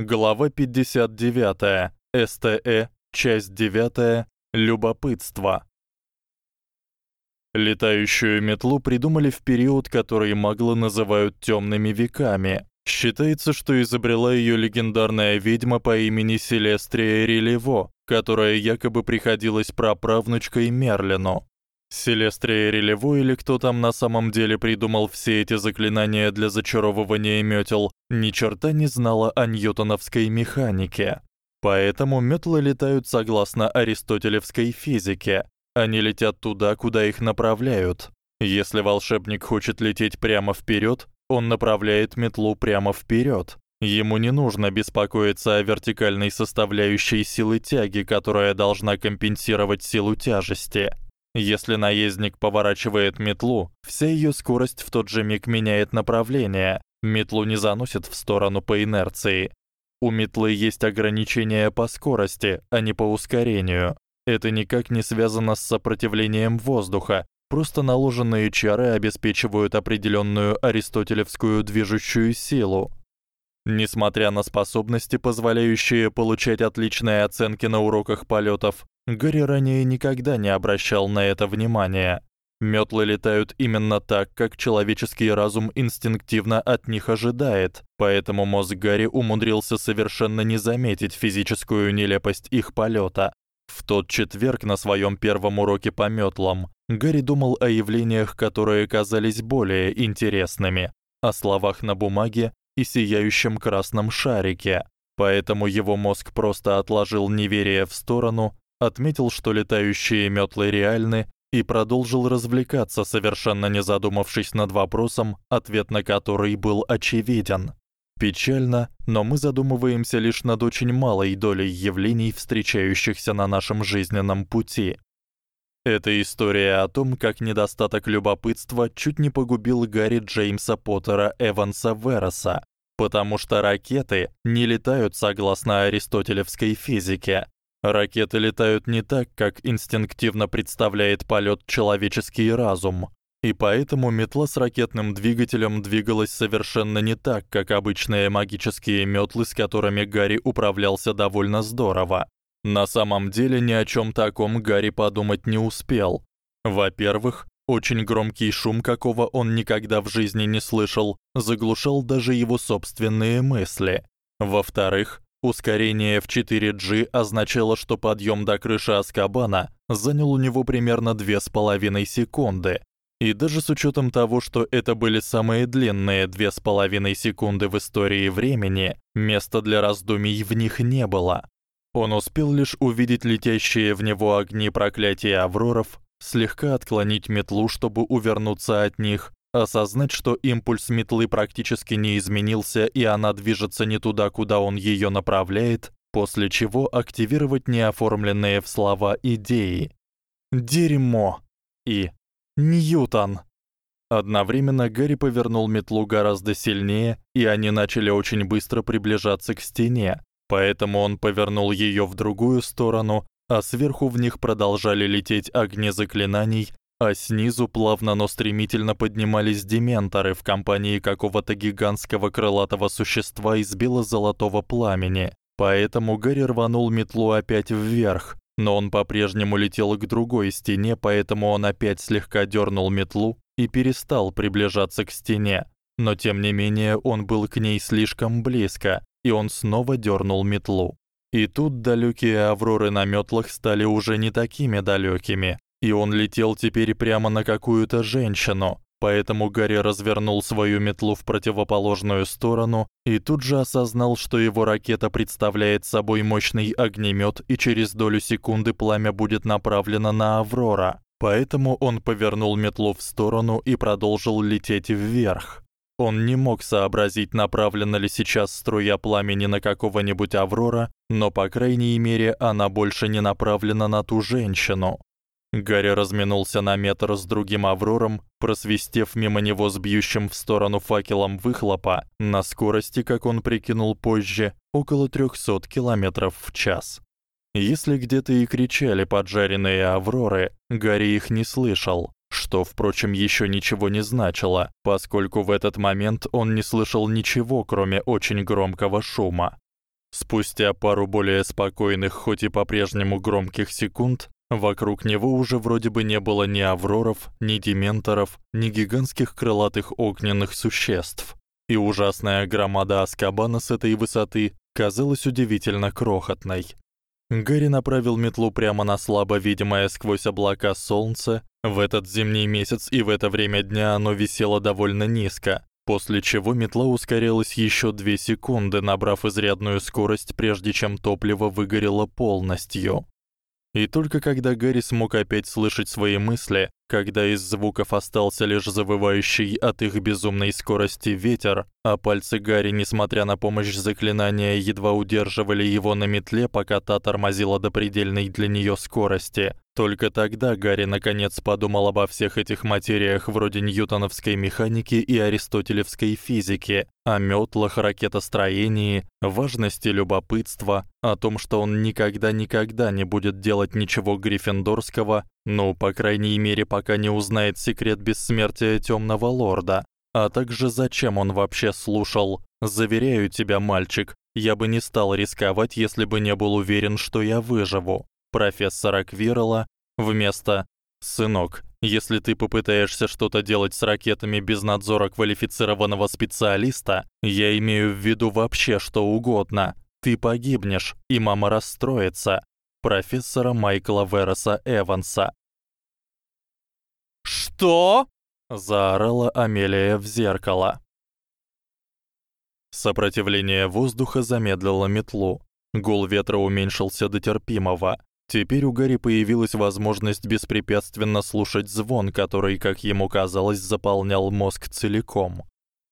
Глава 59. СТЭ. Часть 9. Любопытство. Летающую метлу придумали в период, который маглы называют тёмными веками. Считается, что изобрела её легендарная ведьма по имени Селестрия Релево, которая якобы приходилась праправнучкой Мерлину. Селестрия Релево или кто там на самом деле придумал все эти заклинания для зачаровывания мётел, ни черта не знала о ньютоновской механике. Поэтому мётлы летают согласно аристотелевской физике. Они летят туда, куда их направляют. Если волшебник хочет лететь прямо вперёд, он направляет метлу прямо вперёд. Ему не нужно беспокоиться о вертикальной составляющей силы тяги, которая должна компенсировать силу тяжести. Если наездник поворачивает метлу, вся её скорость в тот же миг меняет направление. Метлу не заносит в сторону по инерции. У метлы есть ограничения по скорости, а не по ускорению. Это никак не связано с сопротивлением воздуха. Просто наложенные чары обеспечивают определённую аристотелевскую движущую силу. Несмотря на способности, позволяющие получать отличные оценки на уроках полётов, Гарри ранее никогда не обращал на это внимания. Мётлы летают именно так, как человеческий разум инстинктивно от них ожидает, поэтому мозг Гарри умудрился совершенно не заметить физическую нелепость их полёта. В тот четверг на своём первом уроке по мётлам Гарри думал о явлениях, которые казались более интересными, о словах на бумаге и сияющем красном шарике. Поэтому его мозг просто отложил неверие в сторону, отметил, что летающие мётлы реальны и продолжил развлекаться, совершенно не задумавшись над вопросом, ответ на который был очевиден. Печально, но мы задумываемся лишь над очень малой долей явлений, встречающихся на нашем жизненном пути. Это история о том, как недостаток любопытства чуть не погубил Гарри Джеймса Поттера Эванса Вероса, потому что ракеты не летают согласно аристотелевской физике, Ракеты летают не так, как инстинктивно представляет полёт человеческий разум, и поэтому метла с ракетным двигателем двигалась совершенно не так, как обычные магические мётлы, с которыми Гарри управлялся довольно здорово. На самом деле ни о чём таком Гарри подумать не успел. Во-первых, очень громкий шум, какого он никогда в жизни не слышал, заглушал даже его собственные мысли. Во-вторых, Ускорение в 4G означало, что подъём до крыши Аскабана занял у него примерно 2,5 секунды. И даже с учётом того, что это были самые длинные 2,5 секунды в истории времени, места для раздумий в них не было. Он успел лишь увидеть летящие в него огни проклятия Авроров, слегка отклонить метлу, чтобы увернуться от них, осознать, что импульс метлы практически не изменился и она движется не туда, куда он её направляет, после чего активировать неоформленные в слова идеи. Дерьмо и Ньютон. Одновременно Гарри повернул метлу гораздо сильнее, и они начали очень быстро приближаться к стене. Поэтому он повернул её в другую сторону, а сверху в них продолжали лететь огни заклинаний, а снизу плавно, но стремительно поднимались дементоры в компании какого-то гигантского крылатого существа из бело-золотого пламени. Поэтому Гарри рванул метлу опять вверх, но он по-прежнему летел к другой стене, поэтому он опять слегка дёрнул метлу и перестал приближаться к стене. Но тем не менее, он был к ней слишком близко, и он снова дёрнул метлу. И тут далёкие авроры на мётлах стали уже не такими далёкими, и он летел теперь прямо на какую-то женщину. Поэтому Гарри развернул свою метлу в противоположную сторону и тут же осознал, что его ракета представляет собой мощный огнемёт, и через долю секунды пламя будет направлено на Аврора. Поэтому он повернул метлу в сторону и продолжил лететь вверх. Он не мог сообразить, направлена ли сейчас струя пламени на какого-нибудь Аврора, но по крайней мере, она больше не направлена на ту женщину. Гарри разминулся на метр с другим Аврором, просвистев мимо него с бьющим в сторону факелом выхлопа на скорости, как он прикинул позже, около 300 километров в час. Если где-то и кричали поджаренные Авроры, Гарри их не слышал, что, впрочем, ещё ничего не значило, поскольку в этот момент он не слышал ничего, кроме очень громкого шума. Спустя пару более спокойных, хоть и по-прежнему громких секунд, вокруг него уже вроде бы не было ни авроров, ни дементоров, ни гигантских крылатых огненных существ. И ужасная громада Аскабана с этой высоты казалась удивительно крохотной. Гарри направил метлу прямо на слабо видимое сквозь облака солнце. В этот зимний месяц и в это время дня оно висело довольно низко, после чего метла ускорилась ещё 2 секунды, набрав изрядную скорость, прежде чем топливо выгорело полностью. И только когда Гарри смог опять слышать свои мысли, когда из звуков остался лишь завывающий от их безумной скорости ветер, а пальцы Гарри, несмотря на помощь заклинания, едва удерживали его на метле, пока та тормозила до предельной для неё скорости, только тогда Гарри наконец подумал обо всех этих материях вроде ньютоновской механики и аристотелевской физики, о мётлах, ракетостроении, важности любопытства, о том, что он никогда-никогда не будет делать ничего гриффиндорского, ну, по крайней мере, пока не узнает секрет бессмертия Тёмного лорда. А также зачем он вообще слушал? Заверяю тебя, мальчик, я бы не стал рисковать, если бы не был уверен, что я выживу профессора Квирла вместо «Сынок, если ты попытаешься что-то делать с ракетами без надзора квалифицированного специалиста, я имею в виду вообще что угодно, ты погибнешь, и мама расстроится». Профессора Майкла Вероса Эванса. «Что?» — заорала Амелия в зеркало. Сопротивление воздуха замедлило метлу. Гул ветра уменьшился до терпимого. Теперь у Гарри появилась возможность беспрепятственно слушать звон, который, как ему казалось, заполнял мозг целиком.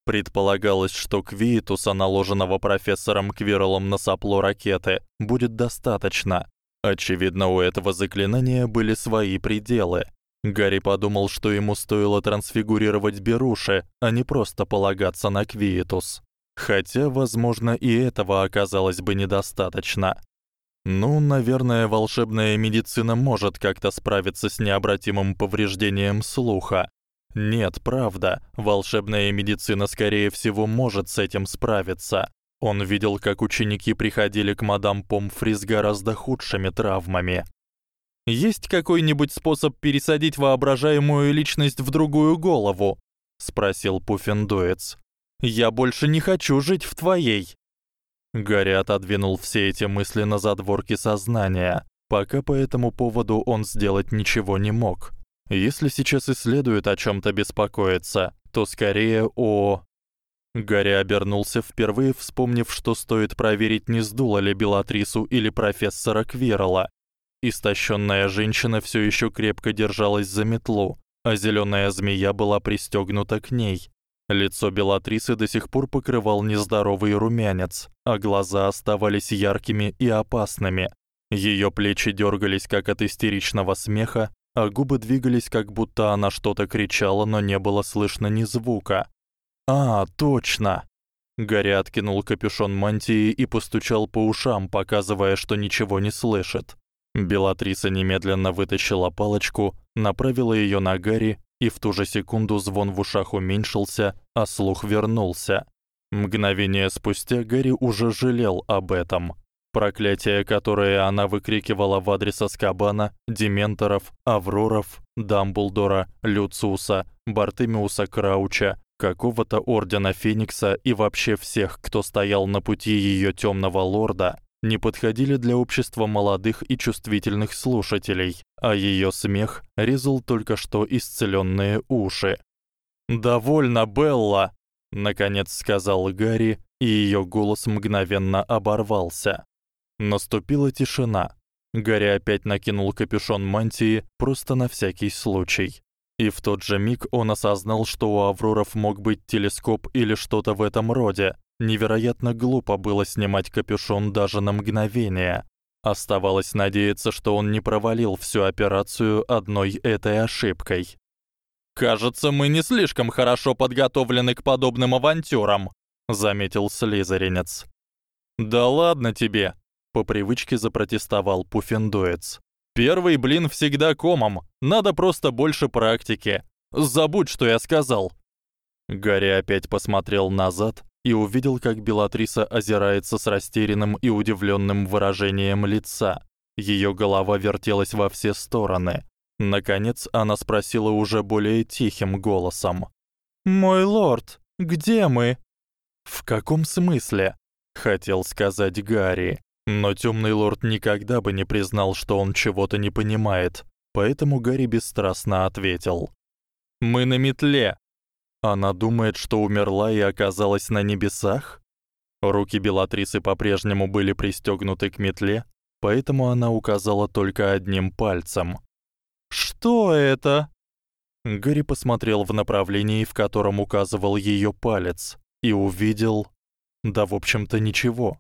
Предполагалось, что квиитуса, наложенного профессором Квирлом на сопло ракеты, будет достаточно. Очевидно, у этого заклинания были свои пределы. Гарри подумал, что ему стоило трансфигурировать беруши, а не просто полагаться на квиитус. Хотя, возможно, и этого оказалось бы недостаточно. Ну, наверное, волшебная медицина может как-то справиться с необратимым повреждением слуха. Нет, правда, волшебная медицина скорее всего может с этим справиться. Он видел, как ученики приходили к мадам Помфри с гораздо худшими травмами. Есть какой-нибудь способ пересадить воображаемую личность в другую голову? спросил Пуффендуец. Я больше не хочу жить в твоей. Гарри отодвинул все эти мысли на задворки сознания. Пока по этому поводу он сделать ничего не мог. Если сейчас и следует о чём-то беспокоиться, то скорее о Гарри обернулся впервые, вспомнив, что стоит проверить, не сдула ли Белатрису или профессора Квирла. Истощённая женщина всё ещё крепко держалась за метлу, а зелёная змея была пристёгнута к ней. Лицо Белатрисы до сих пор покрывал нездоровый румянец, а глаза оставались яркими и опасными. Её плечи дёргались как от истеричного смеха, а губы двигались как будто она что-то кричала, но не было слышно ни звука. А, точно. Гарри откинул капюшон мантии и постучал по ушам, показывая, что ничего не слышит. Белатриса немедленно вытащила палочку, направила её на Гарри и в ту же секунду звон в ушах уменьшился, а слух вернулся. Мгновение спустя Гарри уже жалел об этом. Проклятия, которые она выкрикивала в адрес Аскабана, дементоров, авроров, Дамблдора, Люциуса, Бартемиуса Крауча, какого-то ордена Феникса и вообще всех, кто стоял на пути её тёмного лорда, не подходили для общества молодых и чувствительных слушателей, а её смех резал только что исцелённые уши. "Довольно, Белла", наконец сказал Гарри, и её голос мгновенно оборвался. Наступила тишина. Гарри опять накинул капюшон мантии просто на всякий случай. И в тот же миг он осознал, что у Авроров мог быть телескоп или что-то в этом роде, Невероятно глупо было снимать капюшон даже на мгновение. Оставалось надеяться, что он не провалил всю операцию одной этой ошибкой. Кажется, мы не слишком хорошо подготовлены к подобным авантюрам, заметил слизеринец. Да ладно тебе, по привычке запротестовал Пуффендуец. Первый блин всегда комом. Надо просто больше практики. Забудь, что я сказал. Гарри опять посмотрел назад и увидел, как Белатриса озирается с растерянным и удивлённым выражением лица. Её голова вертелась во все стороны. Наконец она спросила уже более тихим голосом: "Мой лорд, где мы?" "В каком смысле?" хотел сказать Гарри, но тёмный лорд никогда бы не признал, что он чего-то не понимает. Поэтому Гарри бесстрастно ответил: "Мы на метле". Она думает, что умерла и оказалась на небесах? Руки Белатрисы по-прежнему были пристёгнуты к метле, поэтому она указала только одним пальцем. Что это? Гарри посмотрел в направлении, в котором указывал её палец, и увидел да, в общем-то, ничего.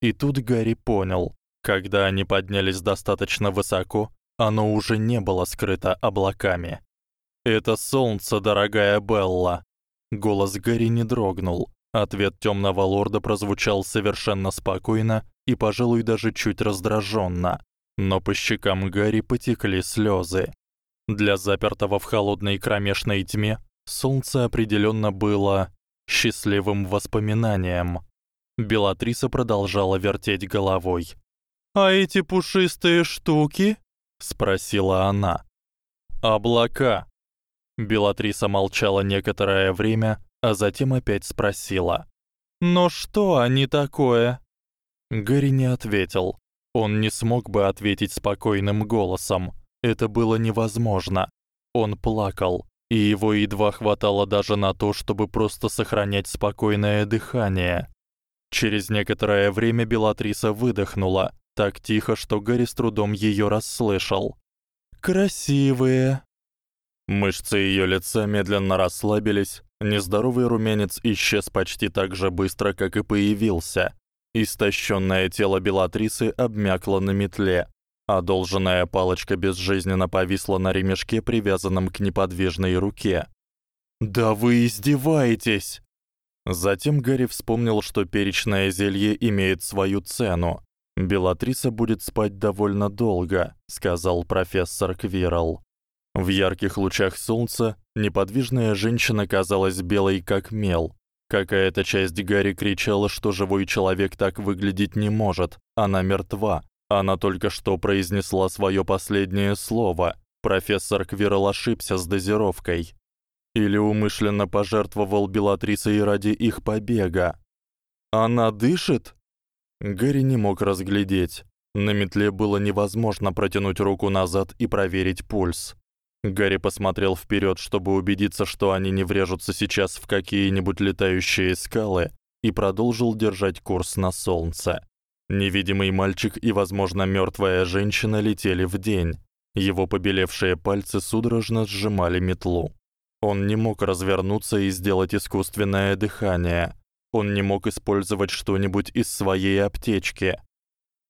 И тут Гарри понял, когда они поднялись достаточно высоко, оно уже не было скрыто облаками. Это солнце, дорогая Белла. Голос Гарри не дрогнул. Ответ тёмного лорда прозвучал совершенно спокойно и, пожалуй, даже чуть раздражённо, но по щекам Гарри потекли слёзы. Для запертого в холодной кромешной тьме солнце определённо было счастливым воспоминанием. Белатриса продолжала вертеть головой. А эти пушистые штуки? спросила она. Облака. Белатриса молчала некоторое время, а затем опять спросила: "Но что они такое?" Гарри не ответил. Он не смог бы ответить спокойным голосом. Это было невозможно. Он плакал, и его едва хватало даже на то, чтобы просто сохранять спокойное дыхание. Через некоторое время Белатриса выдохнула, так тихо, что Гарри с трудом её расслышал. Красивые. Мышцы её лица медленно расслабились, нездоровый румянец исчез почти так же быстро, как и появился. Истощённое тело Белатрисы обмякло на метле, а должная палочка безжизненно повисла на ремешке, привязанном к неподвижной руке. "Да вы издеваетесь!" Затем Гарри вспомнил, что перечное зелье имеет свою цену. Белатриса будет спать довольно долго, сказал профессор Квирл. В ярких лучах солнца неподвижная женщина казалась белой как мел. Какая-то часть Гарри кричала, что живой человек так выглядеть не может. Она мертва. Она только что произнесла своё последнее слово. Профессор Квирл ошибся с дозировкой или умышленно пожертвовал Белатрисой ради их побега. Она дышит? Гэри не мог разглядеть. На метле было невозможно протянуть руку назад и проверить пульс. Гарри посмотрел вперёд, чтобы убедиться, что они не врежутся сейчас в какие-нибудь летающие скалы, и продолжил держать курс на солнце. Невидимый мальчик и, возможно, мёртвая женщина летели в день. Его побелевшие пальцы судорожно сжимали метлу. Он не мог развернуться и сделать искусственное дыхание. Он не мог использовать что-нибудь из своей аптечки.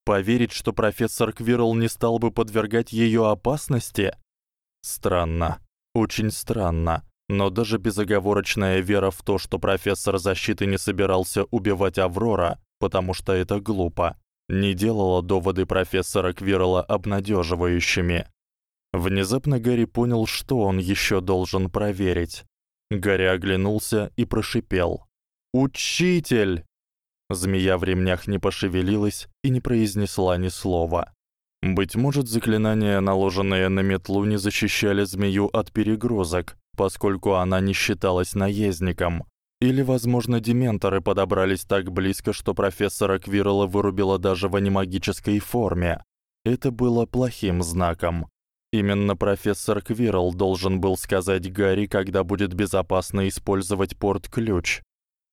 Поверить, что профессор Квирл не стал бы подвергать её опасности? Странно, очень странно. Но даже безоговорочная вера в то, что профессор защиты не собирался убивать Аврора, потому что это глупо, не делала доводы профессора Квирла обнадеживающими. Внезапно Гарри понял, что он ещё должен проверить. Гарри оглянулся и прошипел: "Учитель!" Змея в ремнях не пошевелилась и не произнесла ни слова. Быть может, заклинания, наложенные на метлу, не защищали змею от перегрузок, поскольку она не считалась наездником. Или, возможно, дементоры подобрались так близко, что профессора Квирла вырубило даже в анимагической форме. Это было плохим знаком. Именно профессор Квирл должен был сказать Гарри, когда будет безопасно использовать порт-ключ.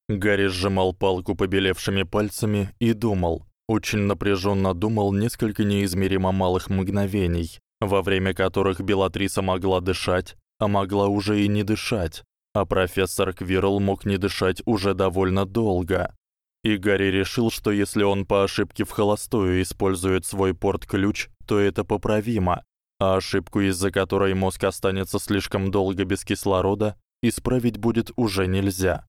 Гарри сжимал палку побелевшими пальцами и думал, очень напряжённо думал несколько неизмеримо малых мгновений, во время которых Белатриса могла дышать, а могла уже и не дышать, а профессор Квирл мог не дышать уже довольно долго. И Гарри решил, что если он по ошибке в холостую использует свой порт-ключ, то это поправимо, а ошибку, из-за которой мозг останется слишком долго без кислорода, исправить будет уже нельзя.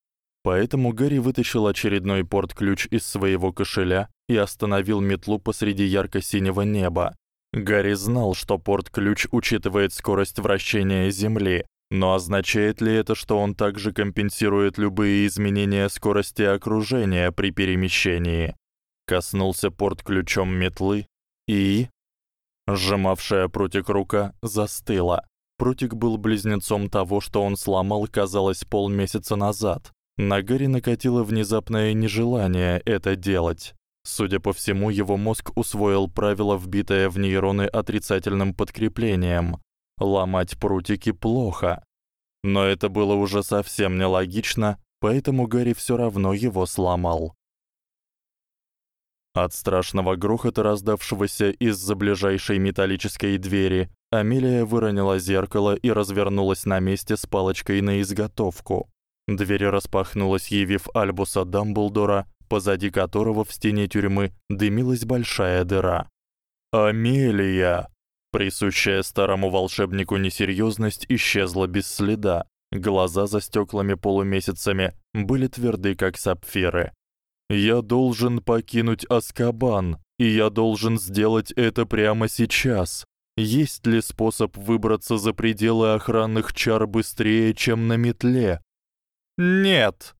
Поэтому Гарри вытащил очередной порт-ключ из своего кошеля и остановил метлу посреди ярко-синего неба. Гарри знал, что порт-ключ учитывает скорость вращения Земли, Но означает ли это, что он также компенсирует любые изменения скорости окружения при перемещении? Коснулся порт ключом метлы и сжимавшая прутик рука застыла. Прутик был близнецом того, что он сломал, казалось, полмесяца назад. На Гарри накатило внезапное нежелание это делать. Судя по всему, его мозг усвоил правило, вбитое в нейроны отрицательным подкреплением. Ломать прутики плохо. Но это было уже совсем нелогично, поэтому Гарри всё равно его сломал. От страшного грохота, раздавшегося из-за ближайшей металлической двери, Амелия выронила зеркало и развернулась на месте с палочкой на изготовку. Дверь распахнулась, явив Альбуса Дамблдора, позади которого в стене тюрьмы дымилась большая дыра. Амелия, присущая старому волшебнику несерьёзность, исчезла без следа. Глаза за стёклами полумесяцами были тверды, как сапфиры. Я должен покинуть Аскабан, и я должен сделать это прямо сейчас. Есть ли способ выбраться за пределы охранных чар быстрее, чем на метле? Нет.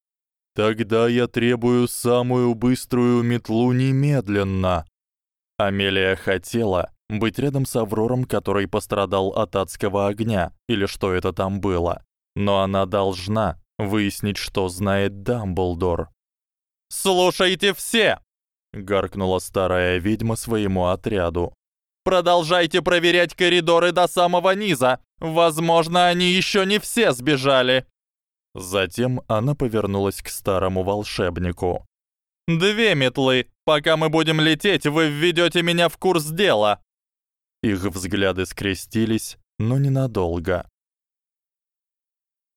Тогда я требую самую быструю метлу немедленно. Амелия хотела быть рядом с Аврором, который пострадал от адского огня, или что это там было. Но она должна выяснить, что знает Дамблдор. "Слушайте все", гаркнула старая ведьма своему отряду. "Продолжайте проверять коридоры до самого низа. Возможно, они ещё не все сбежали". Затем она повернулась к старому волшебнику. Две метлы. Пока мы будем лететь, вы введёте меня в курс дела. Их взгляды скрестились, но ненадолго.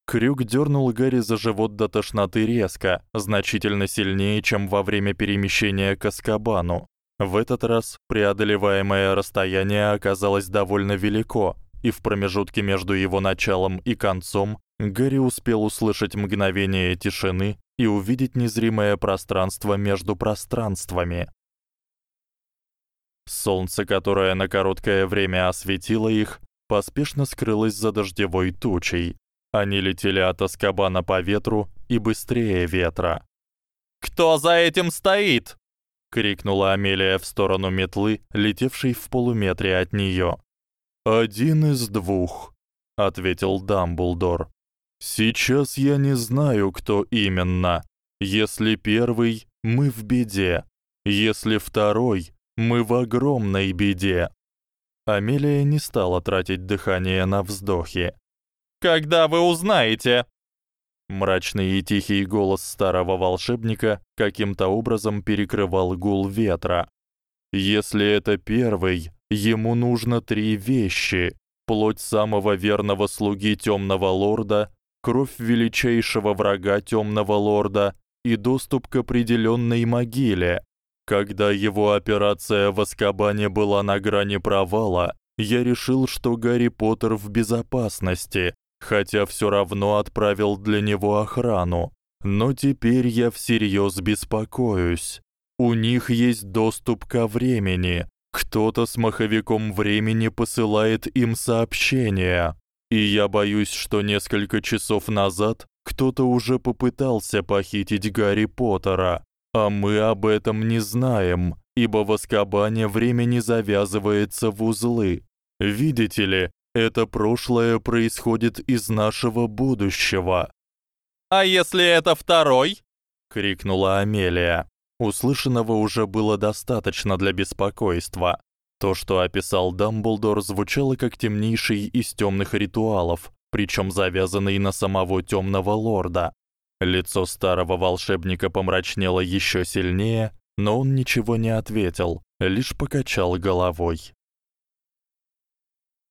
Крюк дёрнул Гарри за живот до тошноты резко, значительно сильнее, чем во время перемещения к Аскабану. В этот раз преодолеваемое расстояние оказалось довольно велико, и в промежутке между его началом и концом Гарри успел услышать мгновение тишины и увидеть незримое пространство между пространствами. Солнце, которое на короткое время осветило их, поспешно скрылось за дождевой тучей. Они летели от Аскабана по ветру и быстрее ветра. «Кто за этим стоит?» — крикнула Амелия в сторону метлы, летевшей в полуметре от неё. «Один из двух», — ответил Дамблдор. Сейчас я не знаю, кто именно. Если первый мы в беде, если второй мы в огромной беде. Амелия не стала тратить дыхание на вздохи. Когда вы узнаете? Мрачный и тихий голос старого волшебника каким-то образом перекрывал гул ветра. Если это первый, ему нужно три вещи: плоть самого верного слуги Тёмного лорда, кровь величайшего врага Тёмного лорда и доступ к определённой могиле. Когда его операция в Аскабане была на грани провала, я решил, что Гарри Поттер в безопасности, хотя всё равно отправил для него охрану. Но теперь я всерьёз беспокоюсь. У них есть доступ ко времени. Кто-то с маховиком времени посылает им сообщения. И я боюсь, что несколько часов назад кто-то уже попытался похитить Гарри Поттера, а мы об этом не знаем, ибо в Азкабане время не завязывается в узлы. Видите ли, это прошлое происходит из нашего будущего. А если это второй? крикнула Амелия. Услышанного уже было достаточно для беспокойства. То, что описал Дамблдор, звучало как темнейший из тёмных ритуалов, причём завязанный на самого Тёмного лорда. Лицо старого волшебника помрачнело ещё сильнее, но он ничего не ответил, лишь покачал головой.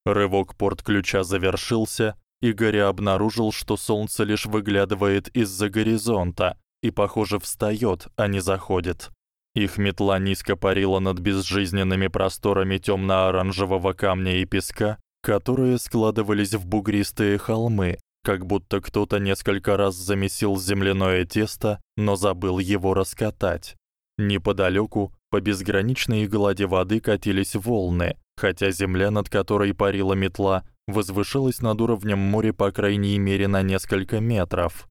Рывок порт-ключа завершился, и Гарри обнаружил, что солнце лишь выглядывает из-за горизонта и, похоже, встаёт, а не заходит. Их метла низко парила над безжизненными просторами тёмно-оранжевого камня и песка, которые складывались в бугристые холмы, как будто кто-то несколько раз замесил земляное тесто, но забыл его раскатать. Неподалёку по безграничной глади воды катились волны, хотя земля, над которой парила метла, возвышалась над уровнем моря по крайней мере на несколько метров.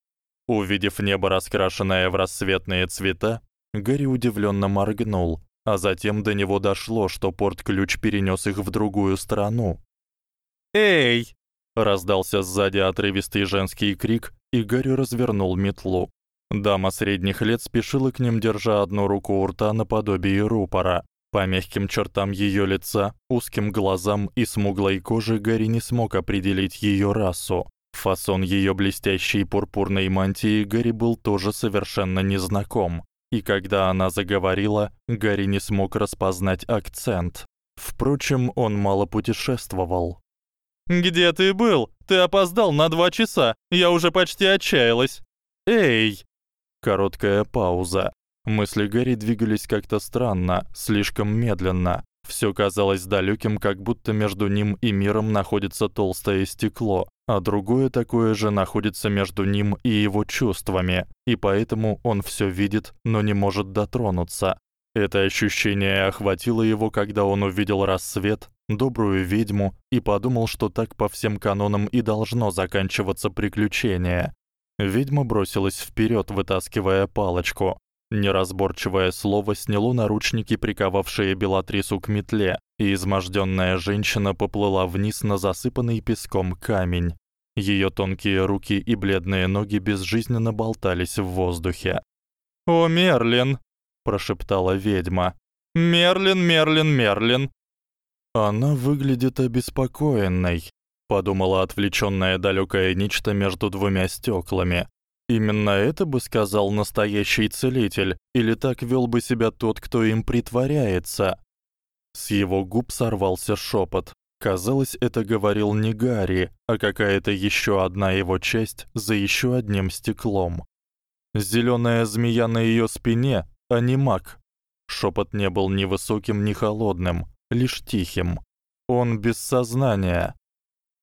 Увидев небо, раскрашенное в рассветные цвета, Гарри удивлённо моргнул, а затем до него дошло, что порт-ключ перенёс их в другую страну. "Эй!" раздался сзади отрывистый женский крик, и Гарри развернул метлу. Дама средних лет спешила к ним, держа одну руку у рта наподобие рупора. По мягким чертам её лица, узким глазам и смуглой коже Гарри не смог определить её расу. Фасон её блестящей пурпурной мантии Гарри был тоже совершенно незнаком, и когда она заговорила, Гарри не смог распознать акцент. Впрочем, он мало путешествовал. «Где ты был? Ты опоздал на два часа. Я уже почти отчаялась. Эй!» Короткая пауза. Мысли Гарри двигались как-то странно, слишком медленно. Всё казалось далёким, как будто между ним и миром находится толстое стекло, а другое такое же находится между ним и его чувствами, и поэтому он всё видит, но не может дотронуться. Это ощущение охватило его, когда он увидел рассвет, добрую ведьму и подумал, что так по всем канонам и должно заканчиваться приключение. Ведьма бросилась вперёд, вытаскивая палочку. Неразборчивое слово сняло наручники, приковавшие Белатрису к метле, и измождённая женщина поплыла вниз на засыпанный песком камень. Её тонкие руки и бледные ноги безжизненно болтались в воздухе. "О, Мерлин", прошептала ведьма. "Мерлин, Мерлин, Мерлин". Она выглядит обеспокоенной, подумала отвлечённое далёкое нечто между двумя стёклами. Именно это бы сказал настоящий целитель, или так вёл бы себя тот, кто им притворяется. С его губ сорвался шёпот. Казалось, это говорил не Гарри, а какая-то ещё одна его часть за ещё одним стеклом. Зелёная змея на её спине, а не маг. Шёпот не был ни высоким, ни холодным, лишь тихим. Он без сознания.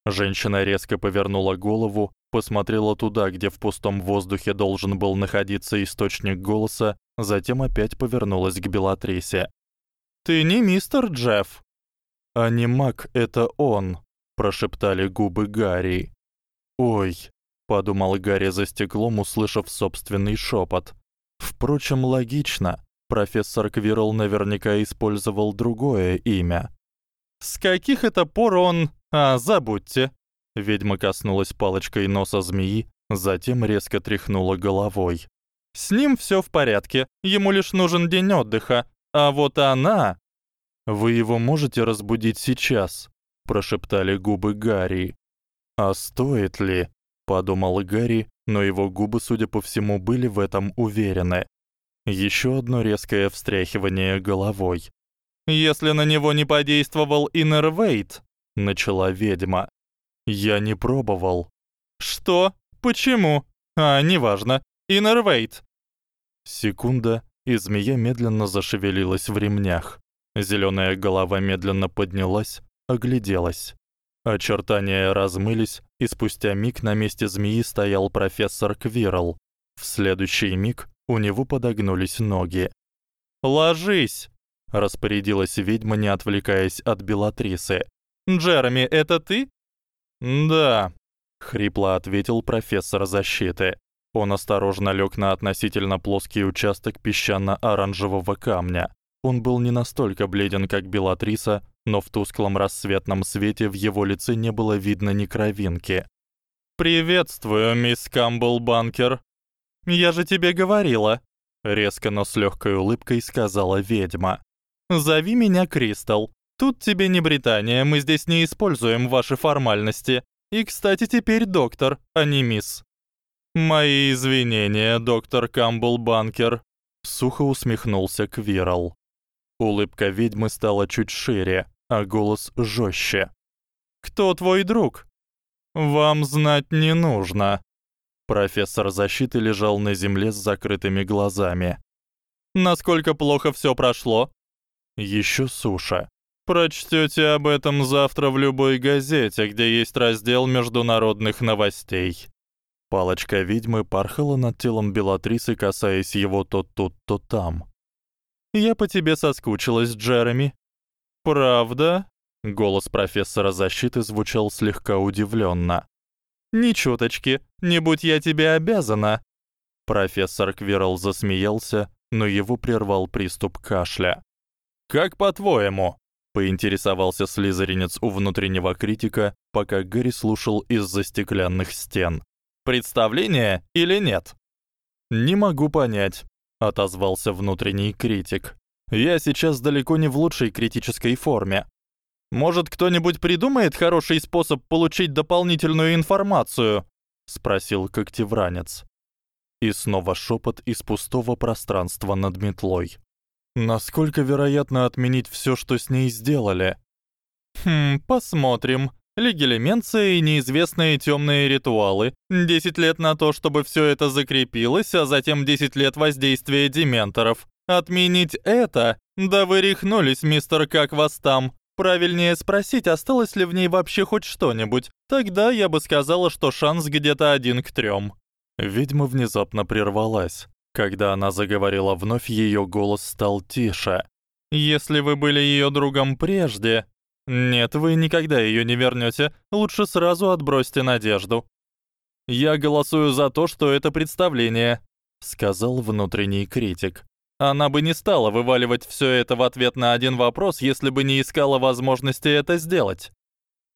Женщина резко повернула голову, посмотрела туда, где в пустом воздухе должен был находиться источник голоса, затем опять повернулась к Белатрисе. Ты не мистер Джефф? А не Мак это он, прошептали губы Гарри. Ой, подумал Гарри за стеклом, услышав собственный шёпот. Впрочем, логично. Профессор Квирл наверняка использовал другое имя. С каких это пор он а, забудьте. Ведьма коснулась палочкой носа змеи, затем резко тряхнула головой. С ним всё в порядке. Ему лишь нужен день отдыха. А вот она Вы его можете разбудить сейчас, прошептали губы Гарри. А стоит ли? подумал Гарри, но его губы, судя по всему, были в этом уверены. Ещё одно резкое встряхивание головой. Если на него не подействовал Иннервейт, начала ведьма. Я не пробовал. Что? Почему? А, неважно. Иннервейт. Секунда, и змея медленно зашевелилась в ремнях. Зелёная голова медленно поднялась, огляделась. Очертания размылись, и спустя миг на месте змеи стоял профессор Квирл. В следующий миг у него подогнулись ноги. "Ложись", распорядилась ведьма, не отвлекаясь от Белатрисы. Джереми, это ты? Да, хрипло ответил профессор защиты. Он осторожно лёг на относительно плоский участок песчано-оранжевого камня. Он был не настолько бледен, как Белатриса, но в тусклом рассветном свете в его лице не было видно ни кровинки. Приветствую, мисс Камбл-банкер. Я же тебе говорила, резко, но с лёгкой улыбкой сказала ведьма. Зови меня Кристал. Тут тебе не Британия, мы здесь не используем ваши формальности. И, кстати, теперь доктор, а не мисс. Мои извинения, доктор Камбл Банкер, сухо усмехнулся Квирл. Улыбка ведьмы стала чуть шире, а голос жёстче. Кто твой друг? Вам знать не нужно. Профессор защиты лежал на земле с закрытыми глазами. Насколько плохо всё прошло? Ещё суша. Прочтёте об этом завтра в любой газете, где есть раздел международных новостей. Палочка ведьмы порхала над телом Белатрисы, касаясь его то тут, то там. Я по тебе соскучилась, Джереми. Правда? Голос профессора защиты звучал слегка удивлённо. Ни чуточки, не будь я тебе обязана. Профессор Квирл засмеялся, но его прервал приступ кашля. Как по-твоему? Поинтересовался слизеринец у внутреннего критика, пока Гэри слушал из-за стеклянных стен. Представление или нет? Не могу понять, отозвался внутренний критик. Я сейчас далеко не в лучшей критической форме. Может, кто-нибудь придумает хороший способ получить дополнительную информацию? спросил когтевранец. И снова шёпот из пустого пространства над метлой. Насколько вероятно отменить всё, что с ней сделали? Хм, посмотрим. Легилеменция и неизвестные тёмные ритуалы. 10 лет на то, чтобы всё это закрепилось, а затем 10 лет воздействия дементоров. Отменить это? Да вы рехнулись, мистер, как вас там? Правильнее спросить, осталось ли в ней вообще хоть что-нибудь. Тогда я бы сказала, что шанс где-то один к трём. Ведьма внезапно прервалась. Когда она заговорила вновь, её голос стал тише. Если вы были её другом прежде, нет, вы никогда её не вернёте. Лучше сразу отбросьте надежду. Я голосую за то, что это представление, сказал внутренний критик. Она бы не стала вываливать всё это в ответ на один вопрос, если бы не искала возможности это сделать.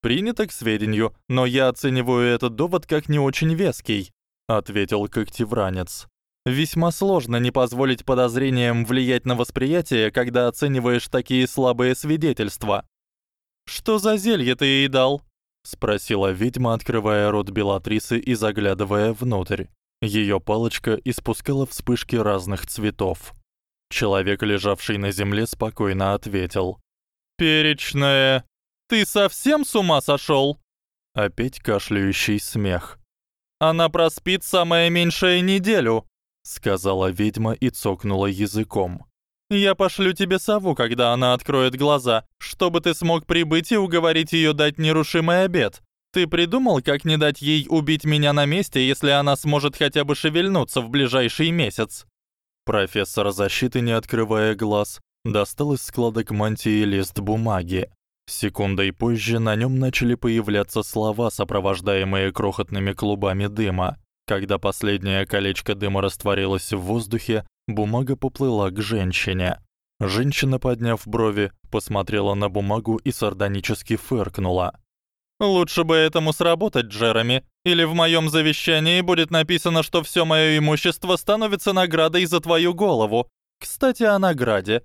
Принято к сведению, но я оцениваю этот довод как не очень веский, ответил когтевранец. Весьма сложно не позволить подозрениям влиять на восприятие, когда оцениваешь такие слабые свидетельства. Что за зелье ты ей дал? спросила ведьма, открывая рот Белатрисы и заглядывая внутрь. Её палочка испускала вспышки разных цветов. Человек, лежавший на земле, спокойно ответил: "Перечная. Ты совсем с ума сошёл?" Опять кашляющий смех. Она проспит самое меньшее неделю, сказала ведьма и цокнула языком. Я пошлю тебе сову, когда она откроет глаза, чтобы ты смог прибыть и уговорить её дать нерушимый обед. Ты придумал, как не дать ей убить меня на месте, если она сможет хотя бы шевельнуться в ближайший месяц? Профессор защиты, не открывая глаз, достал из складок мантии лист бумаги. Секундой позже на нём начали появляться слова, сопровождаемые крохотными клубами дыма. Когда последнее колечко дыма растворилось в воздухе, бумага поплыла к женщине. Женщина, подняв брови, посмотрела на бумагу и сардонически фыркнула. Лучше бы этому сработать, Джереми, или в моём завещании будет написано, что всё моё имущество становится наградой за твою голову. Кстати, о награде.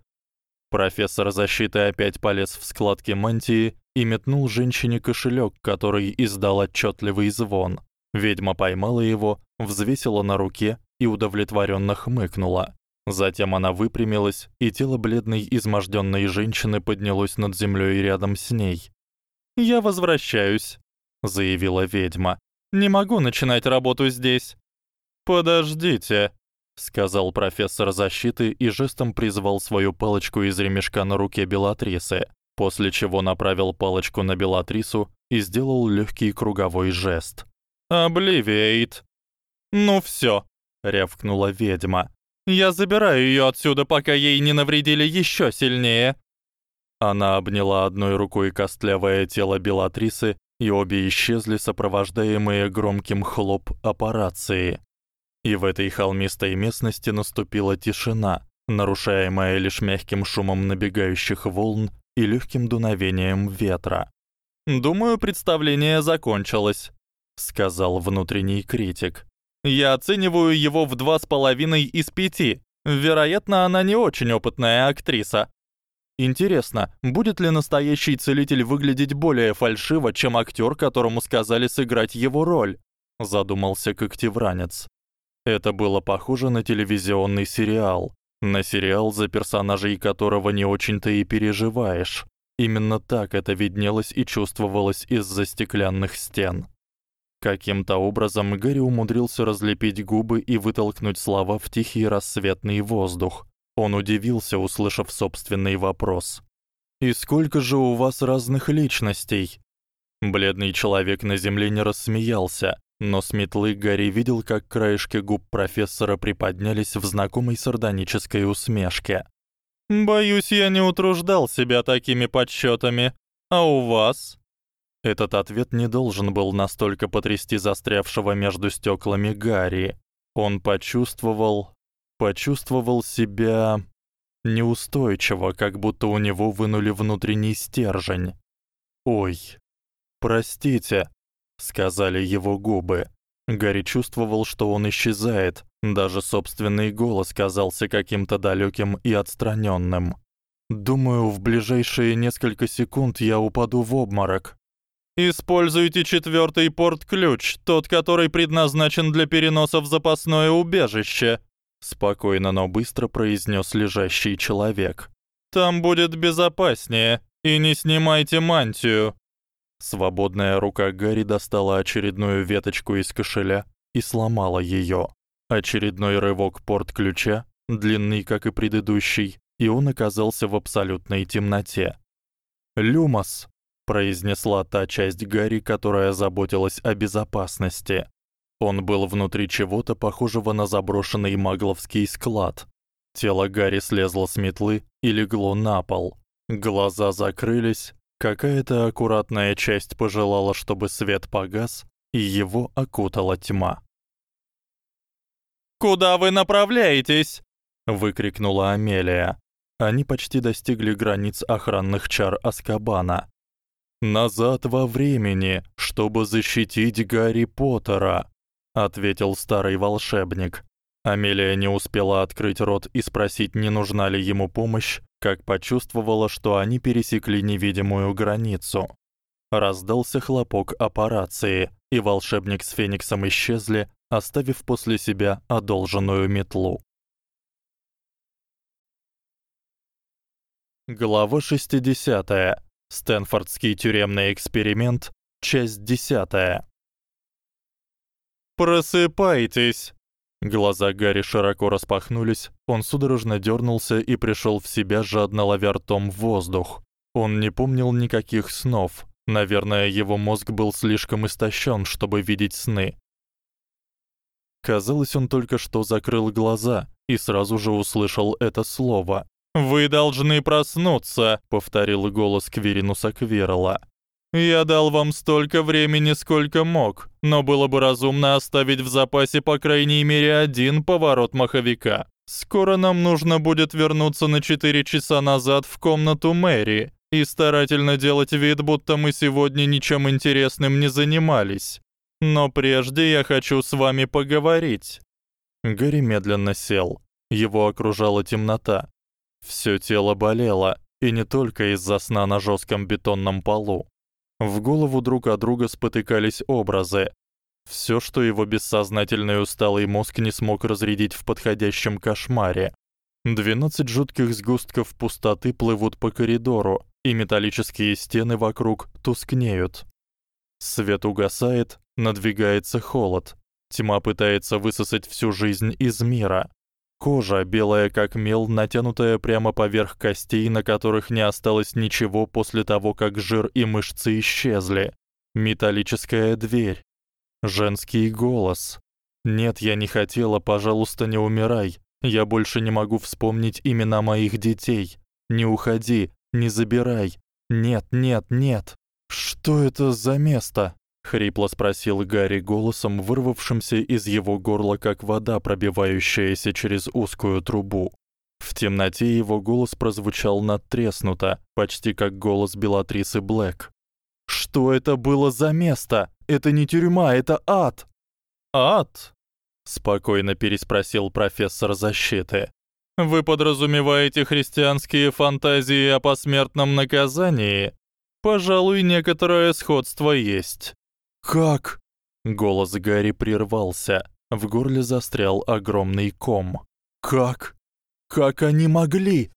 Профессор защиты опять полез в складки мантии и метнул женщине кошелёк, который издал отчётливый звон. Ведьма поймала его, взвесила на руке и удовлетворённо хмыкнула. Затем она выпрямилась, и тело бледной измождённой женщины поднялось над землёй рядом с ней. Я возвращаюсь, заявила ведьма. Не могу начинать работу здесь. Подождите, сказал профессор защиты и жестом призвал свою палочку из ремешка на руке Белатрисы, после чего направил палочку на Белатрису и сделал лёгкий круговой жест. Обливиейт. Ну всё, рявкнула ведьма. Я забираю её отсюда, пока ей не навредили ещё сильнее. Она обняла одной рукой костлявое тело Белатрисы, и обе исчезли, сопровождаемые громким хлоп аппарации. И в этой холмистой местности наступила тишина, нарушаемая лишь мягким шумом набегающих волн и лёгким дуновением ветра. Думаю, представление закончилось, сказал внутренний критик. Я оцениваю его в два с половиной из пяти. Вероятно, она не очень опытная актриса. Интересно, будет ли настоящий целитель выглядеть более фальшиво, чем актёр, которому сказали сыграть его роль? задумался когтевранец. Это было похоже на телевизионный сериал, на сериал, за персонажей которого не очень-то и переживаешь. Именно так это виднелось и чувствовалось из-за стеклянных стен. Каким-то образом Гарри умудрился разлепить губы и вытолкнуть слова в тихий рассветный воздух. Он удивился, услышав собственный вопрос. «И сколько же у вас разных личностей?» Бледный человек на земле не рассмеялся, но с метлы Гарри видел, как краешки губ профессора приподнялись в знакомой сардонической усмешке. «Боюсь, я не утруждал себя такими подсчётами. А у вас? Этот ответ не должен был настолько потрясти застрявшего между стёклами Гарри. Он почувствовал, почувствовал себя неустойчиво, как будто у него вынули внутренний стержень. Ой. Простите, сказали его губы. Гарри чувствовал, что он исчезает, даже собственный голос казался каким-то далёким и отстранённым. Думаю, в ближайшие несколько секунд я упаду в обморок. Используйте четвёртый порт-ключ, тот, который предназначен для переноса в запасное убежище, спокойно, но быстро произнёс лежащий человек. Там будет безопаснее, и не снимайте мантию. Свободная рука Гарри достала очередную веточку из кошеля и сломала её. Очередной рывок порт-ключа, длинный, как и предыдущий, и он оказался в абсолютной темноте. Люмос произнесла та часть Гарри, которая заботилась о безопасности. Он был внутри чего-то похожего на заброшенный магловский склад. Тело Гарри слезло с метлы и легло на пол. Глаза закрылись, какая-то аккуратная часть пожелала, чтобы свет погас, и его окутала тьма. Куда вы направляетесь? выкрикнула Амелия. Они почти достигли границ охранных чар Аскабана назад во времени, чтобы защитить Гарри Поттера, ответил старый волшебник. Амелия не успела открыть рот и спросить, не нужна ли ему помощь, как почувствовала, что они пересекли невидимую границу. Раздался хлопок аппарации, и волшебник с Фениксом исчезли, оставив после себя одолженную метлу. Глава 60. Стэнфордский тюремный эксперимент, часть 10. Просыпайтесь. Глаза Гарри широко распахнулись. Он судорожно дёрнулся и пришёл в себя, жадно ловя ртом воздух. Он не помнил никаких снов. Наверное, его мозг был слишком истощен, чтобы видеть сны. Казалось, он только что закрыл глаза и сразу же услышал это слово. «Вы должны проснуться», — повторил голос Квиринуса Квирла. «Я дал вам столько времени, сколько мог, но было бы разумно оставить в запасе по крайней мере один поворот маховика. Скоро нам нужно будет вернуться на 4 часа назад в комнату Мэри и старательно делать вид, будто мы сегодня ничем интересным не занимались. Но прежде я хочу с вами поговорить». Гарри медленно сел. Его окружала темнота. Всё тело болело, и не только из-за сна на жёстком бетонном полу. В голову друг от друга спотыкались образы. Всё, что его бессознательный усталый мозг не смог разрядить в подходящем кошмаре. Двенадцать жутких сгустков пустоты плывут по коридору, и металлические стены вокруг тускнеют. Свет угасает, надвигается холод. Тьма пытается высосать всю жизнь из мира. Кожа белая как мел, натянутая прямо поверх костей, на которых не осталось ничего после того, как жир и мышцы исчезли. Металлическая дверь. Женский голос. Нет, я не хотела, пожалуйста, не умирай. Я больше не могу вспомнить имена моих детей. Не уходи, не забирай. Нет, нет, нет. Что это за место? Хрипло спросил Гарри голосом, вырвавшимся из его горла, как вода, пробивающаяся через узкую трубу. В темноте его голос прозвучал надтреснуто, почти как голос Белатрисы Блэк. Что это было за место? Это не тюрьма, это ад. Ад? спокойно переспросил профессор защиты. Вы подразумеваете христианские фантазии о посмертном наказании? Пожалуй, некоторое сходство есть. Как? Голос Гарри прервался. В горле застрял огромный ком. Как? Как они могли?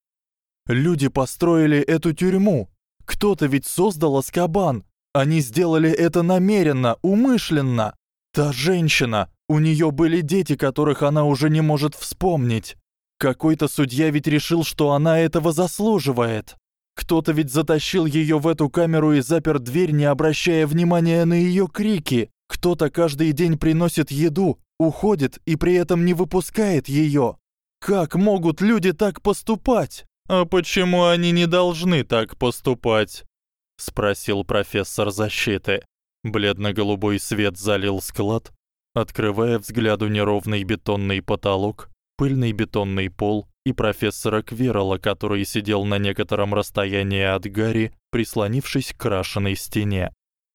Люди построили эту тюрьму. Кто-то ведь создал Аскабан. Они сделали это намеренно, умышленно. Та женщина, у неё были дети, которых она уже не может вспомнить. Какой-то судья ведь решил, что она этого заслуживает. Кто-то ведь затащил её в эту камеру и запер дверь, не обращая внимания на её крики. Кто-то каждый день приносит еду, уходит и при этом не выпускает её. Как могут люди так поступать? А почему они не должны так поступать? спросил профессор защиты. Бледно-голубой свет залил склад, открывая взгляду неровный бетонный потолок, пыльный бетонный пол и профессора Квирла, который сидел на некотором расстоянии от Гарри, прислонившись к крашеной стене.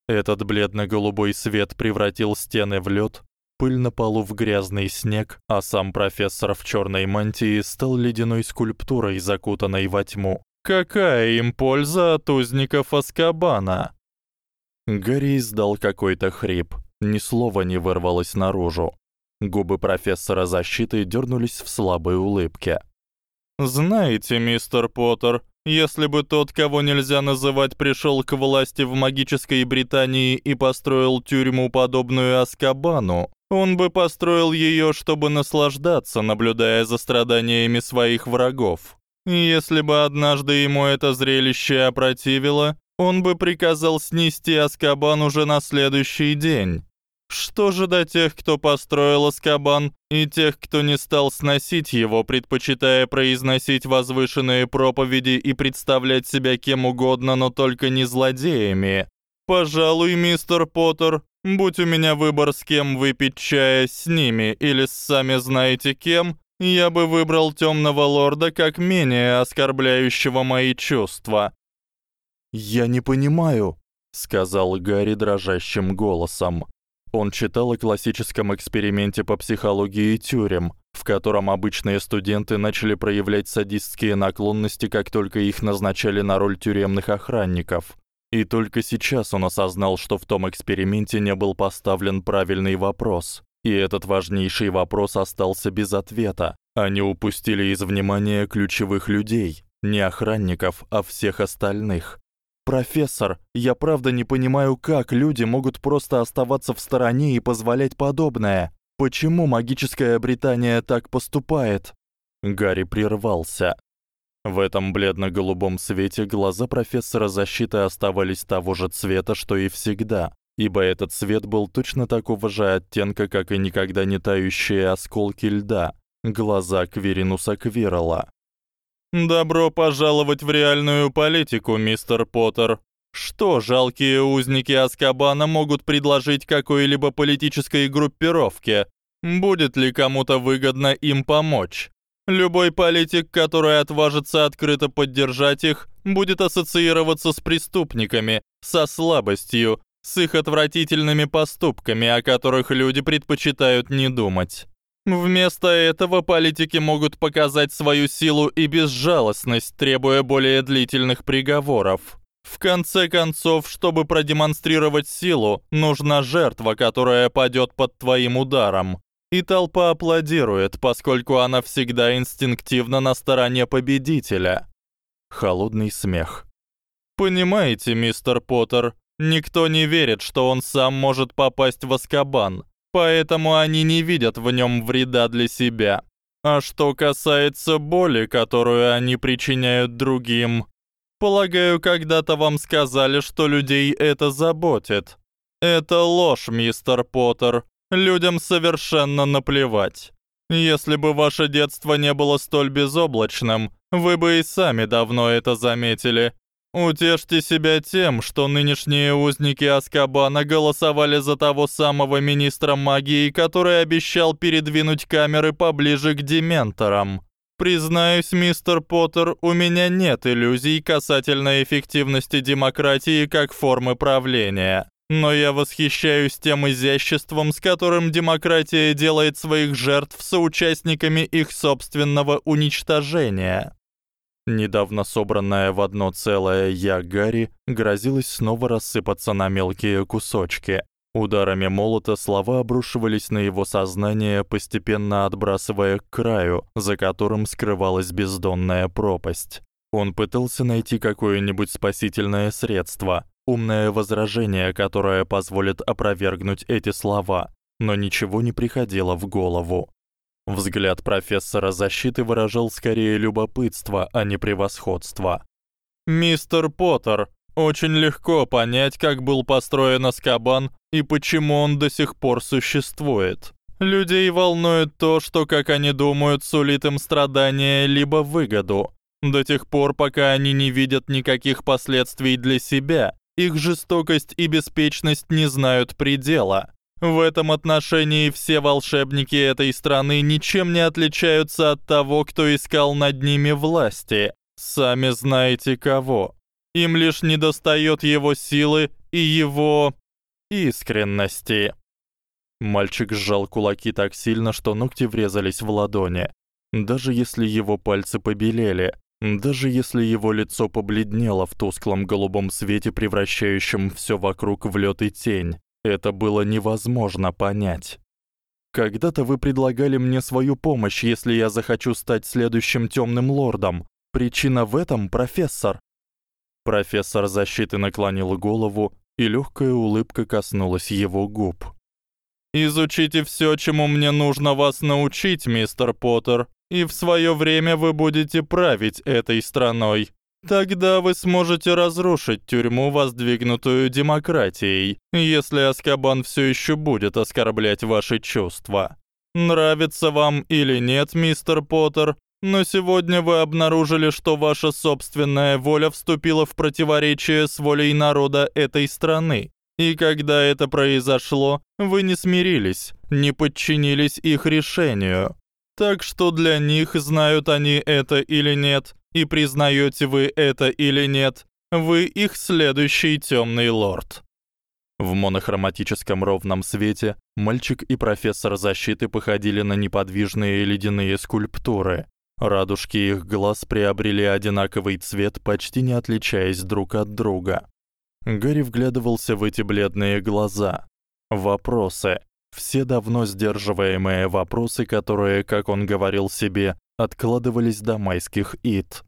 Этот бледно-голубой свет превратил стены в лёд, пыль на полу в грязный снег, а сам профессор в чёрной мантии стал ледяной скульптурой, закутанной во тьму. Какая им польза от узников Аскабана? Гарри издал какой-то хрип. Ни слова не вырвалось наружу. Губы профессора защиты дёрнулись в слабой улыбке. Знаете, мистер Поттер, если бы тот, кого нельзя называть, пришёл к власти в магической Британии и построил тюрьму, подобную Аскабану, он бы построил её, чтобы наслаждаться, наблюдая за страданиями своих врагов. И если бы однажды ему это зрелище опротивило, он бы приказал снести Аскабан уже на следующий день. Что же до тех, кто построил Аскабан, и тех, кто не стал сносить его, предпочитая произносить возвышенные проповеди и представлять себя кем угодно, но только не злодеями? Пожалуй, мистер Поттер, будь у меня выбор, с кем выпить чая, с ними или с сами знаете кем, я бы выбрал Тёмного лорда как менее оскорбляющего мои чувства. Я не понимаю, сказал Гарри дрожащим голосом. Он читал о классическом эксперименте по психологии тюрем, в котором обычные студенты начали проявлять садистские наклонности, как только их назначали на роль тюремных охранников. И только сейчас он осознал, что в том эксперименте не был поставлен правильный вопрос, и этот важнейший вопрос остался без ответа. Они упустили из внимания ключевых людей, не охранников, а всех остальных. Профессор, я правда не понимаю, как люди могут просто оставаться в стороне и позволять подобное. Почему магическая Британия так поступает? Гарри прервался. В этом бледно-голубом свете глаза профессора защиты оставались того же цвета, что и всегда, ибо этот цвет был точно такого же оттенка, как и никогда не тающие осколки льда, глаза Квиринуса Квирла. Добро пожаловать в реальную политику, мистер Поттер. Что жалкие узники Азкабана могут предложить какой-либо политической группировке? Будет ли кому-то выгодно им помочь? Любой политик, который отважится открыто поддержать их, будет ассоциироваться с преступниками, со слабостью, с их отвратительными поступками, о которых люди предпочитают не думать. Вместо этого политики могут показать свою силу и безжалостность, требуя более длительных приговоров. В конце концов, чтобы продемонстрировать силу, нужна жертва, которая падёт под твоим ударом. И толпа аплодирует, поскольку она всегда инстинктивно на стороне победителя. Холодный смех. Понимаете, мистер Поттер, никто не верит, что он сам может попасть в Азкабан. Поэтому они не видят в нём вреда для себя. А что касается боли, которую они причиняют другим, полагаю, когда-то вам сказали, что людей это заботит. Это ложь, мистер Поттер. Людям совершенно наплевать. Если бы ваше детство не было столь безоблачным, вы бы и сами давно это заметили. Утешьте себя тем, что нынешние узники Аскабана голосовали за того самого министра магии, который обещал передвинуть камеры поближе к дементорам. Признаюсь, мистер Поттер, у меня нет иллюзий касательно эффективности демократии как формы правления. Но я восхищаюсь тем изяществом, с которым демократия делает своих жертв соучастниками их собственного уничтожения. Недавно собранное в одно целое я Гарри грозилось снова рассыпаться на мелкие кусочки. Ударами молота слова обрушивались на его сознание, постепенно отбрасывая к краю, за которым скрывалась бездонная пропасть. Он пытался найти какое-нибудь спасительное средство, умное возражение, которое позволит опровергнуть эти слова, но ничего не приходило в голову. Взгляд профессора защиты выражал скорее любопытство, а не превосходство. Мистер Поттер, очень легко понять, как был построен Аскабан и почему он до сих пор существует. Людей волнует то, что, как они думают, сулит им страдания либо выгоду. До тех пор, пока они не видят никаких последствий для себя, их жестокость и беспечность не знают предела. В этом отношении все волшебники этой страны ничем не отличаются от того, кто искал над ними власти. Сами знаете кого. Им лишь недостаёт его силы и его искренности. Мальчик сжал кулаки так сильно, что ногти врезались в ладони. Даже если его пальцы побелели, даже если его лицо побледнело в тусклом голубом свете, превращающем всё вокруг в лёд и тень, это было невозможно понять. Когда-то вы предлагали мне свою помощь, если я захочу стать следующим тёмным лордом. Причина в этом, профессор. Профессор защиты наклонил голову, и лёгкая улыбка коснулась его губ. Изучите всё, чему мне нужно вас научить, мистер Поттер, и в своё время вы будете править этой страной. Тогда вы сможете разрушить тюрьму, воздвигнутую демократией, если Аскабан всё ещё будет оскорблять ваши чувства. Нравится вам или нет, мистер Поттер, но сегодня вы обнаружили, что ваша собственная воля вступила в противоречие с волей народа этой страны. И когда это произошло, вы не смирились, не подчинились их решению. Так что для них, знают они это или нет, и признаёте вы это или нет, вы их следующий тёмный лорд. В монохроматическом ровном свете мальчик и профессор защиты походили на неподвижные ледяные скульптуры. Радужки их глаз приобрели одинаковый цвет, почти не отличаясь друг от друга. Гарри вглядывался в эти бледные глаза. Вопросы, все давно сдерживаемые вопросы, которые, как он говорил себе, откладывались до майских ид.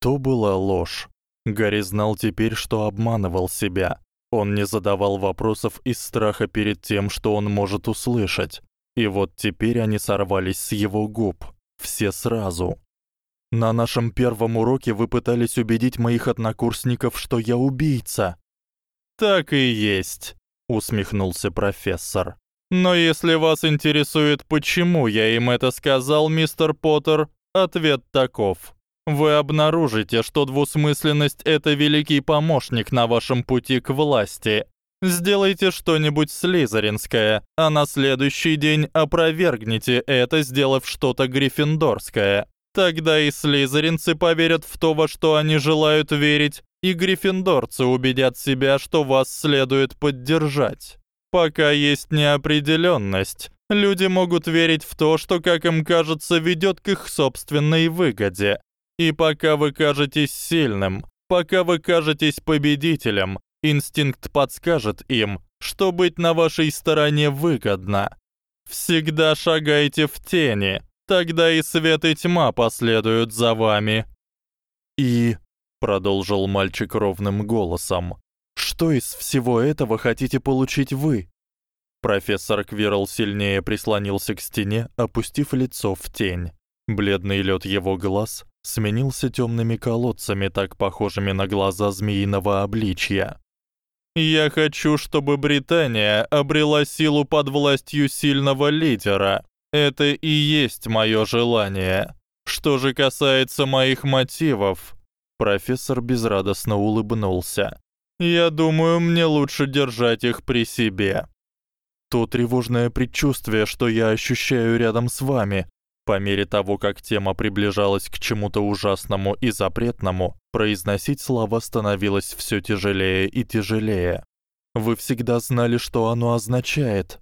То была ложь. Гарри знал теперь, что обманывал себя. Он не задавал вопросов из страха перед тем, что он может услышать. И вот теперь они сорвались с его губ, все сразу. На нашем первом уроке вы пытались убедить моих однокурсников, что я убийца. Так и есть, усмехнулся профессор. Но если вас интересует, почему я им это сказал, мистер Поттер, ответ таков: вы обнаружите, что двусмысленность это великий помощник на вашем пути к власти. Сделайте что-нибудь слизеринское, а на следующий день опровергните это, сделав что-то гриффиндорское. Тогда и слизеринцы поверят в то, во что они желают верить, и гриффиндорцы убедят себя, что вас следует поддержать. Пока есть неопределённость, люди могут верить в то, что, как им кажется, ведёт к их собственной выгоде. И пока вы кажетесь сильным, пока вы кажетесь победителем, инстинкт подскажет им, что быть на вашей стороне выгодно. Всегда шагайте в тени, тогда и свет и тьма последуют за вами. И продолжил мальчик ровным голосом. Что из всего этого хотите получить вы? Профессор Квирл сильнее прислонился к стене, опустив лицо в тень. Бледный лёд его глаз сменился тёмными колодцами, так похожими на глаза змеиного обличья. Я хочу, чтобы Британия обрела силу под властью сильного лидера. Это и есть моё желание. Что же касается моих мотивов, профессор безрадостно улыбнулся. Я думаю, мне лучше держать их при себе. То тревожное предчувствие, что я ощущаю рядом с вами, по мере того, как тема приближалась к чему-то ужасному и запретному, произносить слова становилось всё тяжелее и тяжелее. Вы всегда знали, что оно означает.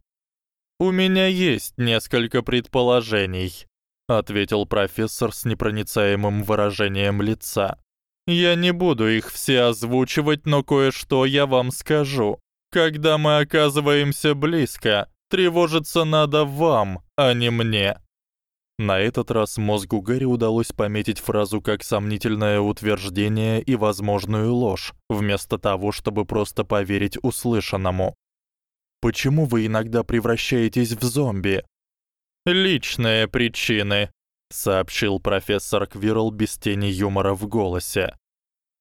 У меня есть несколько предположений, ответил профессор с непроницаемым выражением лица. Я не буду их все озвучивать, но кое-что я вам скажу. Когда мы оказываемся близко, тревожиться надо вам, а не мне. На этот раз мозгу Гэри удалось пометить фразу как сомнительное утверждение и возможную ложь, вместо того, чтобы просто поверить услышанному. Почему вы иногда превращаетесь в зомби? Личные причины, сообщил профессор Квирл без тени юмора в голосе.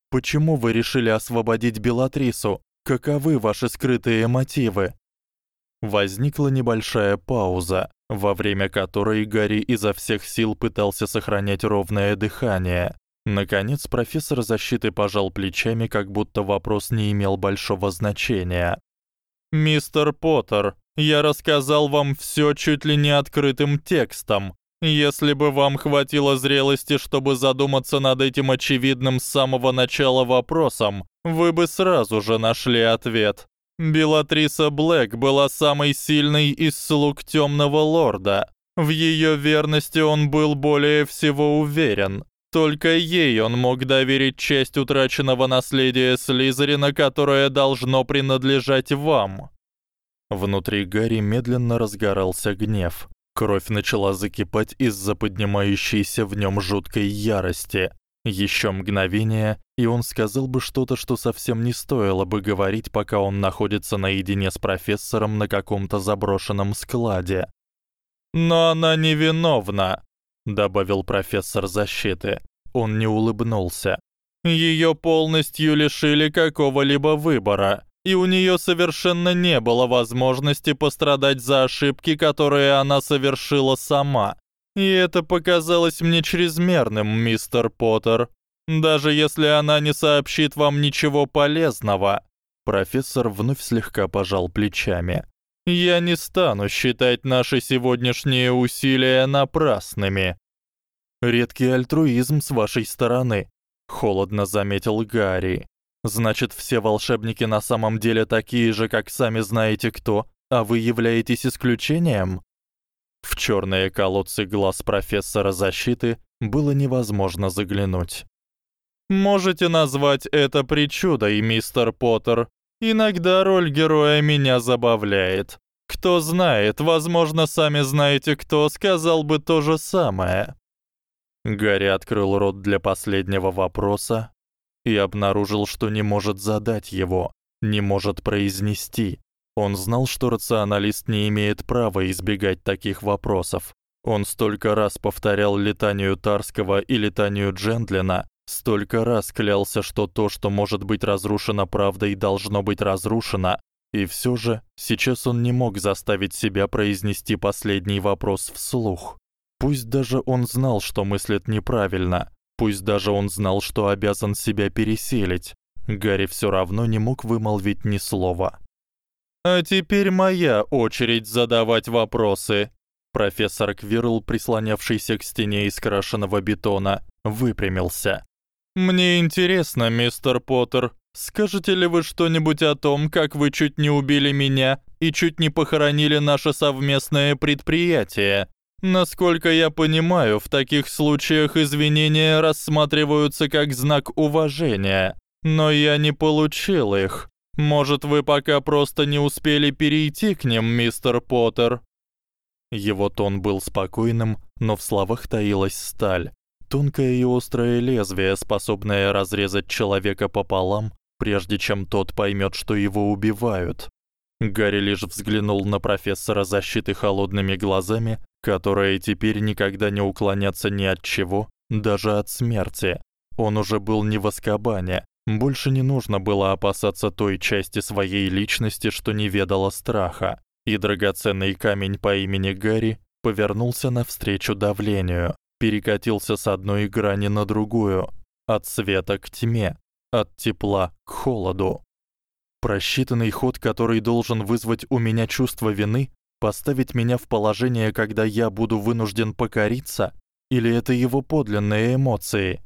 Почему вы решили освободить Белатрису? Каковы ваши скрытые мотивы? Возникла небольшая пауза, во время которой Гарри изо всех сил пытался сохранять ровное дыхание. Наконец профессор защиты пожал плечами, как будто вопрос не имел большого значения. Мистер Поттер, я рассказал вам всё чуть ли не открытым текстом. Если бы вам хватило зрелости, чтобы задуматься над этим очевидным с самого начала вопросом, вы бы сразу же нашли ответ. Белатриса Блэк была самой сильной из слуг Тёмного лорда. В её верности он был более всего уверен. Только ей он мог доверить часть утраченного наследия Слизерина, которое должно принадлежать вам. Внутри Гарри медленно разгорался гнев. Кровь начала закипать из-за поднимающейся в нём жуткой ярости. Ещё мгновение, и он сказал бы что-то, что совсем не стоило бы говорить, пока он находится наедине с профессором на каком-то заброшенном складе. Но она невиновна, добавил профессор защиты. Он не улыбнулся. Её полностью лишили какого-либо выбора, и у неё совершенно не было возможности пострадать за ошибки, которые она совершила сама. И это показалось мне чрезмерным, мистер Поттер. Даже если она не сообщит вам ничего полезного. Профессор вновь слегка пожал плечами. Я не стану считать наши сегодняшние усилия напрасными. Редкий альтруизм с вашей стороны, холодно заметил Гарри. Значит, все волшебники на самом деле такие же, как сами знаете кто, а вы являетесь исключением? В чёрные колодцы глаз профессора защиты было невозможно заглянуть. Можете назвать это причудой, мистер Поттер. Иногда роль героя меня забавляет. Кто знает, возможно, сами знаете, кто сказал бы то же самое. Гарри открыл рот для последнего вопроса и обнаружил, что не может задать его, не может произнести. Он знал, что рационалист не имеет права избегать таких вопросов. Он столько раз повторял летанию Тарского и летанию Джентлина, столько раз клялся, что то, что может быть разрушено правдой, должно быть разрушено. И всё же сейчас он не мог заставить себя произнести последний вопрос вслух. Пусть даже он знал, что мыслит неправильно, пусть даже он знал, что обязан себя пересилить, Гарри всё равно не мог вымолвить ни слова. А теперь моя очередь задавать вопросы. Профессор Квирл, прислонявшийся к стене из крашеного бетона, выпрямился. Мне интересно, мистер Поттер, скажете ли вы что-нибудь о том, как вы чуть не убили меня и чуть не похоронили наше совместное предприятие? Насколько я понимаю, в таких случаях извинения рассматриваются как знак уважения, но я не получил их. Может, вы пока просто не успели перейти к ним, мистер Поттер? Его тон был спокойным, но в словах таилась сталь, тонкое и острое лезвие, способное разрезать человека пополам, прежде чем тот поймёт, что его убивают. Гарри лишь взглянул на профессора защиты холодными глазами, которые теперь никогда не уклонятся ни от чего, даже от смерти. Он уже был не в Азкабане, больше не нужно было опасаться той части своей личности, что не ведала страха. И драгоценный камень по имени Гарри повернулся навстречу давлению, перекатился с одной грани на другую, от света к тьме, от тепла к холоду. Просчитанный ход, который должен вызвать у меня чувство вины, поставить меня в положение, когда я буду вынужден покориться, или это его подлинные эмоции?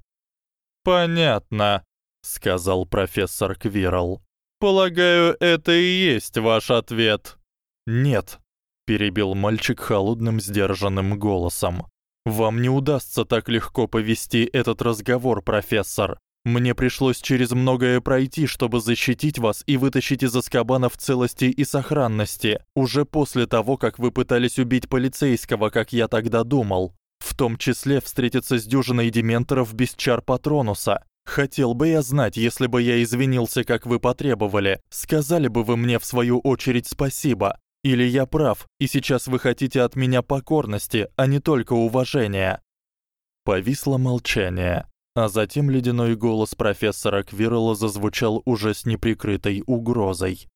Понятно, сказал профессор Квирл. Полагаю, это и есть ваш ответ. Нет, перебил мальчик холодным, сдержанным голосом. Вам не удастся так легко повести этот разговор, профессор. Мне пришлось через многое пройти, чтобы защитить вас и вытащить из Азкабана в целости и сохранности, уже после того, как вы пытались убить полицейского, как я тогда думал, в том числе встретиться с дюжиной дементоров без чар Патронуса. Хотел бы я знать, если бы я извинился, как вы потребовали, сказали бы вы мне в свою очередь спасибо, или я прав, и сейчас вы хотите от меня покорности, а не только уважения. Повисло молчание. А затем ледяной голос профессора Квирла зазвучал уже с неприкрытой угрозой.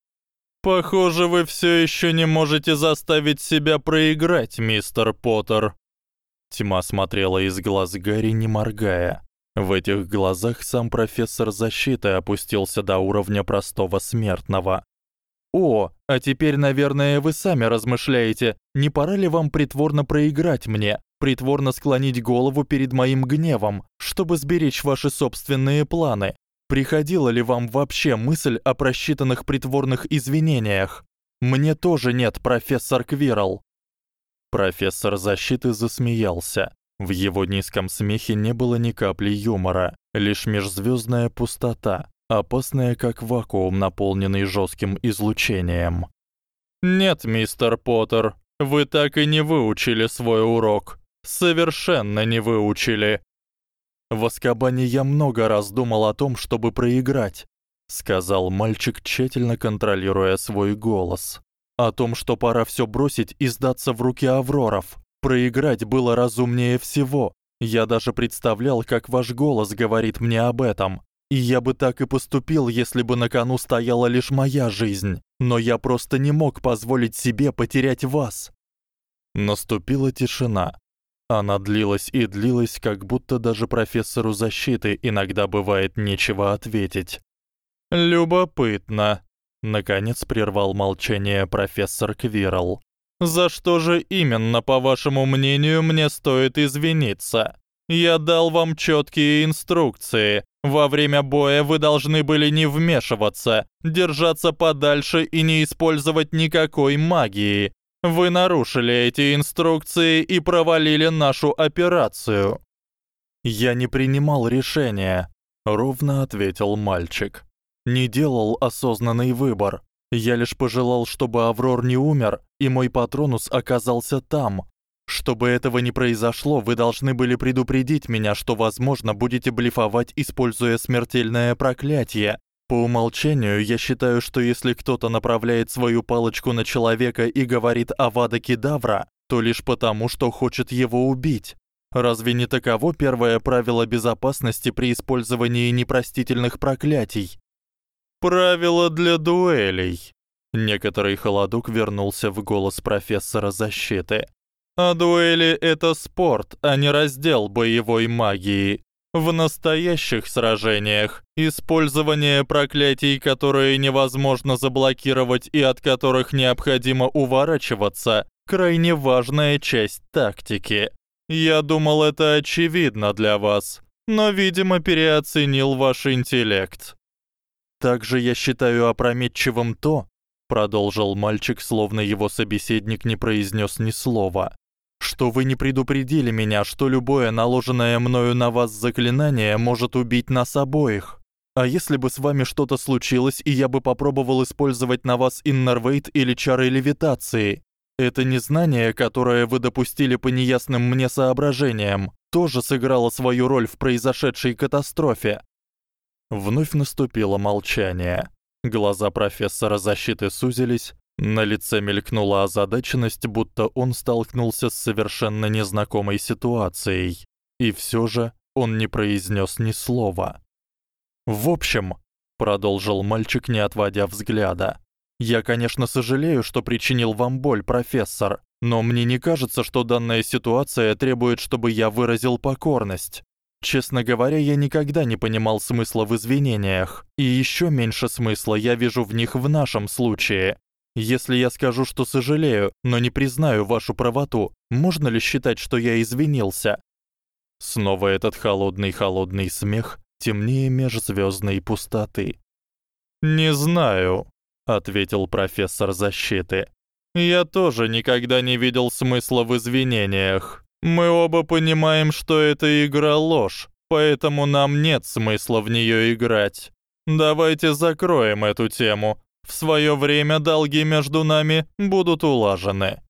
Похоже, вы всё ещё не можете заставить себя проиграть, мистер Поттер. Тьма смотрела из глаз Гарри, не моргая. В этих глазах сам профессор защиты опустился до уровня простого смертного. О, а теперь, наверное, вы сами размышляете, не пора ли вам притворно проиграть мне, притворно склонить голову перед моим гневом, чтобы сберечь ваши собственные планы? Приходила ли вам вообще мысль о просчитанных притворных извинениях? Мне тоже нет, профессор Квирл. Профессор защиты засмеялся. В его низком смехе не было ни капли юмора, лишь межзвёздная пустота, опасная как вакуум, наполненный жёстким излучением. Нет, мистер Поттер, вы так и не выучили свой урок. Совершенно не выучили. В Аскабане я много раз думал о том, чтобы проиграть, сказал мальчик, тщательно контролируя свой голос. О том, что пора всё бросить и сдаться в руки Авроров. Проиграть было разумнее всего. Я даже представлял, как ваш голос говорит мне об этом. И я бы так и поступил, если бы на кону стояла лишь моя жизнь, но я просто не мог позволить себе потерять вас. Наступила тишина. Она длилась и длилась, как будто даже профессору защиты иногда бывает нечего ответить. Любопытно, наконец прервал молчание профессор Квирл. За что же именно, по вашему мнению, мне стоит извиниться? Я дал вам чёткие инструкции. Во время боя вы должны были не вмешиваться, держаться подальше и не использовать никакой магии. Вы нарушили эти инструкции и провалили нашу операцию. Я не принимал решения, ровно ответил мальчик. Не делал осознанный выбор. Я лишь пожелал, чтобы Аврор не умер, и мой патронус оказался там, чтобы этого не произошло, вы должны были предупредить меня, что, возможно, будете блефовать, используя смертельное проклятие. По умолчанию, я считаю, что если кто-то направляет свою палочку на человека и говорит «Авада Кедавра», то лишь потому, что хочет его убить. Разве не таково первое правило безопасности при использовании непростительных проклятий? Правило для дуэлей. Некоторый холодок вернулся в голос профессора защиты. А дуэли это спорт, а не раздел боевой магии. В настоящих сражениях использование проклятий, которые невозможно заблокировать и от которых необходимо уворачиваться, крайне важная часть тактики. Я думал, это очевидно для вас, но, видимо, переоценил ваш интеллект. Также я считаю опрометчивым то, продолжил мальчик, словно его собеседник не произнёс ни слова что вы не предупредили меня, что любое наложенное мною на вас заклинание может убить нас обоих. А если бы с вами что-то случилось, и я бы попробовал использовать на вас иннервейт или чары левитации? Это незнание, которое вы допустили по неясным мне соображениям, тоже сыграло свою роль в произошедшей катастрофе. Вновь наступило молчание. Глаза профессора защиты сузились, на лице мелькнула озадаченность, будто он столкнулся с совершенно незнакомой ситуацией, и всё же он не произнёс ни слова. В общем, продолжил мальчик, не отводя взгляда. Я, конечно, сожалею, что причинил вам боль, профессор, но мне не кажется, что данная ситуация требует, чтобы я выразил покорность. Честно говоря, я никогда не понимал смысла в извинениях, и ещё меньше смысла я вижу в них в нашем случае. Если я скажу, что сожалею, но не признаю вашу правоту, можно ли считать, что я извинился? Снова этот холодный-холодный смех, темнее межзвёздной пустоты. Не знаю, ответил профессор защиты. Я тоже никогда не видел смысла в извинениях. Мы оба понимаем, что это игра ложь, поэтому нам нет смысла в неё играть. Давайте закроем эту тему, в своё время долги между нами будут улажены.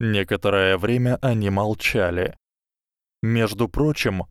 Некоторое время они молчали. Между прочим,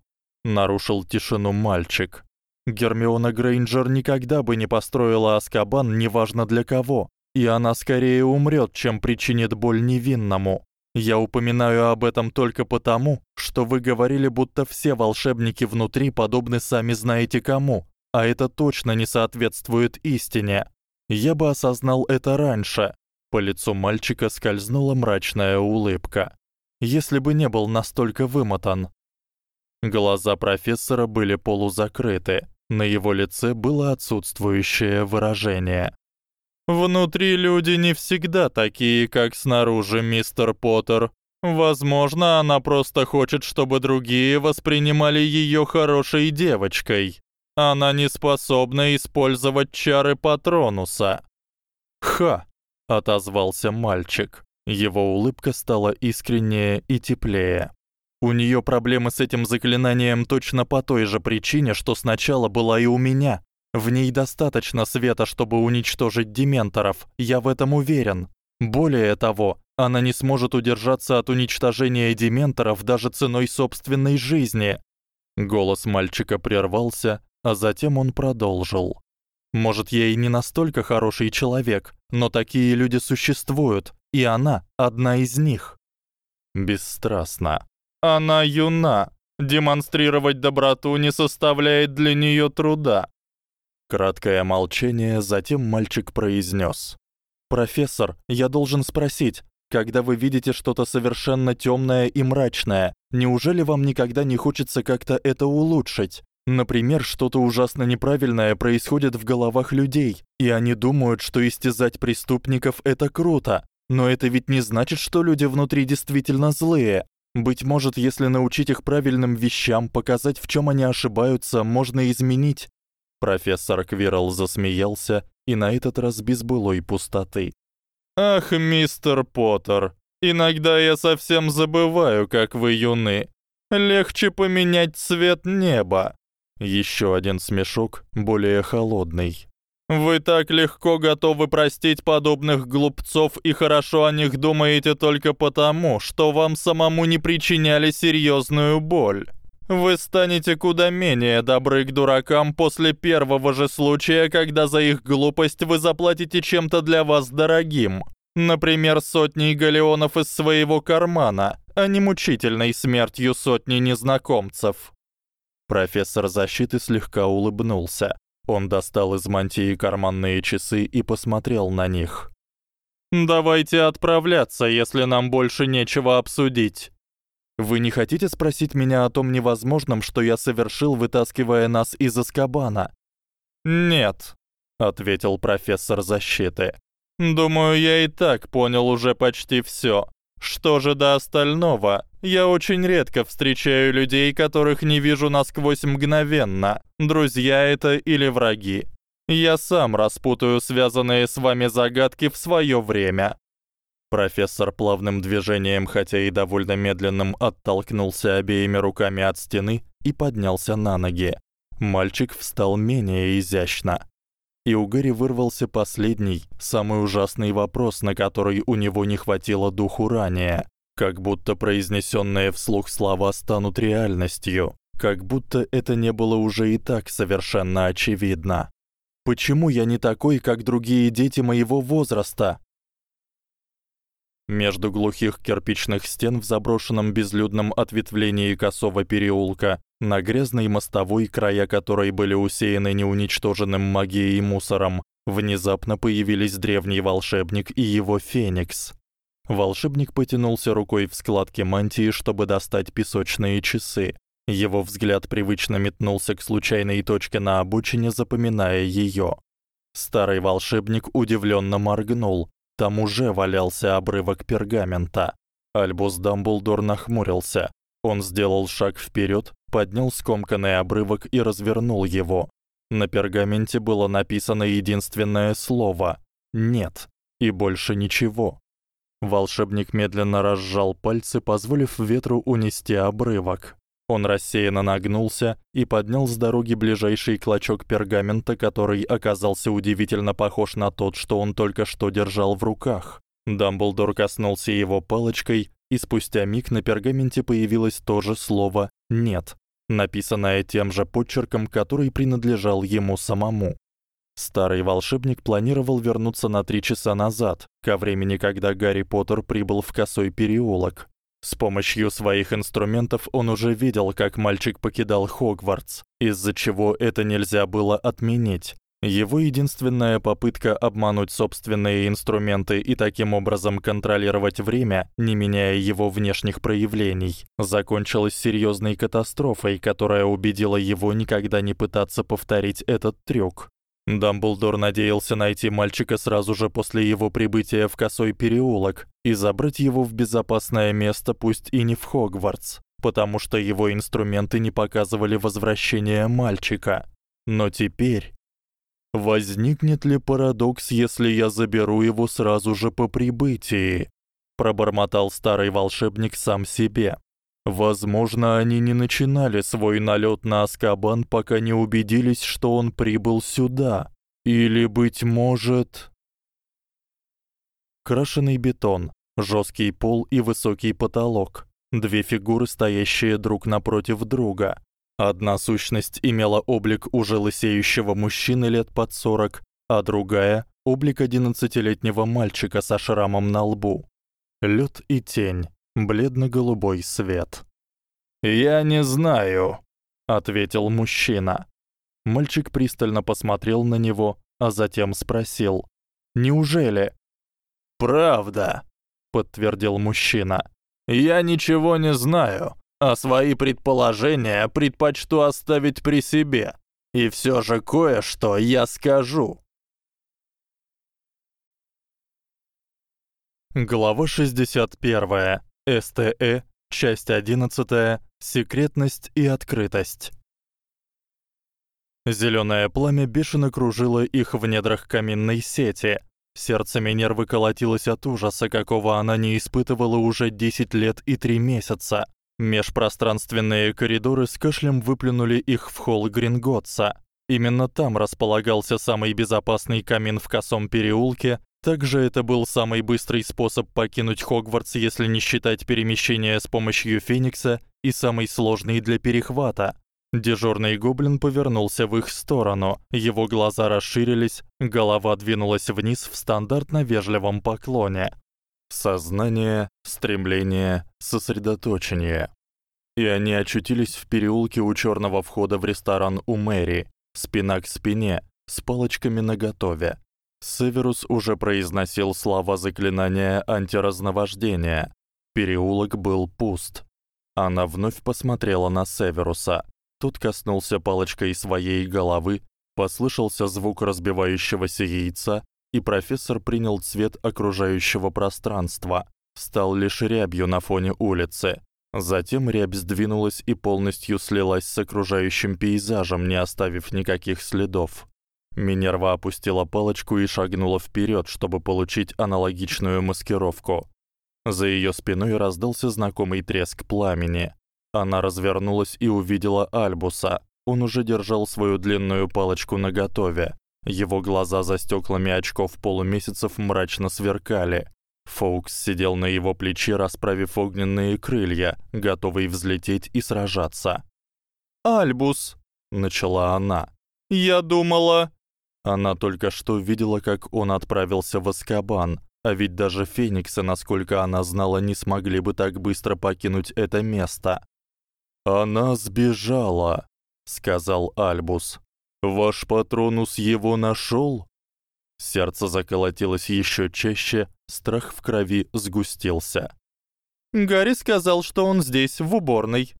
нарушил тишину мальчик. Гермиона Грейнджер никогда бы не построила Аскабан неважно для кого, и она скорее умрёт, чем причинит боль невинному. Я упоминаю об этом только потому, что вы говорили, будто все волшебники внутри подобны сами знаете кому, а это точно не соответствует истине. Я бы осознал это раньше. По лицу мальчика скользнула мрачная улыбка. Если бы не был настолько вымотан. Глаза профессора были полузакрыты, на его лице было отсутствующее выражение. Внутри люди не всегда такие, как снаружи, мистер Поттер. Возможно, она просто хочет, чтобы другие воспринимали её хорошей девочкой. Она не способна использовать чары Патронуса. Ха, отозвался мальчик. Его улыбка стала искреннее и теплее. У неё проблемы с этим заклинанием точно по той же причине, что сначала была и у меня. В ней достаточно света, чтобы уничтожить дементоров, я в этом уверен. Более того, она не сможет удержаться от уничтожения дементоров даже ценой собственной жизни. Голос мальчика прервался, а затем он продолжил. Может, я и не настолько хороший человек, но такие люди существуют, и она одна из них. Бесстрастно. Она юна. Демонстрировать доброту не составляет для неё труда. Краткое молчание, затем мальчик произнёс: "Профессор, я должен спросить, когда вы видите что-то совершенно тёмное и мрачное, неужели вам никогда не хочется как-то это улучшить? Например, что-то ужасно неправильное происходит в головах людей, и они думают, что истязать преступников это круто. Но это ведь не значит, что люди внутри действительно злые. Быть может, если научить их правильным вещам, показать, в чём они ошибаются, можно изменить Профессор Квирл засмеялся, и на этот раз без былой пустоты. Ах, мистер Поттер, иногда я совсем забываю, как вы юны. Легче поменять цвет неба. Ещё один смешок, более холодный. Вы так легко готовы простить подобных глупцов и хорошо о них думаете только потому, что вам самому не причиняли серьёзную боль. Вы станете куда менее добры к дуракам после первого же случая, когда за их глупость вы заплатите чем-то для вас дорогим. Например, сотней галеонов из своего кармана, а не мучительной смертью сотни незнакомцев. Профессор защиты слегка улыбнулся. Он достал из мантии карманные часы и посмотрел на них. Давайте отправляться, если нам больше нечего обсудить. Вы не хотите спросить меня о том невозможном, что я совершил, вытаскивая нас из Азкабана? Нет, ответил профессор защиты. Думаю, я и так понял уже почти всё. Что же до остального? Я очень редко встречаю людей, которых не вижу насквозь мгновенно. Друзья это или враги. Я сам распутаю связанные с вами загадки в своё время. Профессор плавным движением, хотя и довольно медленным, оттолкнулся обеими руками от стены и поднялся на ноги. Мальчик встал менее изящно. И у Гэри вырвался последний, самый ужасный вопрос, на который у него не хватило духу ранее, как будто произнесённые вслух слова станут реальностью, как будто это не было уже и так совершенно очевидно. Почему я не такой, как другие дети моего возраста? Между глухих кирпичных стен в заброшенном безлюдном ответвлении косого переулка, на грязной мостовой, края которой были усеяны неуничтоженным магией мусором, внезапно появились древний волшебник и его феникс. Волшебник потянулся рукой в складки мантии, чтобы достать песочные часы. Его взгляд привычно метнулся к случайной точке на обочине, запоминая её. Старый волшебник удивлённо моргнул, там уже валялся обрывок пергамента. Альбус Дамблдор нахмурился. Он сделал шаг вперёд, поднял скомканный обрывок и развернул его. На пергаменте было написано единственное слово нет и больше ничего. Волшебник медленно разжал пальцы, позволив ветру унести обрывок. Он рассеянно нагнулся и поднял с дороги ближайший клочок пергамента, который оказался удивительно похож на тот, что он только что держал в руках. Дамблдор коснулся его палочкой, и спустя миг на пергаменте появилось то же слово нет, написанное тем же почерком, который принадлежал ему самому. Старый волшебник планировал вернуться на 3 часа назад, ко времени, когда Гарри Поттер прибыл в Косой переулок. С помощью своих инструментов он уже видел, как мальчик покидал Хогвартс, из-за чего это нельзя было отменить. Его единственная попытка обмануть собственные инструменты и таким образом контролировать время, не меняя его внешних проявлений, закончилась серьёзной катастрофой, которая убедила его никогда не пытаться повторить этот трюк. Дамблдор надеялся найти мальчика сразу же после его прибытия в Косой переулок и забрать его в безопасное место, пусть и не в Хогвартс, потому что его инструменты не показывали возвращения мальчика. Но теперь Возникнет ли парадокс, если я заберу его сразу же по прибытии? пробормотал старый волшебник сам себе. Возможно, они не начинали свой налёт на Аскабан, пока не убедились, что он прибыл сюда. Или быть может, крашеный бетон, жёсткий пол и высокий потолок, две фигуры, стоящие друг напротив друга. Одна сущность имела облик уже лысеющего мужчины лет под 40, а другая облик одиннадцатилетнего мальчика со шрамом на лбу. Лёд и тень, бледно-голубой свет. "Я не знаю", ответил мужчина. Мальчик пристально посмотрел на него, а затем спросил: "Неужели?" "Правда", подтвердил мужчина. "Я ничего не знаю а свои предположения предпочту оставить при себе. И всё же кое-что я скажу. Глава 61. СТЭ, часть 11. Секретность и открытость. Зелёное пламя бешено кружило их в недрах каминной сети. Сердце Минервы колотилось от ужаса, какого она не испытывала уже 10 лет и 3 месяца. Межпространственные коридоры с кашлем выплюнули их в холл Гринготса. Именно там располагался самый безопасный камин в косом переулке. Также это был самый быстрый способ покинуть Хогвартс, если не считать перемещения с помощью Феникса, и самый сложный для перехвата. Дежурный гоблин повернулся в их сторону. Его глаза расширились, голова двинулась вниз в стандартно вежливом поклоне. Сознание, стремление, сосредоточение. И они очутились в переулке у чёрного входа в ресторан у Мэри, спина к спине, с палочками наготове. Северус уже произносил слова заклинания антиразновождения. Переулок был пуст. Она вновь посмотрела на Северуса. Тот коснулся палочкой своей головы, послышался звук разбивающегося яйца, и профессор принял цвет окружающего пространства, стал лишь рябью на фоне улицы. Затем рябь сдвинулась и полностью слилась с окружающим пейзажем, не оставив никаких следов. Минерва опустила палочку и шагнула вперёд, чтобы получить аналогичную маскировку. За её спиной раздался знакомый треск пламени. Она развернулась и увидела Альбуса. Он уже держал свою длинную палочку наготове. Его глаза за стёклами очков полумесяцев мрачно сверкали. Фоукс сидел на его плече, расправив огненные крылья, готовый взлететь и сражаться. "Альбус", начала она. "Я думала, она только что видела, как он отправился в Азкабан, а ведь даже фениксы, насколько она знала, не смогли бы так быстро покинуть это место. Она сбежала, сказал Альбус. Ваш патронус его нашёл? Сердце заколотилось ещё чаще, страх в крови сгустился. Гарри сказал, что он здесь, в уборной.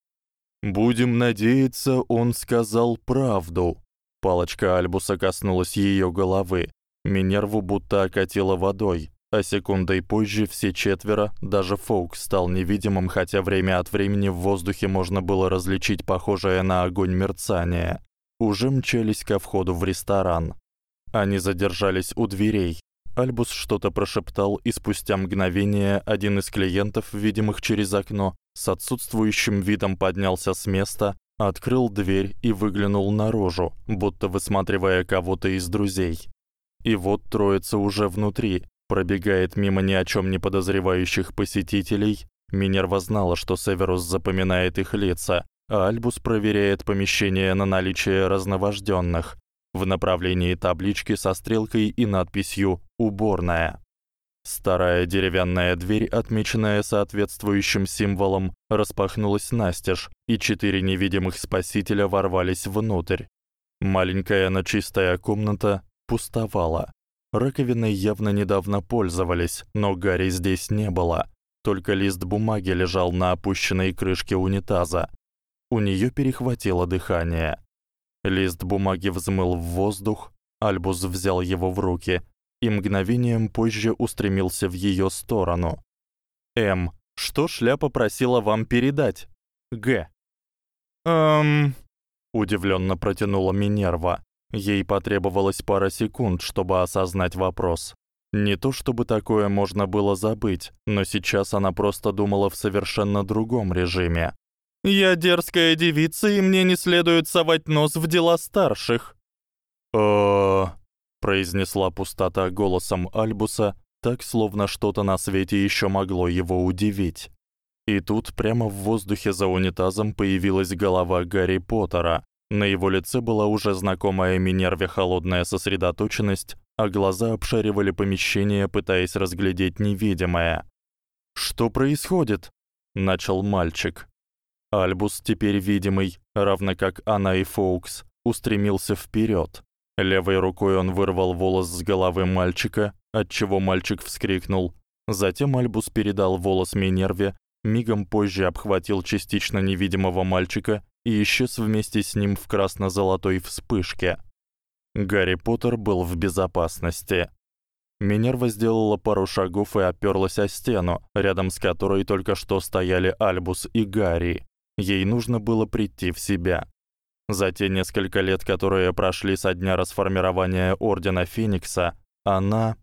Будем надеяться, он сказал правду. Палочка Альбуса коснулась её головы. Минерву будто окатило водой, а секундой позже все четверо, даже Фоук стал невидимым, хотя время от времени в воздухе можно было различить похожее на огонь мерцание уже мчались ко входу в ресторан. Они задержались у дверей. Альбус что-то прошептал, и спустя мгновение один из клиентов, видимых через окно, с отсутствующим видом поднялся с места, открыл дверь и выглянул наружу, будто высматривая кого-то из друзей. И вот троица уже внутри, пробегает мимо ни о чём не подозревающих посетителей. Минерва знала, что Северус запоминает их лица, а Альбус проверяет помещение на наличие разновождённых в направлении таблички со стрелкой и надписью уборная. Старая деревянная дверь, отмеченная соответствующим символом, распахнулась настежь, и четыре невидимых спасителя ворвались внутрь. Маленькая, но чистая комната пустовала. Раковиной явно недавно пользовались, но Гарри здесь не было. Только лист бумаги лежал на опущенной крышке унитаза. У неё перехватило дыхание. Лист бумаги взмыл в воздух, Альбус взял его в руки и мгновением позже устремился в её сторону. М. Что шляпа просила вам передать? Г. Эм, удивлённо протянула Минерва. Ей потребовалось пара секунд, чтобы осознать вопрос. Не то чтобы такое можно было забыть, но сейчас она просто думала в совершенно другом режиме. Я дерзкая девица, и мне не следует совать нос в дела старших. э произнесла пустота голосом Альбуса, так словно что-то на свете ещё могло его удивить. И тут прямо в воздухе за унитазом появилась голова Гарри Поттера. На его лице была уже знакомая Минерве холодная сосредоточенность, а глаза обшаривали помещение, пытаясь разглядеть невидимое. "Что происходит?" начал мальчик. Альбус, теперь видимый, равно как она и Фоукс, устремился вперёд. Левой рукой он вырвал волос с головы мальчика, отчего мальчик вскрикнул. Затем Альбус передал волос Минерве, мигом позже обхватил частично невидимого мальчика и исчез вместе с ним в красно-золотой вспышке. Гарри Поттер был в безопасности. Минерва сделала пару шагов и опёрлась о стену, рядом с которой только что стояли Альбус и Гарри. Ей нужно было прийти в себя. За те несколько лет, которые прошли со дня расформирования ордена Феникса, она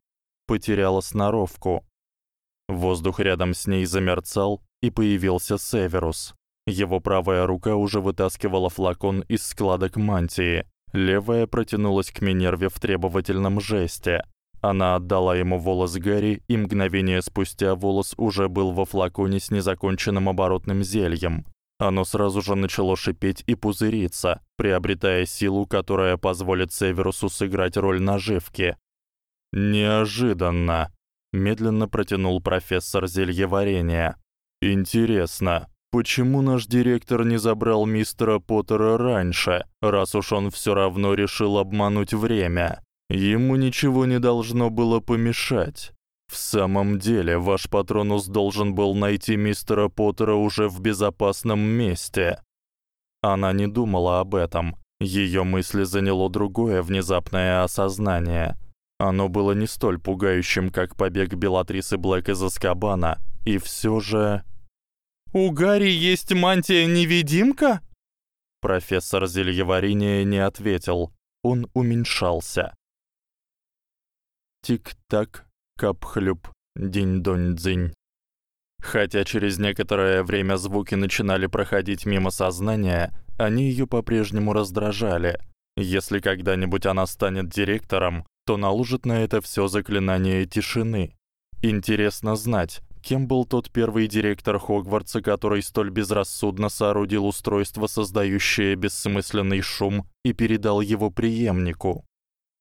потеряла сноровку. Воздух рядом с ней замерцал, и появился Северус. Его правая рука уже вытаскивала флакон из складок мантии, левая протянулась к Минерве в требовательном жесте. Она отдала ему волос Гарри, и мгновение спустя волос уже был во флаконе с незаконченным оборотным зельем. Оно сразу же начало шипеть и пузыриться, приобретая силу, которая позволит Северусу сыграть роль наживки. Неожиданно, медленно протянул профессор зельеварения. Интересно, почему наш директор не забрал мистера Поттера раньше, раз уж он всё равно решил обмануть время? Ему ничего не должно было помешать. В самом деле, ваш патронус должен был найти мистера Поттера уже в безопасном месте. Она не думала об этом. Её мысли заняло другое внезапное осознание. Оно было не столь пугающим, как побег Белатрисы Блэк из Азкабана, и всё же У Гарри есть мантия-невидимка? Профессор зельеварения не ответил. Он уменьшался. Тик-так, кап-хлюп, динь-донь-дзынь. Хотя через некоторое время звуки начинали проходить мимо сознания, они её по-прежнему раздражали. Если когда-нибудь она станет директором, то наложит на это всё заклинание тишины. Интересно знать, кем был тот первый директор Хогвартса, который столь безрассудно соорудил устройство, создающее бессмысленный шум, и передал его преемнику.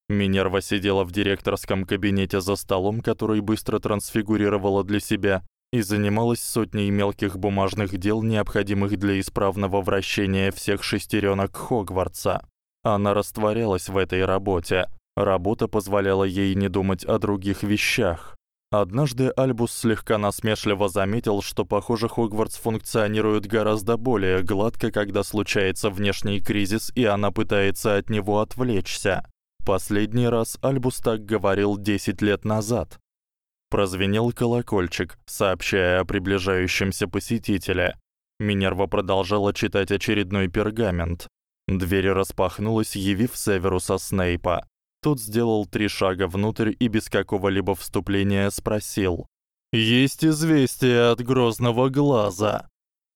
Минерва сидела в директорском кабинете за столом, который быстро трансфигурировала для себя, и занималась сотней мелких бумажных дел, необходимых для исправного вращения всех шестерёнок Хогвартса. Она растворялась в этой работе. Работа позволяла ей не думать о других вещах. Однажды Альбус слегка насмешливо заметил, что, похоже, Хогвартс функционирует гораздо более гладко, когда случается внешний кризис, и она пытается от него отвлечься. Последний раз Альбус так говорил 10 лет назад. Прозвенел колокольчик, сообщая о приближающемся посетителе. Минерва продолжала читать очередной пергамент. Дверь распахнулась, явив Северуса Снейпа. Тот сделал три шага внутрь и без какого-либо вступления спросил: "Есть известие от Грозного глаза?"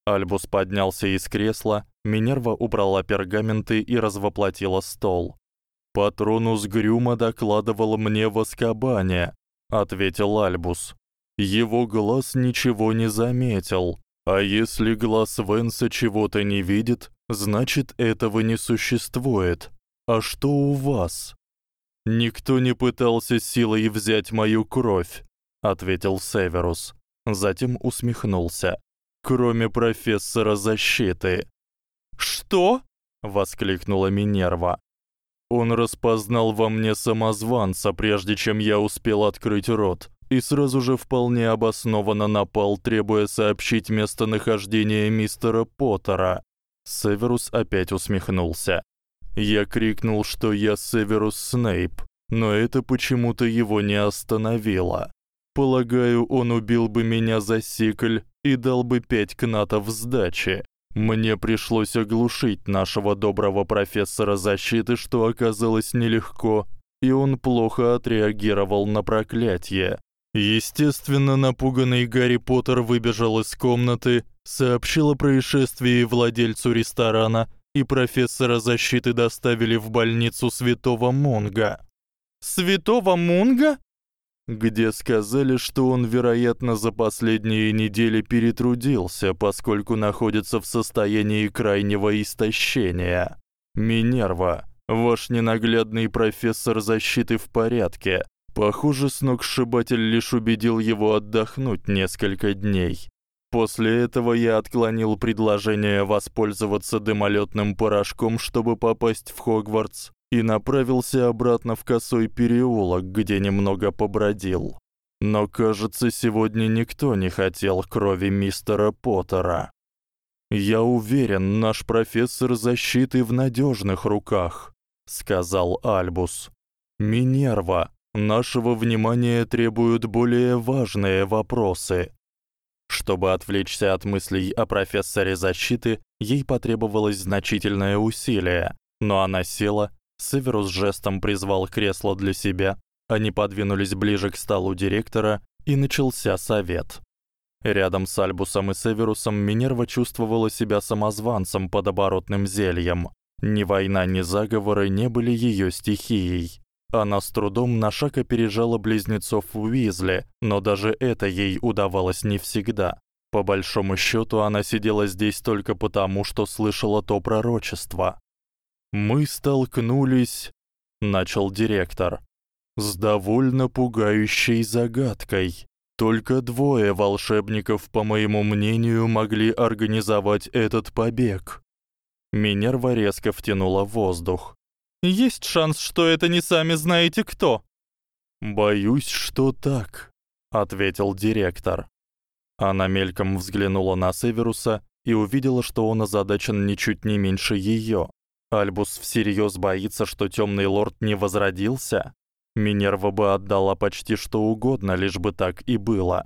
Альбус поднялся из кресла, Минерва убрала пергаменты и развоплотила стол. Патронус Грюма докладывал мне в Аскабане, ответил Альбус. Его глаз ничего не заметил. А если глаз Венса чего-то не видит, значит, этого не существует. А что у вас? Никто не пытался силой взять мою кровь, ответил Северус. Затем усмехнулся. Кроме профессора защиты. Что? воскликнула Минерва. Он распознал во мне самозванца, прежде чем я успел открыть рот, и сразу же вполне обоснованно напал, требуя сообщить местонахождение мистера Поттера. Северус опять усмехнулся. Я крикнул, что я Северус Снейп, но это почему-то его не остановило. Полагаю, он убил бы меня за сикль и дал бы пять кнатов сдачи. Мне пришлось оглушить нашего доброго профессора защиты, что оказалось нелегко, и он плохо отреагировал на проклятие. Естественно, напуганный Гарри Поттер выбежал из комнаты, сообщил о происшествии владельцу ресторана, и профессора защиты доставили в больницу Святого Мунга. Святого Мунга? Где сказали, что он, вероятно, за последние недели перетрудился, поскольку находится в состоянии крайнего истощения. Минерва, ваш ненаглядный профессор защиты в порядке. Похоже, сногсшибатель лишь убедил его отдохнуть несколько дней. После этого я отклонил предложение воспользоваться дымолётным порошком, чтобы попасть в Хогвартс, и направился обратно в Косой переулок, где немного побродил. Но, кажется, сегодня никто не хотел крови мистера Поттера. Я уверен, наш профессор защиты в надёжных руках, сказал Альбус. Минерва, нашего внимания требуют более важные вопросы. Чтобы отвлечься от мыслей о профессоре защиты, ей потребовалось значительное усилие, но она села Северус жестом призвал кресло для себя. Они подвинулись ближе к столу директора, и начался совет. Рядом с Альбусом и Северусом Минерва чувствовала себя самозванцем под оборотным зельем. Ни война, ни заговоры не были её стихией. Она с трудом на шаг опережала близнецов Уизли, но даже это ей удавалось не всегда. По большому счёту она сидела здесь только потому, что слышала то пророчество. Мы столкнулись, начал директор, с довольно пугающей загадкой. Только двое волшебников, по моему мнению, могли организовать этот побег. Минерва резко втянула воздух. Есть шанс, что это не сами знаете кто. Боюсь, что так, ответил директор. Она мельком взглянула на Северуса и увидела, что он озадачен ничуть не меньше её. Альбус всерьёз боится, что тёмный лорд не возродился. Минерва бы отдала почти что угодно, лишь бы так и было.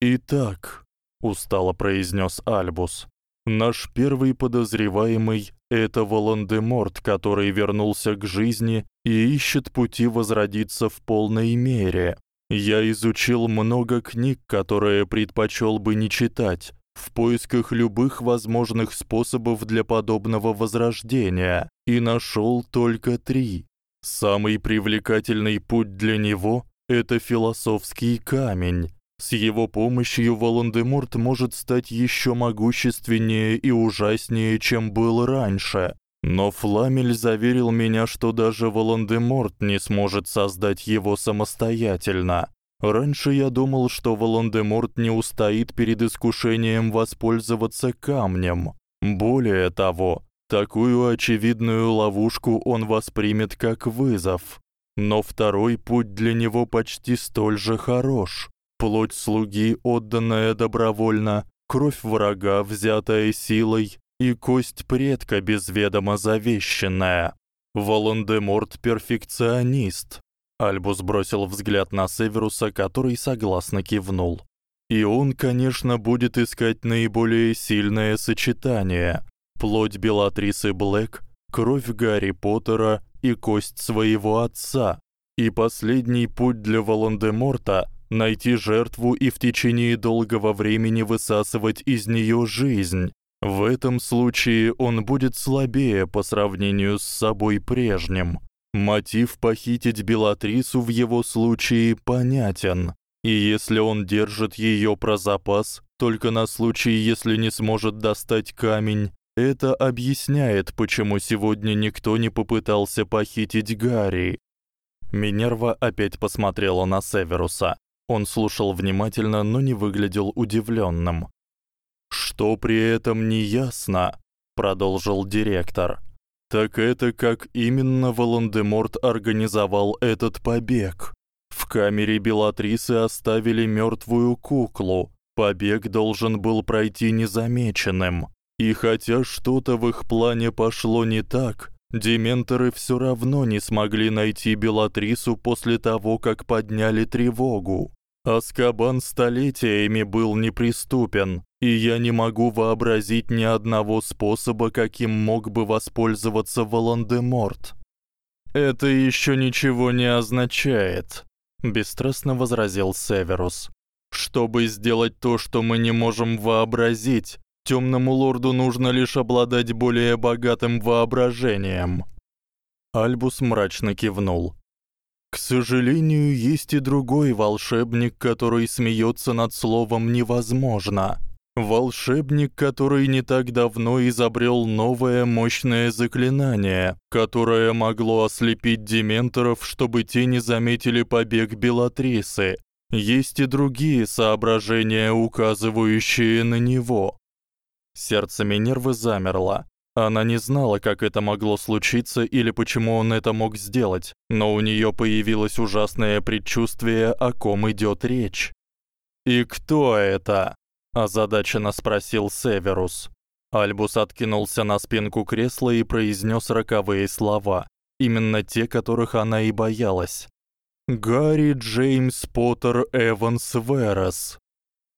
Итак, устало произнёс Альбус. Наш первый подозреваемый это Волан-де-Морт, который вернулся к жизни и ищет пути возродиться в полной мере. Я изучил много книг, которые предпочёл бы не читать, в поисках любых возможных способов для подобного возрождения и нашёл только три. Самый привлекательный путь для него это философский камень. С его помощью Волан-де-Морт может стать ещё могущественнее и ужаснее, чем был раньше. Но Фламель заверил меня, что даже Волан-де-Морт не сможет создать его самостоятельно. Раньше я думал, что Волан-де-Морт не устоит перед искушением воспользоваться камнем. Более того, такую очевидную ловушку он воспримет как вызов. Но второй путь для него почти столь же хорош. Плоть слуги, отданная добровольно, кровь врага, взятая силой, и кость предка без завещанная. Волан-де-Морт перфекционист, Альбус бросил взгляд на Северуса, который согласно кивнул. И он, конечно, будет искать наиболее сильное сочетание: плоть Белатрисы Блэк, кровь Гарри Поттера и кость своего отца. И последний путь для Волан-де-Морта найти жертву и в течение долгого времени высасывать из неё жизнь. В этом случае он будет слабее по сравнению с собой прежним. Мотив похитить Белатрису в его случае понятен. И если он держит её про запас только на случай, если не сможет достать камень, это объясняет, почему сегодня никто не попытался похитить Гарри. Минерва опять посмотрела на Северуса. Он слушал внимательно, но не выглядел удивлённым. Что при этом не ясно, продолжил директор. Так это как именно Волан-де-Морт организовал этот побег? В камере Белатрисы оставили мёртвую куклу. Побег должен был пройти незамеченным. И хотя что-то в их плане пошло не так, дементоры всё равно не смогли найти Белатрису после того, как подняли тревогу. Аскабан столетиями был неприступен, и я не могу вообразить ни одного способа, каким мог бы воспользоваться Волан-де-Морт. Это ещё ничего не означает, бесстрастно возразил Северус. Чтобы сделать то, что мы не можем вообразить, тёмному лорду нужно лишь обладать более богатым воображением. Альбус мрачно кивнул. К сожалению, есть и другой волшебник, который смеётся над словом невозможно. Волшебник, который не так давно изобрел новое мощное заклинание, которое могло ослепить дементоров, чтобы те не заметили побег Белатрисы. Есть и другие соображения, указывающие на него. Сердце Минервы замерло. Она не знала, как это могло случиться или почему он это мог сделать, но у неё появилось ужасное предчувствие, о ком идёт речь. "И кто это?" Озадаченно спросил Северус. Альбус откинулся на спинку кресла и произнёс роковые слова, именно те, которых она и боялась. Гарри Джеймс Поттер Эванс Верес.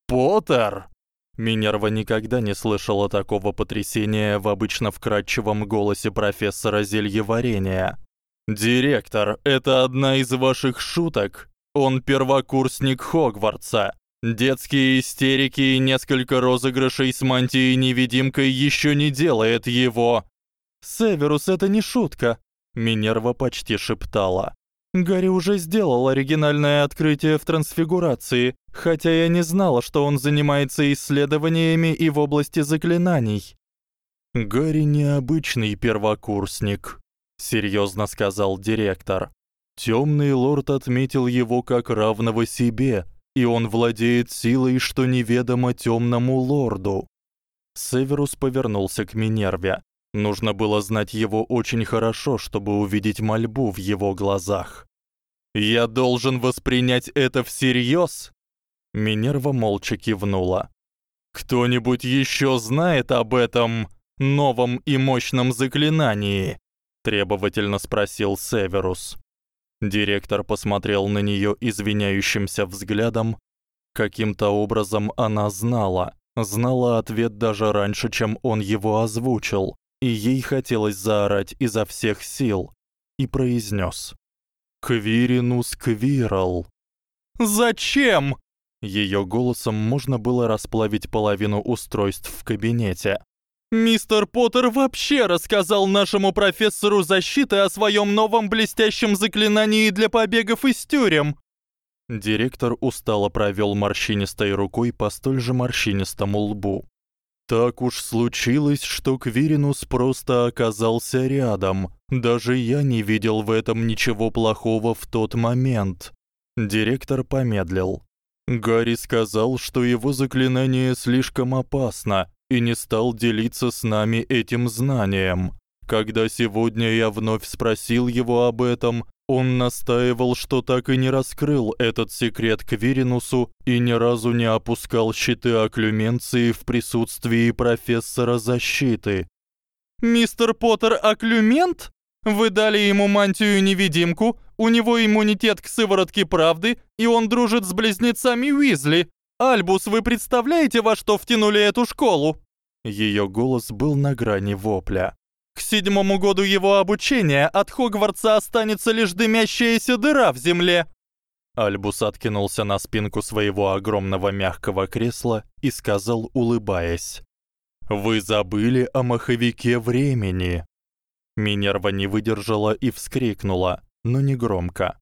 Поттер Минерва никогда не слышала такого потрясения в обычно вкрадчивом голосе профессора зельеварения. Директор, это одна из ваших шуток. Он первокурсник Хогвартса. Детские истерики и несколько розыгрышей с мантией-невидимкой ещё не делает его. Северус это не шутка, Минерва почти шептала. Гарри уже сделал оригинальное открытие в трансфигурации, хотя я не знала, что он занимается исследованиями и в области заклинаний. Гарри необычный первокурсник, серьёзно сказал директор. Тёмный лорд отметил его как равного себе, и он владеет силой, что неведомо тёмному лорду. Северус повернулся к Минерве. Нужно было знать его очень хорошо, чтобы увидеть мольбу в его глазах. Я должен воспринять это всерьёз? Минерва молча кивнула. Кто-нибудь ещё знает об этом новом и мощном заклинании? требовательно спросил Северус. Директор посмотрел на неё извиняющимся взглядом. Каким-то образом она знала, знала ответ даже раньше, чем он его озвучил и ей хотелось заорать изо всех сил, и произнёс: "Квиринус Квирал". "Зачем?" Её голосом можно было расплавить половину устройств в кабинете. Мистер Поттер вообще рассказал нашему профессору защиты о своём новом блестящем заклинании для побегов из тюрем. Директор устало провёл морщинистой рукой по столь же морщинистому лбу. Так уж случилось, что Квиринус просто оказался рядом. Даже я не видел в этом ничего плохого в тот момент. Директор помедлил. Гарри сказал, что его заклинание слишком опасно и не стал делиться с нами этим знанием. Когда сегодня я вновь спросил его об этом, он настаивал, что так и не раскрыл этот секрет Квиринусу и ни разу не опускал щиты окклюменции в присутствии профессора защиты. Мистер Поттер окклюмент? Вы дали ему мантию-невидимку, у него иммунитет к сыворотке правды, и он дружит с близнецами Уизли. Альбус, вы представляете, во что втянули эту школу? Её голос был на грани вопля. К седьмому году его обучения от Хогвартса останется лишь дымящаяся дыра в земле. Альбус откинулся на спинку своего огромного мягкого кресла и сказал, улыбаясь: "Вы забыли о маховике времени". Минерва не выдержала и вскрикнула, но не громко.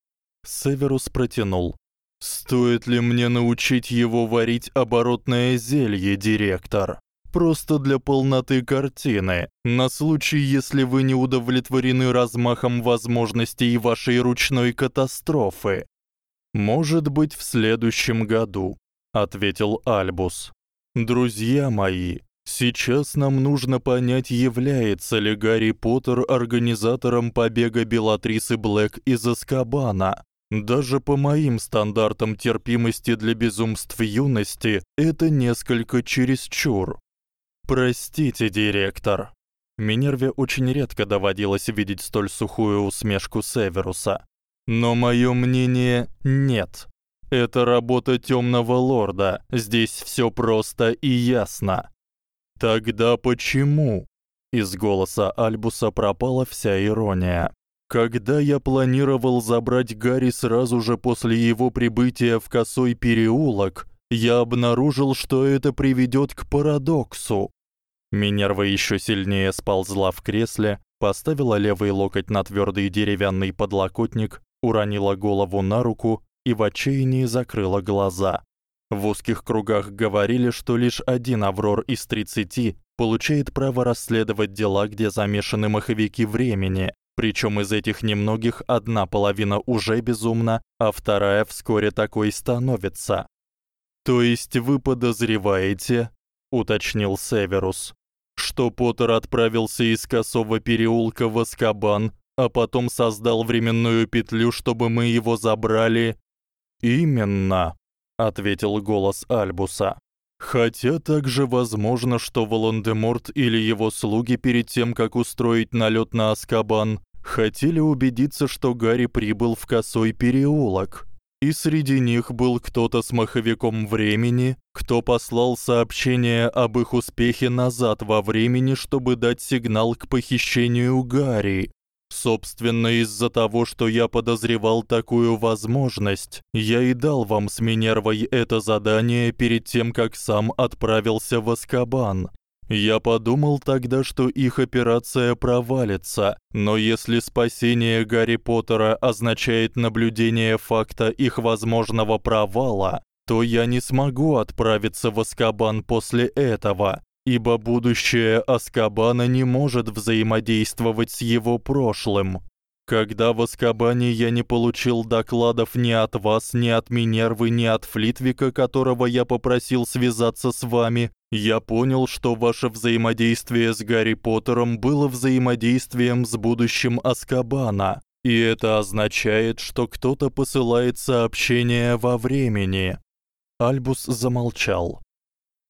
Северус протянул: "Стоит ли мне научить его варить оборотное зелье, директор?" просто для полноты картины, на случай, если вы не удовлетворены размахом возможностей вашей ручной катастрофы. Может быть, в следующем году, ответил Альбус. Друзья мои, Сейчас нам нужно понять, является ли Гарри Поттер организатором побега Белатрисы Блэк из Азкабана. Даже по моим стандартам терпимости для безумств юности это несколько чересчур. Простите, директор. Минерве очень редко доводилось видеть столь сухую усмешку Северуса. Но моё мнение нет. Это работа Тёмного лорда. Здесь всё просто и ясно. Тогда почему? Из голоса Альбуса пропала вся ирония. Когда я планировал забрать Гарри сразу же после его прибытия в Косой переулок, я обнаружил, что это приведёт к парадоксу. Минерва ещё сильнее сползла в кресле, поставила левый локоть на твёрдый деревянный подлокотник, уронила голову на руку и в отчаянии закрыла глаза. В узких кругах говорили, что лишь один Аврор из 30 получает право расследовать дела, где замешаны маховики времени. Причём из этих немногих одна половина уже безумна, а вторая вскоре такой становится. То есть вы подозреваете, уточнил Северус, что Поттер отправился из Косого переулка в Азкабан, а потом создал временную петлю, чтобы мы его забрали. Именно, ответил голос Альбуса. Хотя также возможно, что Волан-де-Морт или его слуги перед тем, как устроить налёт на Азкабан, хотели убедиться, что Гарри прибыл в Косой переулок. И среди них был кто-то с маховиком времени, кто послал сообщение об их успехе назад во времени, чтобы дать сигнал к похищению Гарри. Собственно, из-за того, что я подозревал такую возможность, я и дал вам с Минервой это задание перед тем, как сам отправился в Азкабан. Я подумал тогда, что их операция провалится, но если спасение Гарри Поттера означает наблюдение факта их возможного провала, то я не смогу отправиться в Азкабан после этого, ибо будущее Аскабана не может взаимодействовать с его прошлым. Когда в Аскабане я не получил докладов ни от вас, ни от Минервы, ни от Флитвика, которого я попросил связаться с вами, я понял, что ваше взаимодействие с Гарри Поттером было взаимодействием с будущим Аскабана, и это означает, что кто-то посылает сообщение во времени. Альбус замолчал.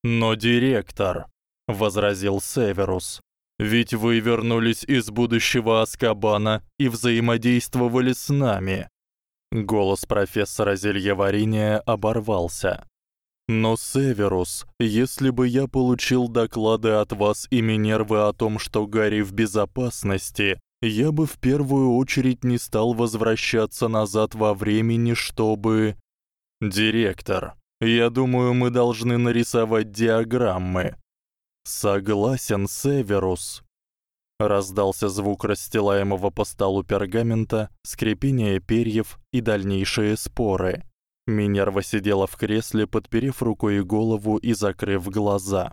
Но директор, возразил Северус. Ведь вы вернулись из будущего Аскабана и взаимодействовали с нами. Голос профессора зельеварения оборвался. Но Северус, если бы я получил доклады от вас и Минервы о том, что Гарри в безопасности, я бы в первую очередь не стал возвращаться назад во времени, чтобы Директор, я думаю, мы должны нарисовать диаграммы. Согласен, Северус. Раздался звук расстилаемого по столу пергамента, скрипение перьев и дальнейшие споры. Минерва сидела в кресле, подперев рукой голову и закрыв глаза.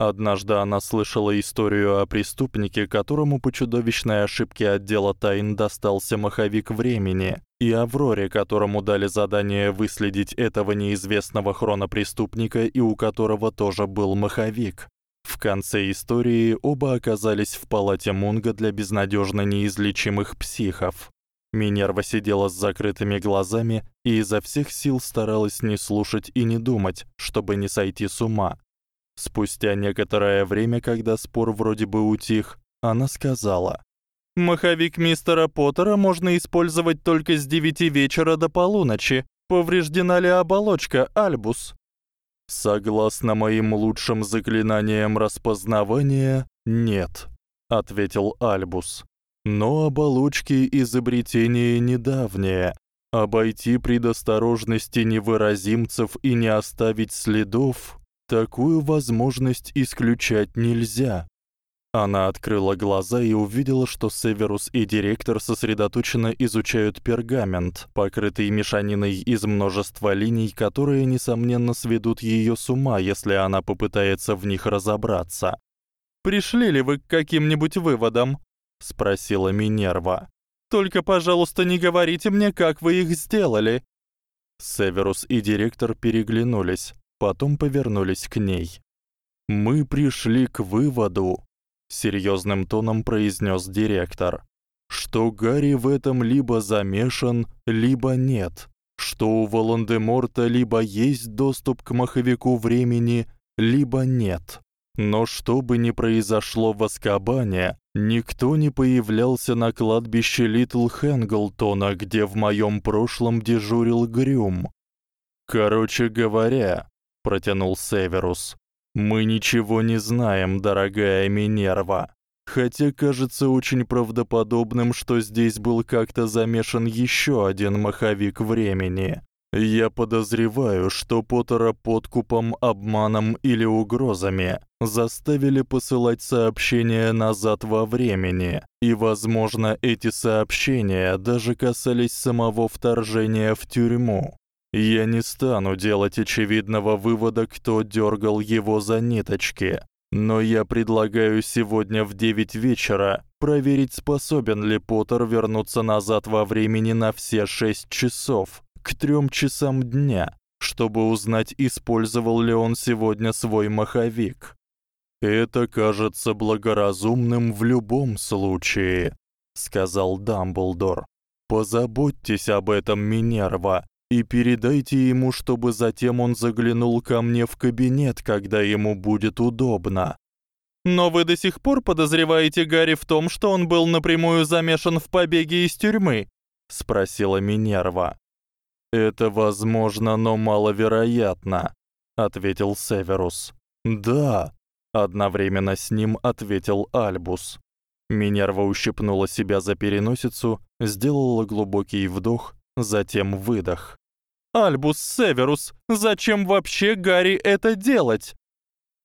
Однажды она слышала историю о преступнике, которому по чудовищной ошибке отдела тайн достался маховик времени, и Авроре, которому дали задание выследить этого неизвестного хронопреступника и у которого тоже был маховик. В конце истории оба оказались в палате Мунга для безнадёжно неизлечимых психов. Минерва сидела с закрытыми глазами и изо всех сил старалась не слушать и не думать, чтобы не сойти с ума. Спустя некоторое время, когда спор вроде бы утих, она сказала: "Маховик мистера Поттера можно использовать только с девяти вечера до полуночи. Повреждена ли оболочка, Альбус?" Согласно моим лучшим заклинаниям распознавания, нет, ответил Альбус. Но оболочки изобретение недавнее. Обойти предосторожности невыразимцев и не оставить следов такую возможность исключать нельзя. Она открыла глаза и увидела, что Северус и директор сосредоточенно изучают пергамент, покрытый мешаниной из множества линий, которые несомненно сведут её с ума, если она попытается в них разобраться. Пришли ли вы к каким-нибудь выводам? спросила Минерва. Только, пожалуйста, не говорите мне, как вы их сделали. Северус и директор переглянулись, потом повернулись к ней. Мы пришли к выводу, серьёзным тоном произнёс директор, что Гарри в этом либо замешан, либо нет, что у Волан-де-Морта либо есть доступ к маховику времени, либо нет. Но что бы ни произошло в Аскабане, никто не появлялся на кладбище Литл Хэнглтона, где в моём прошлом дежурил Грюм. Короче говоря, протянул Северус. Мы ничего не знаем, дорогая Минерва. Хотя кажется очень правдоподобным, что здесь был как-то замешан ещё один маховик времени. Я подозреваю, что Поттера подкупом, обманом или угрозами заставили посылать сообщения назад во времени, и, возможно, эти сообщения даже касались самого вторжения в тюрьму. Я не стану делать очевидного вывода, кто дёргал его за ниточки, но я предлагаю сегодня в 9 вечера проверить, способен ли Поттер вернуться назад во времени на все 6 часов к трём часам дня, чтобы узнать, использовал ли он сегодня свой маховик. Это кажется благоразумным в любом случае, сказал Дамблдор. Позаботьтесь об этом, Минерва, и передайте ему, чтобы затем он заглянул ко мне в кабинет, когда ему будет удобно. Но вы до сих пор подозреваете Гарри в том, что он был напрямую замешан в побеге из тюрьмы, спросила Минерва. Это возможно, но маловероятно, ответил Северус. Да, одновременно с ним ответил Альбус. Минерва ущипнула себя за переносицу, сделала глубокий вдох, затем выдох. Альбус Северус, зачем вообще Гарри это делать?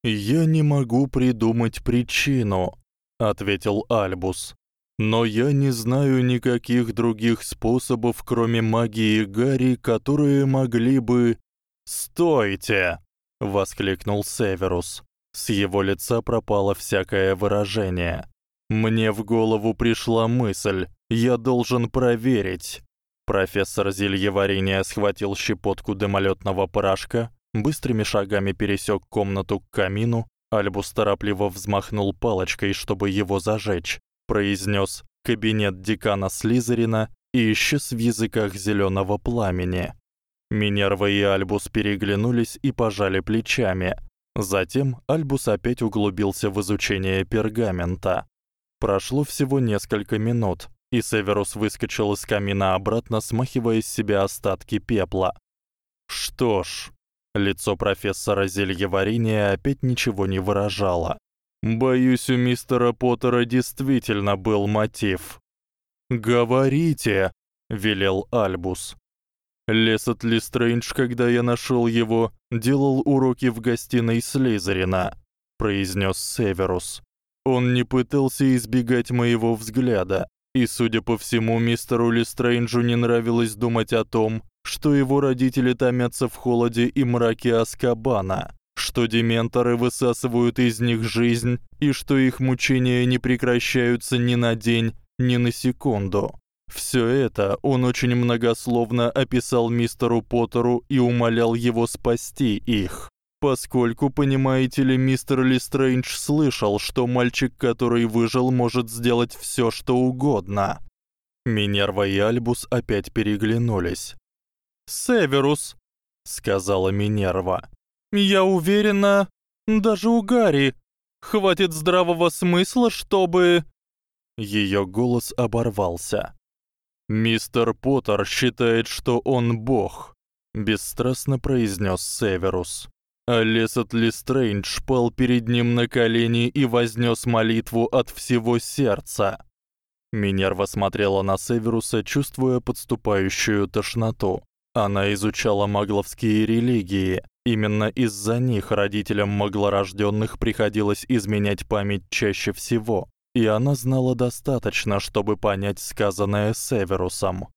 Я не могу придумать причину, ответил Альбус. Но я не знаю никаких других способов, кроме магии Гарри, которые могли бы Стойте, воскликнул Северус. С его лица пропало всякое выражение. Мне в голову пришла мысль: я должен проверить. Профессор зельеварения схватил щепотку дымолётного порошка, быстрыми шагами пересёк комнату к камину, Альбус торопливо взмахнул палочкой, чтобы его зажечь произнёс кабинет декана Слизерина и исчез в языках зелёного пламени. Минерва и Альбус переглянулись и пожали плечами. Затем Альбус опять углубился в изучение пергамента. Прошло всего несколько минут, и Северус выскочил из камина обратно, смахивая с себя остатки пепла. Что ж, лицо профессора зельеварения опять ничего не выражало. Боюсь, у мистера Поттера действительно был мотив. Говорите, велел Альбус. Лесат Лестрейндж, когда я нашёл его, делал уроки в гостиной Слизерина, произнёс Северус. Он не пытался избегать моего взгляда, и, судя по всему, мистеру Лестрейнджу не нравилось думать о том, что его родители томятся в холоде и мраке Азкабана что дементоры высасывают из них жизнь и что их мучения не прекращаются ни на день, ни на секунду. Всё это он очень многословно описал мистеру Поттеру и умолял его спасти их. Поскольку, понимаете ли, мистер Листрейндж слышал, что мальчик, который выжил, может сделать всё, что угодно. Минерва и Альбус опять переглянулись. "Северус", сказала Минерва. Я уверена, даже у Гарри хватит здравого смысла, чтобы Её голос оборвался. Мистер Поттер считает, что он бог, бесстрастно произнёс Северус. А Лесот Листрейндж пал перед ним на колени и вознёс молитву от всего сердца. Минерва смотрела на Северуса, чувствуя подступающую тошноту. Она изучала магловские религии, Именно из-за них родителям маглорождённых приходилось изменять память чаще всего, и она знала достаточно, чтобы понять сказанное Северусом.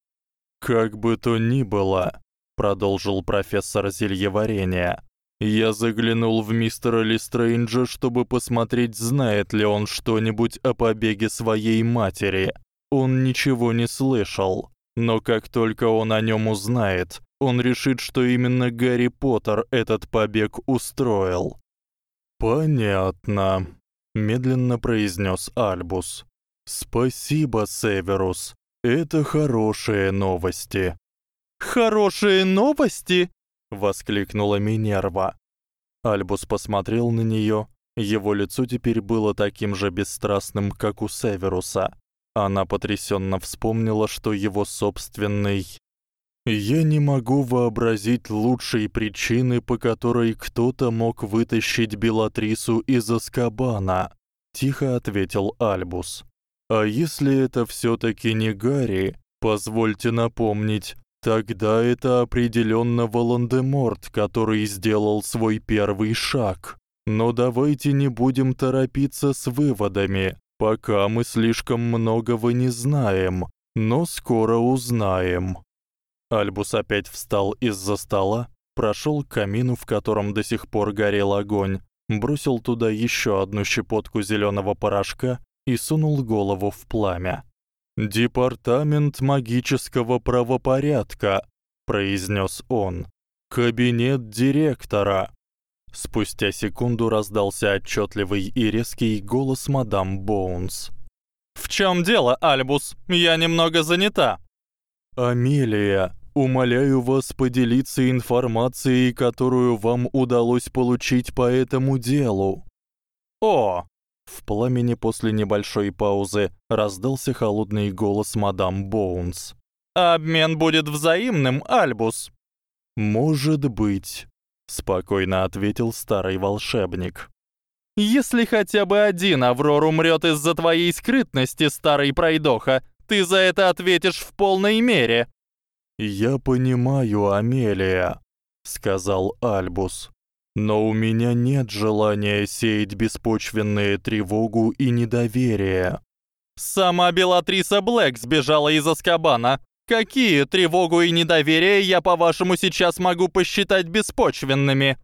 Как бы то ни было, продолжил профессор зельеварения. Я заглянул в мистера Листрейнджа, чтобы посмотреть, знает ли он что-нибудь о побеге своей матери. Он ничего не слышал, но как только он о нём узнает, он решит, что именно Гарри Поттер этот побег устроил. Понятно, медленно произнёс Альбус. Спасибо, Северус. Это хорошие новости. Хорошие новости? Воскликнула Минерва. Альбус посмотрел на неё. Его лицо теперь было таким же бесстрастным, как у Северуса. Она потрясённо вспомнила, что его собственный я не могу вообразить лучшей причины, по которой кто-то мог вытащить Белатрису из Азкабана, тихо ответил Альбус. А если это всё-таки не Гарри, позвольте напомнить, тогда это определённо Волан-де-Морт, который сделал свой первый шаг. Но давайте не будем торопиться с выводами, пока мы слишком многого не знаем, но скоро узнаем. Альбус опять встал из-за стола, прошёл к камину, в котором до сих пор горел огонь, бросил туда ещё одну щепотку зелёного порошка и сунул голову в пламя. Департамент магического правопорядка, произнёс он. Кабинет директора. Спустя секунду раздался отчётливый и резкий голос мадам Боунс. В чём дело, Альбус? Я немного занята. Амелия, умоляю вас поделиться информацией, которую вам удалось получить по этому делу. О, в пламени после небольшой паузы раздался холодный голос мадам Боунс. Обмен будет взаимным, Альбус. Может быть, спокойно ответил старый волшебник. Если хотя бы один Аврор умрёт из-за твоей скрытности, старый пройдоха, ты за это ответишь в полной мере. Я понимаю, Амелия, сказал Альбус. Но у меня нет желания сеять беспочвенную тревогу и недоверие. Сама Белатриса Блэк сбежала из Аскабана. Какие тревогу и недоверие я, по-вашему, сейчас могу посчитать беспочвенными?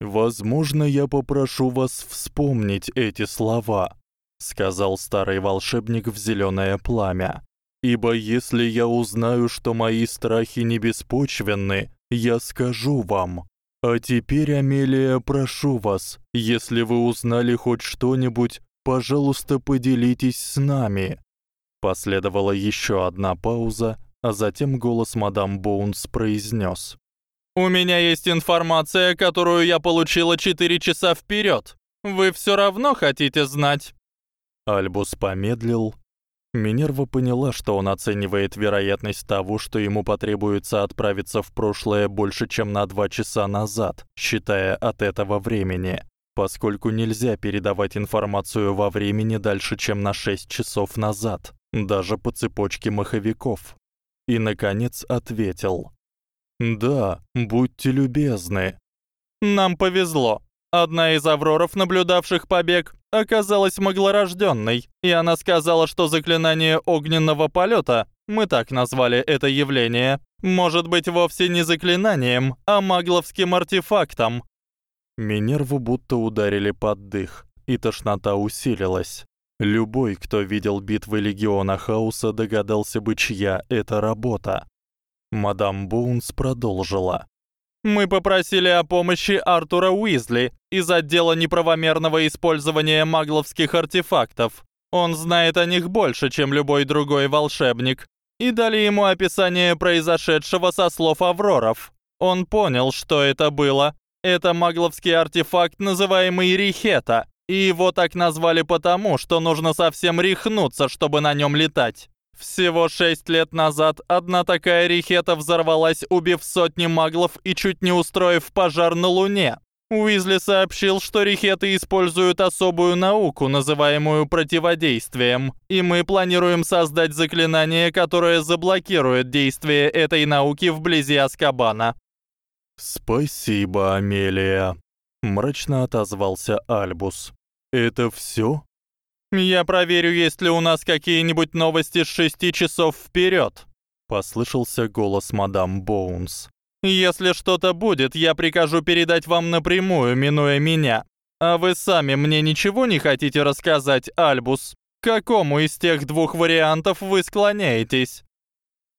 Возможно, я попрошу вас вспомнить эти слова сказал старый волшебник в зелёное пламя. Ибо если я узнаю, что мои страхи не беспочвенны, я скажу вам. А теперь, Амелия, прошу вас, если вы узнали хоть что-нибудь, пожалуйста, поделитесь с нами. Последовала ещё одна пауза, а затем голос мадам Боунс произнёс: У меня есть информация, которую я получила 4 часа вперёд. Вы всё равно хотите знать? Альбус помедлил. Минерва поняла, что он оценивает вероятность того, что ему потребуется отправиться в прошлое больше, чем на 2 часа назад, считая от этого времени, поскольку нельзя передавать информацию во времени дальше, чем на 6 часов назад, даже по цепочке маховиков. И наконец ответил: "Да, будьте любезны. Нам повезло. Одна из авроров, наблюдавших побег, оказалась маглорождённой, и она сказала, что заклинание огненного полёта, мы так назвали это явление, может быть вовсе не заклинанием, а магловским артефактом. Минерву будто ударили под дых, и тошнота усилилась. Любой, кто видел битвы легиона хаоса, догадался бы, чья это работа. Мадам Боунс продолжила: мы попросили о помощи Артура Уизли из отдела неправомерного использования магловских артефактов. Он знает о них больше, чем любой другой волшебник. И дали ему описание произошедшего со слов Авроров. Он понял, что это было. Это магловский артефакт, называемый Рихета, и его так назвали потому, что нужно совсем рехнуться, чтобы на нём летать. Всего шесть лет назад одна такая рихета взорвалась, убив сотни маглов и чуть не устроив пожар на Луне. Уизли сообщил, что рихеты используют особую науку, называемую противодействием, и мы планируем создать заклинание, которое заблокирует действие этой науки вблизи Аскабана. Спасибо, Амелия, мрачно отозвался Альбус. Это всё? Я проверю, есть ли у нас какие-нибудь новости с шести часов вперёд. Послышался голос мадам Боунс. Если что-то будет, я прикажу передать вам напрямую, минуя меня. А вы сами мне ничего не хотите рассказать, Альбус? К какому из тех двух вариантов вы склоняетесь?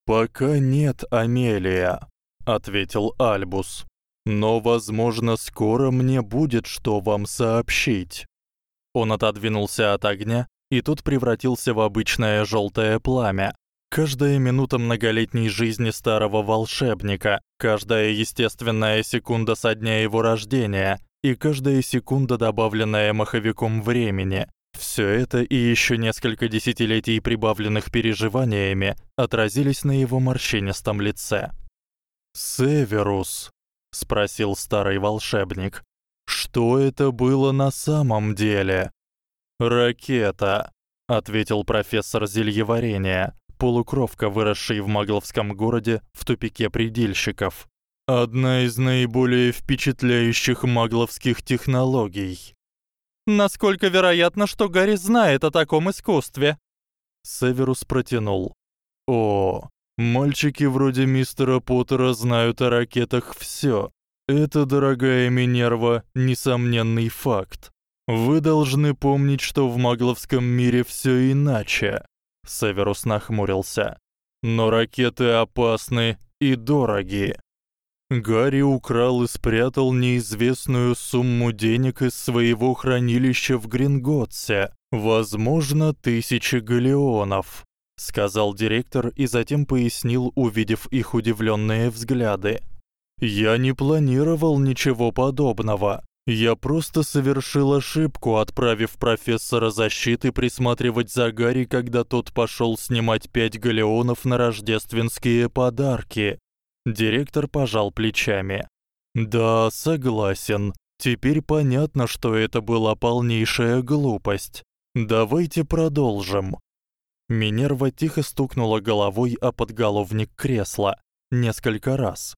Пока нет, Амелия, ответил Альбус. Но, возможно, скоро мне будет что вам сообщить. Он отодвинулся от огня, и тот превратился в обычное жёлтое пламя. Каждая минута многолетней жизни старого волшебника, каждая естественная секунда со дня его рождения и каждая секунда, добавленная маховиком времени, всё это и ещё несколько десятилетий прибавленных переживаниями отразились на его морщинистом лице. Северус, спросил старый волшебник. Что это было на самом деле? Ракета, ответил профессор зельеварения, полукровка, выросший в магловском городе в тупике предельщиков. Одна из наиболее впечатляющих магловских технологий. Насколько вероятно, что Гарри знает о таком искусстве? Северус протянул. О, мальчики вроде мистера Поттера знают о ракетах всё. Это, дорогая Минерва, несомненный факт. Вы должны помнить, что в магловском мире всё иначе. Северус нахмурился. Но ракеты опасны и дороги. Гарри украл и спрятал неизвестную сумму денег из своего хранилища в Гринготсе, возможно, тысячи галеонов, сказал директор и затем пояснил, увидев их удивлённые взгляды. Я не планировал ничего подобного. Я просто совершил ошибку, отправив профессора защиты присматривать за Гарри, когда тот пошёл снимать пять галеонов на рождественские подарки. Директор пожал плечами. Да, согласен. Теперь понятно, что это была полнейшая глупость. Давайте продолжим. Минерва тихо стукнула головой о подголовник кресла несколько раз.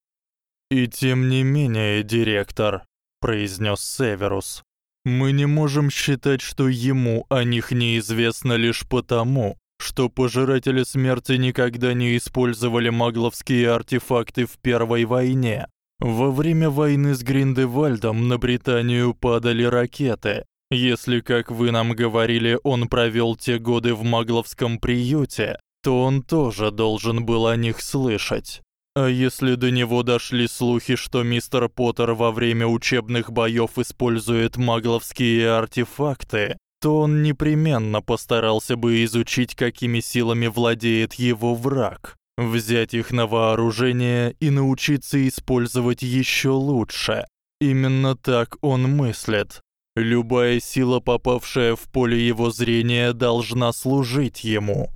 И тем не менее, директор, произнёс Северус. Мы не можем считать, что ему о них неизвестно лишь потому, что пожиратели смерти никогда не использовали магловские артефакты в Первой войне. Во время войны с Гриндевальдом на Британию падали ракеты. Если, как вы нам говорили, он провёл те годы в магловском приюте, то он тоже должен был о них слышать. А если до него дошли слухи, что мистер Поттер во время учебных боёв использует магловские артефакты, то он непременно постарался бы изучить, какими силами владеет его враг, взять их на вооружение и научиться использовать ещё лучше. Именно так он мыслит. Любая сила, попавшая в поле его зрения, должна служить ему.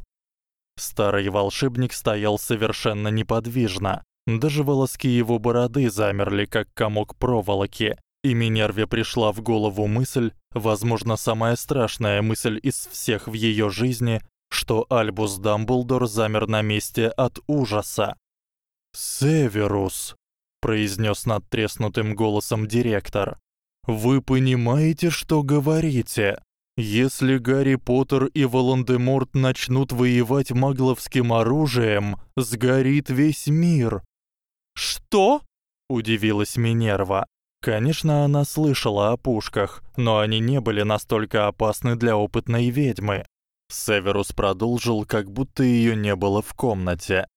Старый волшебник стоял совершенно неподвижно. Даже волоски его бороды замерли, как комок проволоки. И Минерве пришла в голову мысль, возможно, самая страшная мысль из всех в её жизни, что Альбус Дамблдор замер на месте от ужаса. "Северус", произнёс надтреснутым голосом директор. "Вы понимаете, что говорите?" Если Гарри Поттер и Волан-де-Морт начнут воевать магловским оружием, сгорит весь мир. Что? удивилась Минерва. Конечно, она слышала о пушках, но они не были настолько опасны для опытной ведьмы. Северус продолжил, как будто её не было в комнате.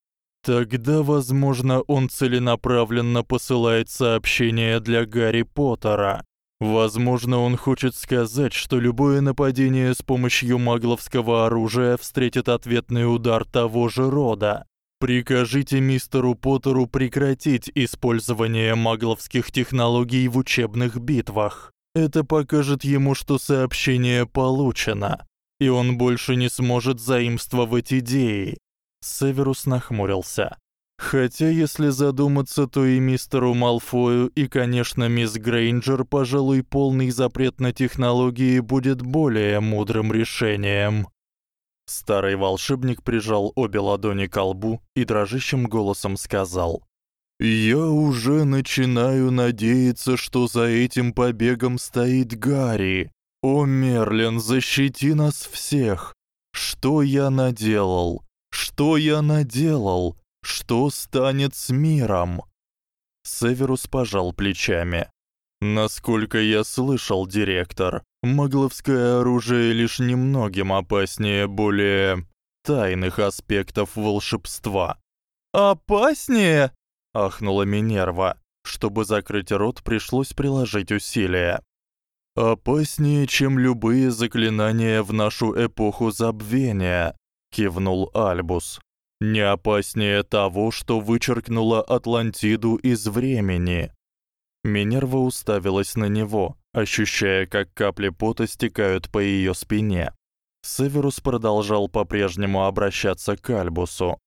Тогда, возможно, он целенаправленно посылает сообщение для Гарри Поттера. Возможно, он хочет сказать, что любое нападение с помощью магловского оружия встретит ответный удар того же рода. Прикажите мистеру Поттеру прекратить использование магловских технологий в учебных битвах. Это покажет ему, что сообщение получено, и он больше не сможет заимствовать идеи. Северус нахмурился. Хотя, если задуматься, то и мистеру Малфою, и, конечно, мисс Грейнджер, пожалуй, полный запрет на технологии будет более мудрым решением. Старый волшебник прижал обе ладони к лбу и дрожащим голосом сказал: "Я уже начинаю надеяться, что за этим побегом стоит Гарри. О, Мерлин, защити нас всех. Что я наделал? Что я наделал? Что станет с миром? Северус пожал плечами. Насколько я слышал, директор, магловское оружие лишь немногим опаснее более тайных аспектов волшебства. Опаснее? ахнула Минерва. Чтобы закрыть рот, пришлось приложить усилия. Опаснее, чем любые заклинания в нашу эпоху забвения, кивнул Альбус. Не опаснее того, что вычеркнуло Атлантиду из времени. Минерва уставилась на него, ощущая, как капли пота стекают по её спине. Северус продолжал по-прежнему обращаться к Альбусу.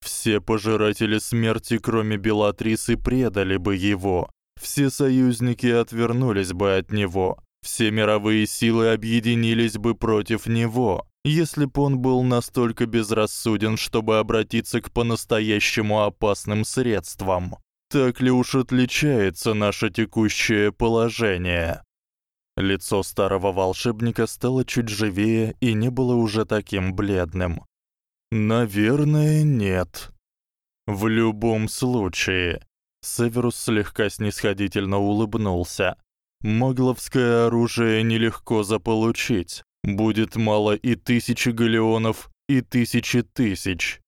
Все пожиратели смерти, кроме Белатрисы, предали бы его. Все союзники отвернулись бы от него. Все мировые силы объединились бы против него, если б он был настолько безрассуден, чтобы обратиться к по-настоящему опасным средствам. Так ли уж отличается наше текущее положение? Лицо старого волшебника стало чуть живее и не было уже таким бледным. Наверное, нет. В любом случае, Северус слегка снисходительно улыбнулся. Могловское оружие нелегко заполучить. Будет мало и тысячи галеонов, и тысячи тысяч.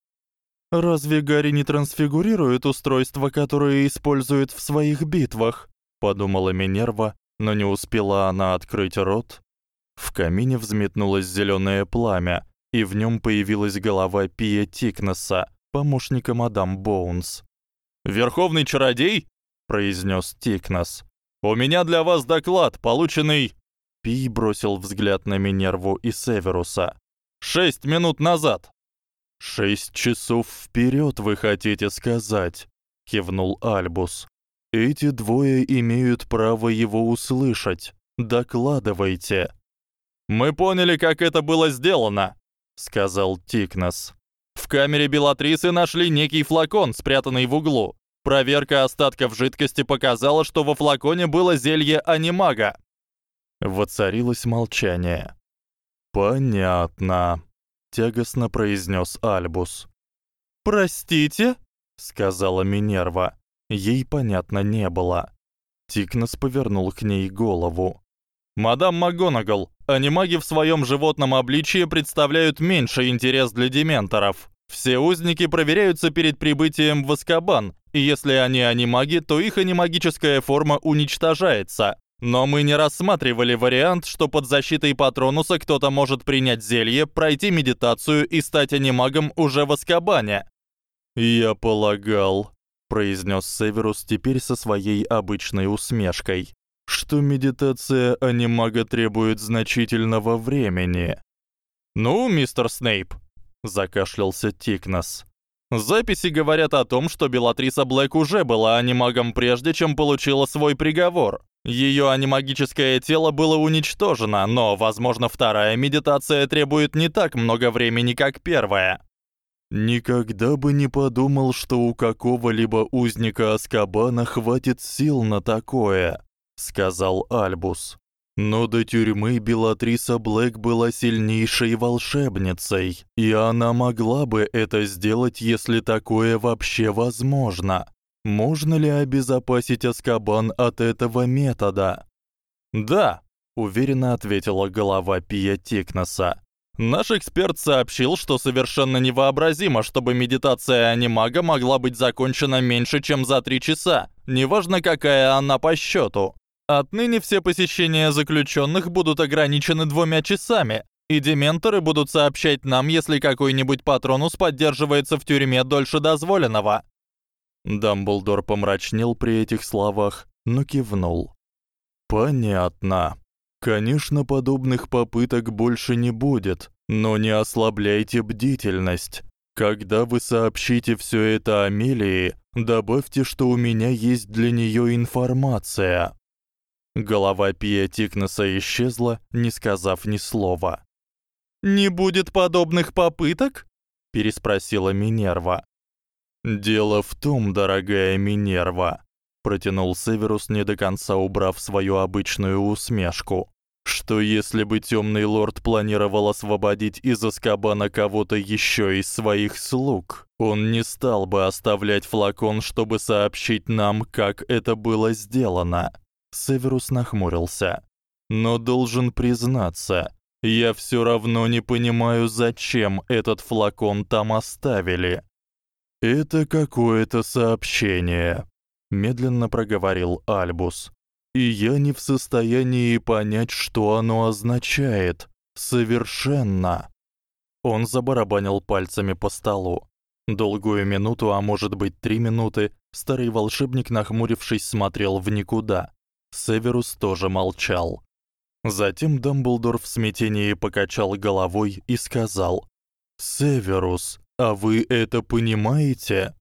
Разве Гарри не трансфигурирует устройство, которое использует в своих битвах? подумала Минерва, но не успела она открыть рот. В камине взметнулось зелёное пламя, и в нём появилась голова Пия Тикнесса, помощника мадам Боунс. "Верховный чародей?" произнёс Тикнесс. "У меня для вас доклад, полученный..." Пи бросил взгляд на Минерву и Северуса. «Шесть минут назад!» «Шесть часов вперёд, вы хотите сказать?» — кивнул Альбус. «Эти двое имеют право его услышать. Докладывайте». «Мы поняли, как это было сделано», сказал Тикнос. В камере Белатрисы нашли некий флакон, спрятанный в углу. Проверка остатков жидкости показала, что во флаконе было зелье анимага. Воцарилось молчание. Понятно, тягостно произнёс Альбус. Простите, сказала Минерва. Ей понятно не было. Тикнос повернул к ней голову. Мадам МакГонагал, анимаги в своём животном обличье представляют меньший интерес для дементоров. Все узники проверяются перед прибытием в Азкабан, и если они анимаги, то их анимагическая форма уничтожается. Но мы не рассматривали вариант, что под защитой Патронуса кто-то может принять зелье, пройти медитацию и стать анимагом уже в Азкабане. Я полагал, произнёс Северус теперь со своей обычной усмешкой что медитация анимага требует значительного времени. Ну, мистер Снейп, закашлялся Тикнос. Записи говорят о том, что Белатриса Блэк уже была анимагом прежде, чем получила свой приговор. Её анимагическое тело было уничтожено, но, возможно, вторая медитация требует не так много времени, как первая. Никогда бы не подумал, что у какого-либо узника Аскабана хватит сил на такое, сказал Альбус. Но до тюрьмы Белатриса Блэк была сильнейшей волшебницей, и она могла бы это сделать, если такое вообще возможно. Можно ли обезопасить Аскабан от этого метода? Да, уверенно ответила голова Пия Тикноса. Наш эксперт сообщил, что совершенно невообразимо, чтобы медитация анимага могла быть закончена меньше, чем за 3 часа, неважно какая она по счёту. Отныне все посещения заключённых будут ограничены двумя часами, и дементоры будут сообщать нам, если какой-нибудь патронус поддерживается в тюрьме дольше дозволенного. Дамблдор помрачнел при этих словах, но кивнул. Понятно. Конечно, подобных попыток больше не будет, но не ослабляйте бдительность. Когда вы сообщите всё это Амелии, добавьте, что у меня есть для неё информация. Голова Пия Тикнеса исчезла, не сказав ни слова. «Не будет подобных попыток?» — переспросила Минерва. «Дело в том, дорогая Минерва», — протянул Северус, не до конца убрав свою обычную усмешку, «что если бы Тёмный лорд планировал освободить из Азкабана кого-то ещё из своих слуг, он не стал бы оставлять флакон, чтобы сообщить нам, как это было сделано». Северус нахмурился. Но должен признаться, я всё равно не понимаю, зачем этот флакон там оставили. Это какое-то сообщение, медленно проговорил Альбус. И я не в состоянии понять, что оно означает. Совершенно. Он забарабанил пальцами по столу. Долгую минуту, а может быть, три минуты, старый волшебник, нахмурившись, смотрел в никуда. Северус тоже молчал. Затем Дамблдор в смятении покачал головой и сказал: "Северус, а вы это понимаете?"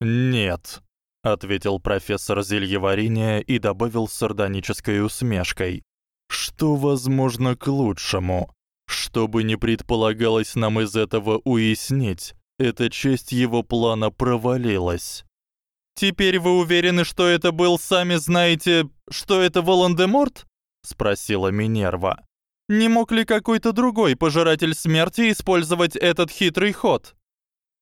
"Нет", ответил профессор зельеварения и добавил с сардонической усмешкой: "Что возможно к лучшему. Что бы ни предполагалось нам из этого уяснить, эта часть его плана провалилась. Теперь вы уверены, что это был, сами знаете, что это Волан-де-Морт? спросила Минерва. Не мог ли какой-то другой пожиратель смерти использовать этот хитрый ход?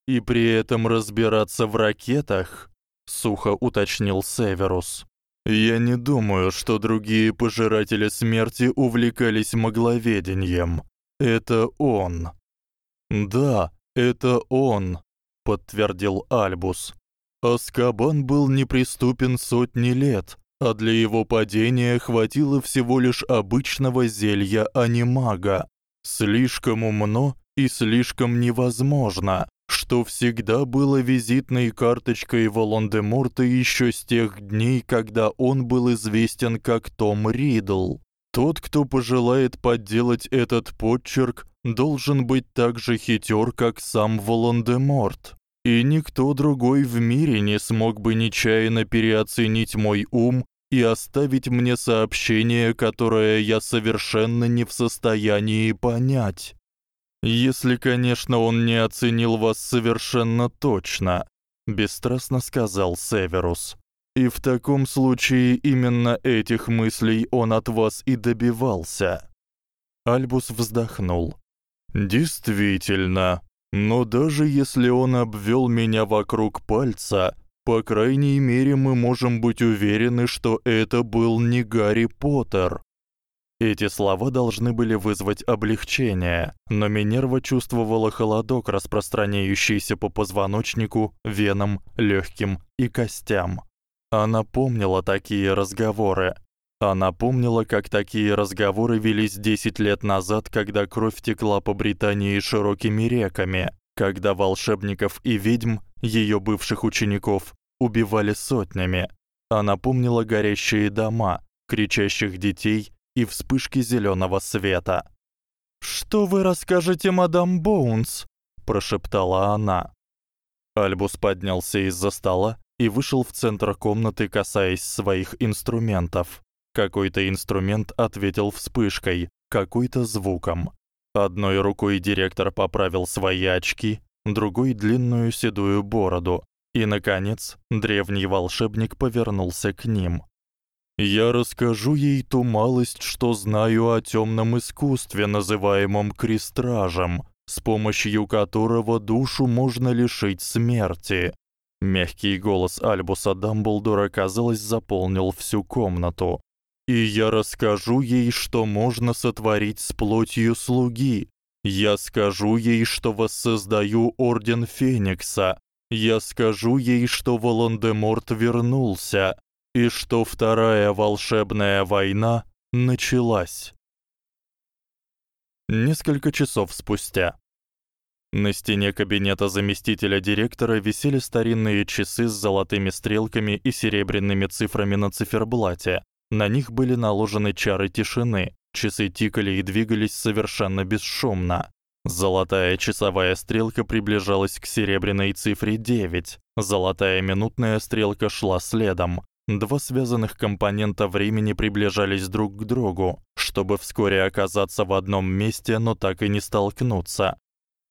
И при этом разбираться в ракетах, сухо уточнил Северус. Я не думаю, что другие пожиратели смерти увлекались магловедением. Это он. Да, это он, подтвердил Альбус. Аскабан был неприступен сотни лет, а для его падения хватило всего лишь обычного зелья, а не мага. Слишком умно и слишком невозможно, что всегда было визитной карточкой Волан-де-Морта ещё с тех дней, когда он был известен как Том Ридл. Тот, кто пожелает подделать этот подчерк, должен быть так же хитер, как сам Волан-де-Морт. И никто другой в мире не смог бы нечаянно переоценить мой ум и оставить мне сообщение, которое я совершенно не в состоянии понять. Если, конечно, он не оценил вас совершенно точно, бесстрастно сказал Северус. И в таком случае именно этих мыслей он от вас и добивался. Альбус вздохнул. Действительно, но даже если он обвёл меня вокруг пальца, по крайней мере, мы можем быть уверены, что это был не Гарри Поттер. Эти слова должны были вызвать облегчение, но Минерва чувствовала холодок, распространяющийся по позвоночнику, венам, лёгким и костям. Она помнила такие разговоры, она помнила, как такие разговоры велись 10 лет назад, когда кровь текла по Британии широкими реками, когда волшебников и ведьм, её бывших учеников, убивали сотнями. Она помнила горящие дома, кричащих детей и вспышки зелёного света. "Что вы расскажете, мадам Боунс?" прошептала она. Альбус поднялся из-за стола и вышел в центр комнаты, касаясь своих инструментов. Какой-то инструмент ответил вспышкой, какой-то звуком. Одной рукой директор поправил свои очки, другой длинную седую бороду, и наконец древний волшебник повернулся к ним. Я расскажу ей ту малость, что знаю о тёмном искусстве, называемом крестражем, с помощью которого душу можно лишить смерти. Мягкий голос Альбуса Дамблдора, казалось, заполнил всю комнату. И я расскажу ей, что можно сотворить с плотью слуги. Я скажу ей, что воссоздаю орден Феникса. Я скажу ей, что Волан-де-Морт вернулся и что вторая волшебная война началась. Несколько часов спустя на стене кабинета заместителя директора висели старинные часы с золотыми стрелками и серебряными цифрами на циферблате. На них были наложены чары тишины. Часы тикали и двигались совершенно бесшумно. Золотая часовая стрелка приближалась к серебряной цифре 9. Золотая минутная стрелка шла следом. Два связанных компонента времени приближались друг к другу, чтобы вскоре оказаться в одном месте, но так и не столкнуться.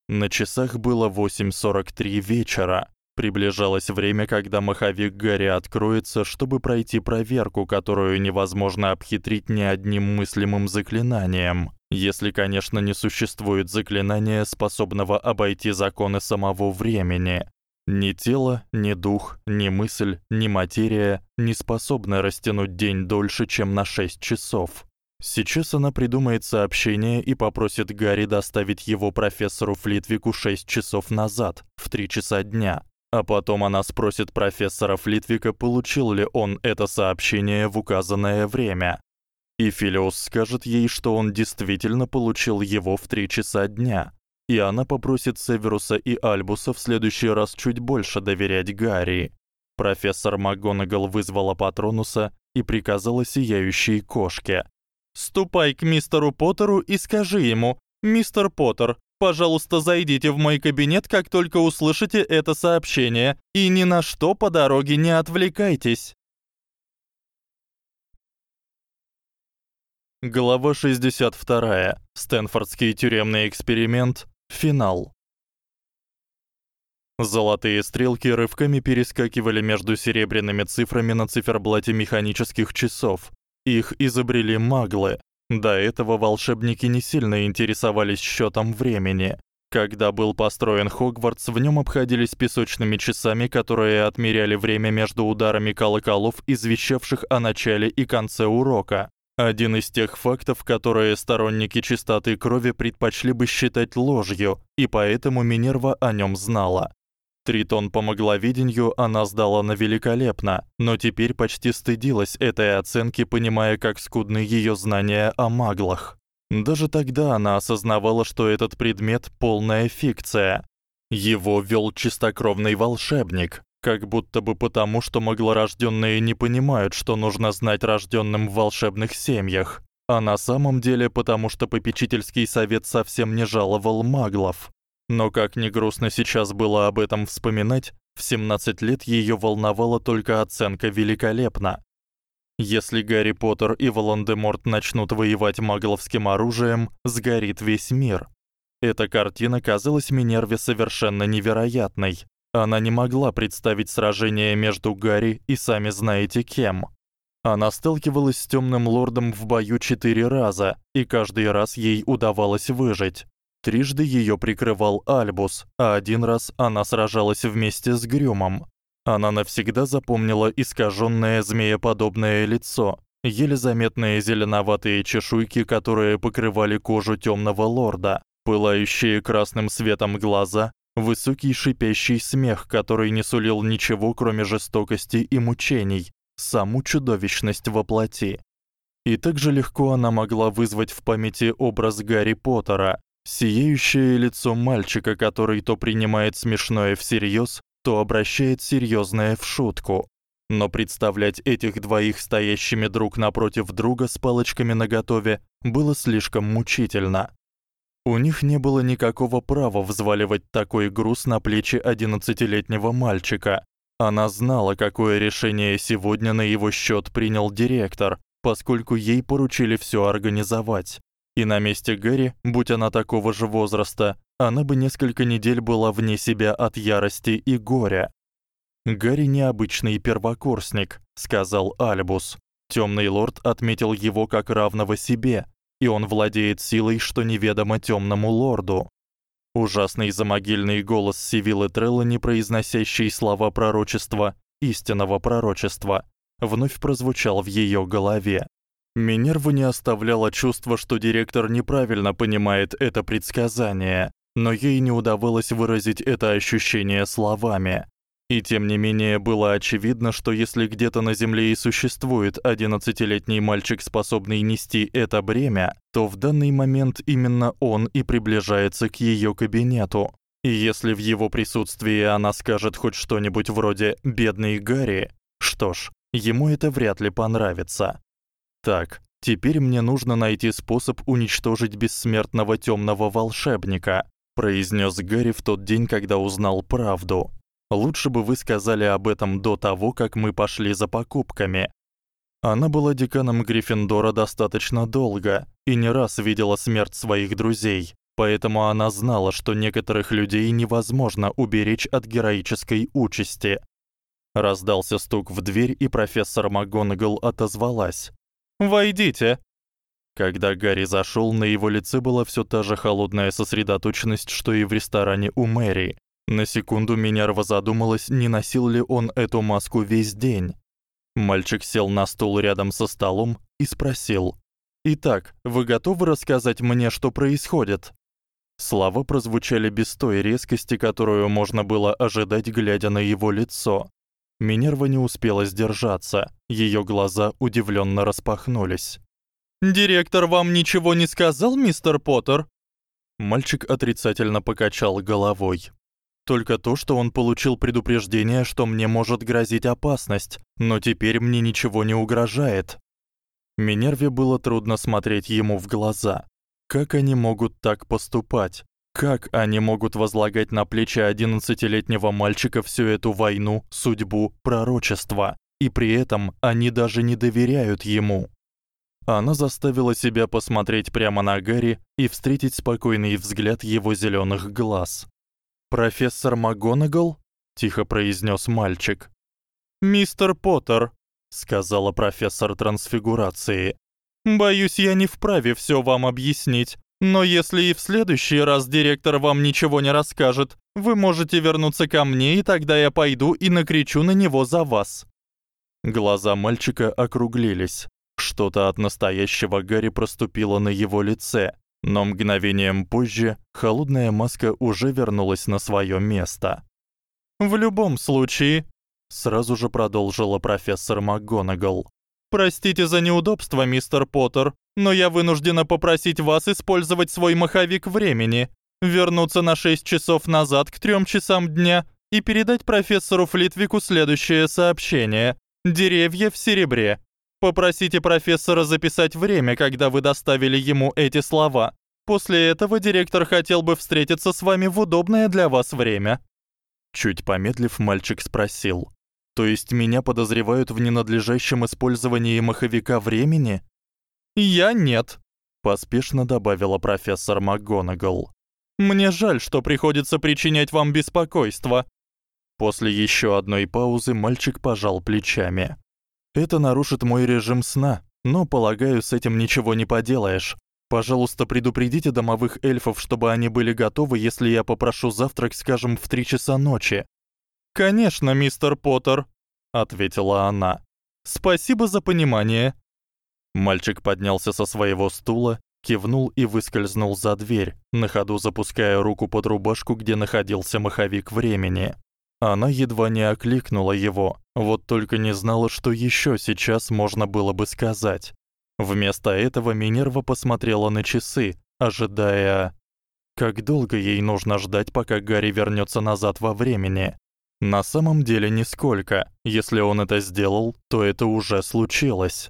На часах было 8:43 вечера. Приближалось время, когда маховик Гарри откроется, чтобы пройти проверку, которую невозможно обхитрить ни одним мыслимым заклинанием. Если, конечно, не существует заклинания, способного обойти законы самого времени. Ни тело, ни дух, ни мысль, ни материя не способны растянуть день дольше, чем на 6 часов. Сейчас она придумает сообщение и попросит Гарри доставить его профессору Флитвику 6 часов назад, в 3 часа дня. А потом она спросит профессора Флитвика, получил ли он это сообщение в указанное время. И Филиус скажет ей, что он действительно получил его в 3 часа дня. И она попросит Северуса и Альбуса в следующий раз чуть больше доверять Гарри. Профессор МакГонагал вызвала Патронуса и приказала сияющей кошке: "Ступай к мистеру Поттеру и скажи ему: "Мистер Поттер, пожалуйста, зайдите в мой кабинет, как только услышите это сообщение, и ни на что по дороге не отвлекайтесь". Глава 62. Стэнфордский тюремный эксперимент. Финал. Золотые стрелки рывками перескакивали между серебряными цифрами на циферблате механических часов. Их изобрели маглы. До этого волшебники не сильно интересовались счётом времени. Когда был построен Хогвартс, в нём обходились песочными часами, которые отмеряли время между ударами колоколов, извещавших о начале и конце урока. Один из тех фактов, которые сторонники чистоты крови предпочли бы считать ложью, и поэтому Минерва о нём знала. Тритон по магловидению она сдала на великолепно, но теперь почти стыдилась этой оценки, понимая, как скудны её знания о маглах. Даже тогда она осознавала, что этот предмет полная фикция. Его вёл чистокровный волшебник, как будто бы потому, что маглорождённые не понимают, что нужно знать рождённым в волшебных семьях, а на самом деле потому, что попечительский совет совсем не жаловал маглов. Но как ни грустно сейчас было об этом вспоминать, в 17 лет её волновала только оценка великолепна. Если Гарри Поттер и Волан-де-Морт начнут воевать магловским оружием, сгорит весь мир. Эта картина казалась Минерве совершенно невероятной. Она не могла представить сражение между Гарри и сами знаете кем. Она сталкивалась с Тёмным лордом в бою 4 раза, и каждый раз ей удавалось выжить. Трижды её прикрывал Альбус, а один раз она сражалась вместе с Грюмом. Она навсегда запомнила искажённое змееподобное лицо, еле заметные зеленоватые чешуйки, которые покрывали кожу Тёмного лорда, пылающие красным светом глаза, высокий шипящий смех, который не сулил ничего, кроме жестокости и мучений, саму чудовищность во плоти. И так же легко она могла вызвать в памяти образ Гарри Поттера, Сияющее лицо мальчика, который то принимает смешное всерьёз, то обращает серьёзное в шутку. Но представлять этих двоих стоящими друг напротив друга с палочками наготове было слишком мучительно. У них не было никакого права взваливать такой груз на плечи одиннадцатилетнего мальчика. Она знала, какое решение сегодня на его счёт принял директор, поскольку ей поручили всё организовать. И на месте Гэри, будь она такого же возраста, она бы несколько недель была вне себя от ярости и горя. Гарри необычный первокурсник, сказал Альбус. Тёмный лорд отметил его как равного себе, и он владеет силой, что неведомо тёмному лорду. Ужасный замогильный голос Сивилы Треллани, произносящий слова пророчества, истинного пророчества, вновь прозвучал в её голове. Минерву не оставляло чувство, что директор неправильно понимает это предсказание, но ей не удавалось выразить это ощущение словами. И тем не менее было очевидно, что если где-то на земле и существует одиннадцатилетний мальчик, способный нести это бремя, то в данный момент именно он и приближается к её кабинету. И если в его присутствии она скажет хоть что-нибудь вроде бедный Гарри, что ж, ему это вряд ли понравится. Так, теперь мне нужно найти способ уничтожить бессмертного тёмного волшебника, произнёс Гарри в тот день, когда узнал правду. Лучше бы вы сказали об этом до того, как мы пошли за покупками. Она была деканом Гриффиндора достаточно долго и не раз видела смерть своих друзей, поэтому она знала, что некоторых людей невозможно уберечь от героической участи. Раздался стук в дверь, и профессор МакГонагал отозвалась: Войдите. Когда Гарри зашёл, на его лице была всё та же холодная сосредоточенность, что и в ресторане у Мэри. На секунду Минерва задумалась, не носил ли он эту маску весь день. Мальчик сел на стул рядом со столом и спросил: "Итак, вы готовы рассказать мне, что происходит?" Слова прозвучали без той резкости, которую можно было ожидать, глядя на его лицо. Минерва не успела сдержаться. Её глаза удивлённо распахнулись. Директор вам ничего не сказал, мистер Поттер? Мальчик отрицательно покачал головой. Только то, что он получил предупреждение, что мне может грозить опасность, но теперь мне ничего не угрожает. Минерве было трудно смотреть ему в глаза. Как они могут так поступать? Как они могут возлагать на плечи одиннадцатилетнего мальчика всю эту войну, судьбу, пророчество, и при этом они даже не доверяют ему? Она заставила себя посмотреть прямо на Гарри и встретить спокойный взгляд его зелёных глаз. "Профессор МакГонагал?" тихо произнёс мальчик. "Мистер Поттер", сказала профессор трансфигурации. "Боюсь, я не вправе всё вам объяснить, но если и в следующий раз директор вам ничего не расскажет, вы можете вернуться ко мне, и тогда я пойду и накричу на него за вас". Глаза мальчика округлились. Что-то от настоящего Гарри проступило на его лице, но мгновением позже холодная маска уже вернулась на своё место. В любом случае, сразу же продолжила профессор МакГонагал. Простите за неудобство, мистер Поттер, но я вынуждена попросить вас использовать свой маховик времени, вернуться на 6 часов назад к 3 часам дня и передать профессору Флитвику следующее сообщение: деревья в серебре. Попросите профессора записать время, когда вы доставили ему эти слова. После этого директор хотел бы встретиться с вами в удобное для вас время. Чуть помедлив, мальчик спросил: "То есть меня подозревают в ненадлежащем использовании маховика времени?" "Я нет", поспешно добавила профессор МакГонагал. "Мне жаль, что приходится причинять вам беспокойство". После ещё одной паузы мальчик пожал плечами. Это нарушит мой режим сна, но, полагаю, с этим ничего не поделаешь. Пожалуйста, предупредите домовых эльфов, чтобы они были готовы, если я попрошу завтрак, скажем, в 3 часа ночи. Конечно, мистер Поттер, ответила она. Спасибо за понимание. Мальчик поднялся со своего стула, кивнул и выскользнул за дверь, на ходу запуская руку под рубашку, где находился маховик времени. Она едва не окликнула его, вот только не знала, что ещё сейчас можно было бы сказать. Вместо этого Минерва посмотрела на часы, ожидая как долго ей нужно ждать, пока Гарри вернётся назад во времени. На самом деле нисколько. Если он это сделал, то это уже случилось.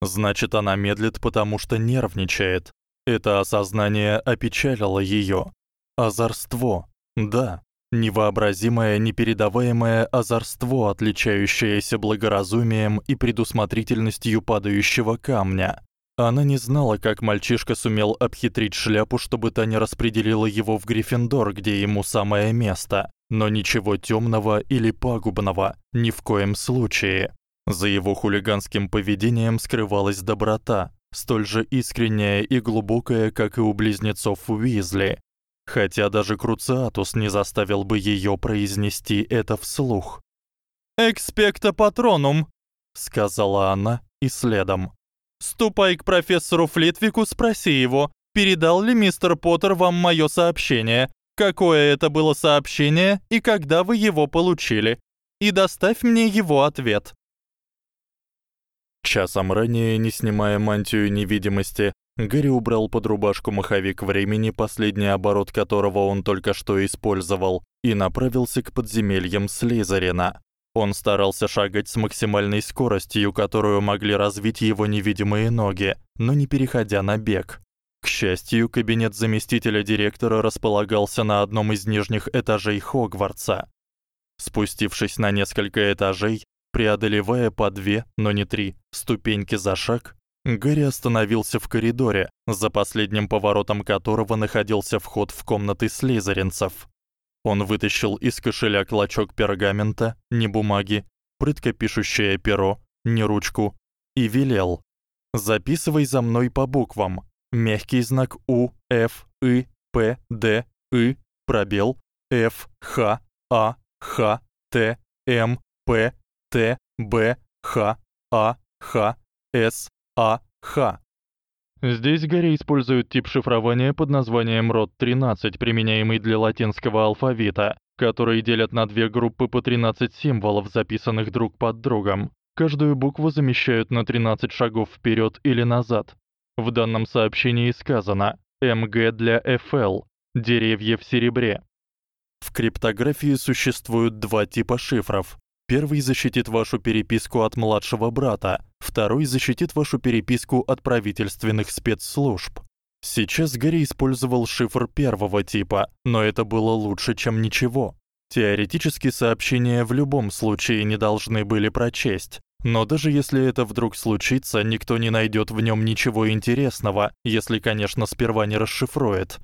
Значит, она медлит, потому что нервничает. Это осознание опечалило её. Озорство. Да, Невообразимое, непередаваемое озорство, отличающееся благоразумием и предусмотрительностью падающего камня. Она не знала, как мальчишка сумел обхитрить шляпу, чтобы та не распределила его в Гриффиндор, где ему самое место, но ничего тёмного или пагубного ни в коем случае. За его хулиганским поведением скрывалась доброта, столь же искренняя и глубокая, как и у близнецов Уизли хотя даже Круциатус не заставил бы её произнести это вслух. «Экспекта патронум», — сказала она и следом. «Ступай к профессору Флитвику, спроси его, передал ли мистер Поттер вам моё сообщение, какое это было сообщение и когда вы его получили, и доставь мне его ответ». Часом ранее, не снимая мантию невидимости, Гарри убрал под рубашку маховик времени, последний оборот которого он только что использовал, и направился к подземельям Слизерина. Он старался шагать с максимальной скоростью, которую могли развить его невидимые ноги, но не переходя на бег. К счастью, кабинет заместителя директора располагался на одном из нижних этажей Хогвартса. Спустившись на несколько этажей, преодолевая по две, но не три, ступеньки за шаг, Гарри остановился в коридоре, за последним поворотом которого находился вход в комнаты слизеринцев. Он вытащил из кошеля клочок пергамента, не бумаги, прытко пишущее перо, не ручку, и велел: "Записывай за мной по буквам. Мягкий знак У, Ф, И, П, Д, И, пробел, Ф, Х, А, Х, Т, М, П, Т, Б, Х, А, Х, С, а. Х. Здесь Гарри использует тип шифрования под названием ROT13, применяемый для латинского алфавита, который делят на две группы по 13 символов, записанных друг под другом. Каждую букву замещают на 13 шагов вперёд или назад. В данном сообщении сказано МГ для ФЛ деревья в серебре. В криптографии существуют два типа шифров. Первый защитит вашу переписку от младшего брата, второй защитит вашу переписку от правительственных спецслужб. Сейчас Гарри использовал шифр первого типа, но это было лучше, чем ничего. Теоретически сообщения в любом случае не должны были прочесть. Но даже если это вдруг случится, никто не найдёт в нём ничего интересного, если, конечно, сперва не расшифрует.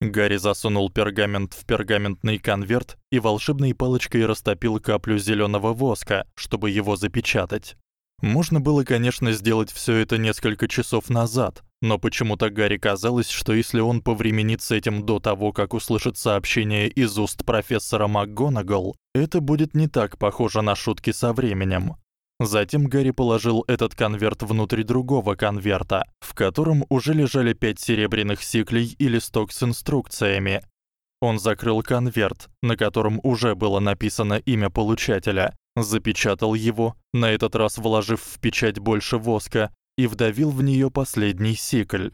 Гарри засунул пергамент в пергаментный конверт и волшебной палочкой растопил каплю зелёного воска, чтобы его запечатать. Можно было, конечно, сделать всё это несколько часов назад, но почему-то Гарри казалось, что если он повременит с этим до того, как услышит сообщение из уст профессора МакГонагал, это будет не так похоже на шутки со временем. Затем Гарри положил этот конверт внутрь другого конверта, в котором уже лежали пять серебряных сиклей и листок с инструкциями. Он закрыл конверт, на котором уже было написано имя получателя, запечатал его, на этот раз вложив в печать больше воска, и вдавил в неё последний сикль.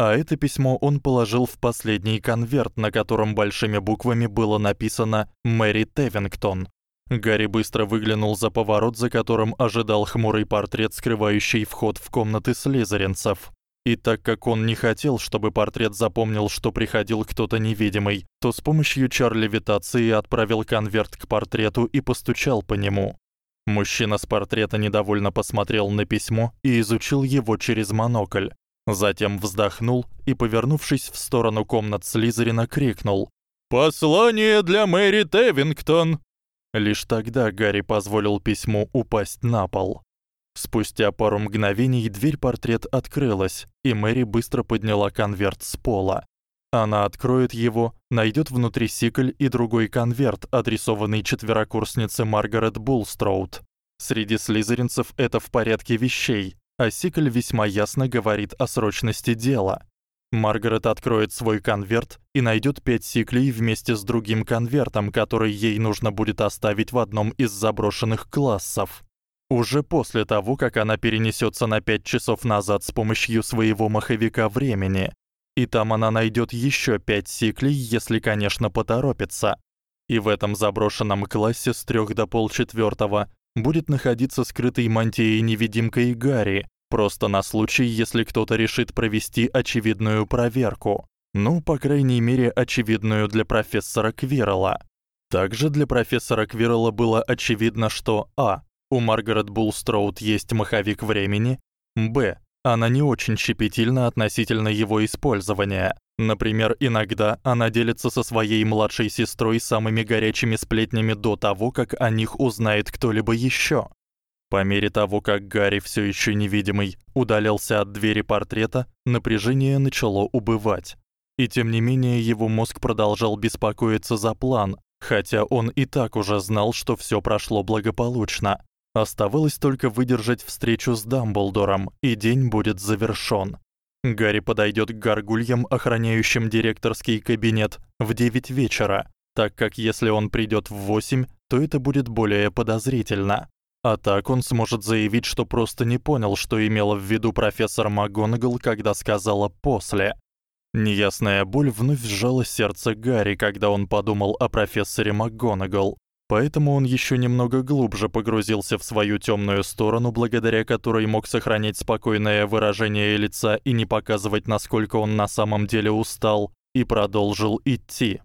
А это письмо он положил в последний конверт, на котором большими буквами было написано Мэри Тевингтон. Гарри быстро выглянул за поворот, за которым ожидал хмурый портрет, скрывающий вход в комнаты слизеринцев. И так как он не хотел, чтобы портрет запомнил, что приходил кто-то невидимый, то с помощью чар-левитации отправил конверт к портрету и постучал по нему. Мужчина с портрета недовольно посмотрел на письмо и изучил его через монокль. Затем вздохнул и, повернувшись в сторону комнат Слизерина, крикнул: "Послание для Мэри Тевингтон!" Лишь тогда Гарри позволил письму упасть на пол. Спустя пару мгновений дверь-портрет открылась, и Мэри быстро подняла конверт с пола. Она откроет его, найдёт внутри сикль и другой конверт, адресованный четверокурснице Маргарет Булстроуд. Среди слизеринцев это в порядке вещей, а сикль весьма ясно говорит о срочности дела. Маргарет откроет свой конверт и найдёт пять сиклей вместе с другим конвертом, который ей нужно будет оставить в одном из заброшенных классов. Уже после того, как она перенесётся на 5 часов назад с помощью своего маховика времени, и там она найдёт ещё пять сиклей, если, конечно, поторопится. И в этом заброшенном классе с 3 до полчетвёртого будет находиться скрытый мантией невидимкой Гарри, Просто на случай, если кто-то решит провести очевидную проверку. Ну, по крайней мере, очевидную для профессора Квирла. Также для профессора Квирла было очевидно, что а. у Маргарет Булстроуд есть маховик времени, б. она не очень щепетильна относительно его использования. Например, иногда она делится со своей младшей сестрой самыми горячими сплетнями до того, как о них узнает кто-либо ещё. По мере того, как Гарри всё ещё невидимый удалялся от двери портрета, напряжение начало убывать. И тем не менее его мозг продолжал беспокоиться за план, хотя он и так уже знал, что всё прошло благополучно. Оставалось только выдержать встречу с Дамблдором, и день будет завершён. Гарри подойдёт к горгульям, охраняющим директорский кабинет, в 9 вечера, так как если он придёт в 8, то это будет более подозрительно. А так он сможет заявить, что просто не понял, что имела в виду профессор МакГонагал, когда сказала после. Неясная боль вновь сжала сердце Гарри, когда он подумал о профессоре МакГонагал. Поэтому он ещё немного глубже погрузился в свою тёмную сторону, благодаря которой мог сохранять спокойное выражение лица и не показывать, насколько он на самом деле устал, и продолжил идти.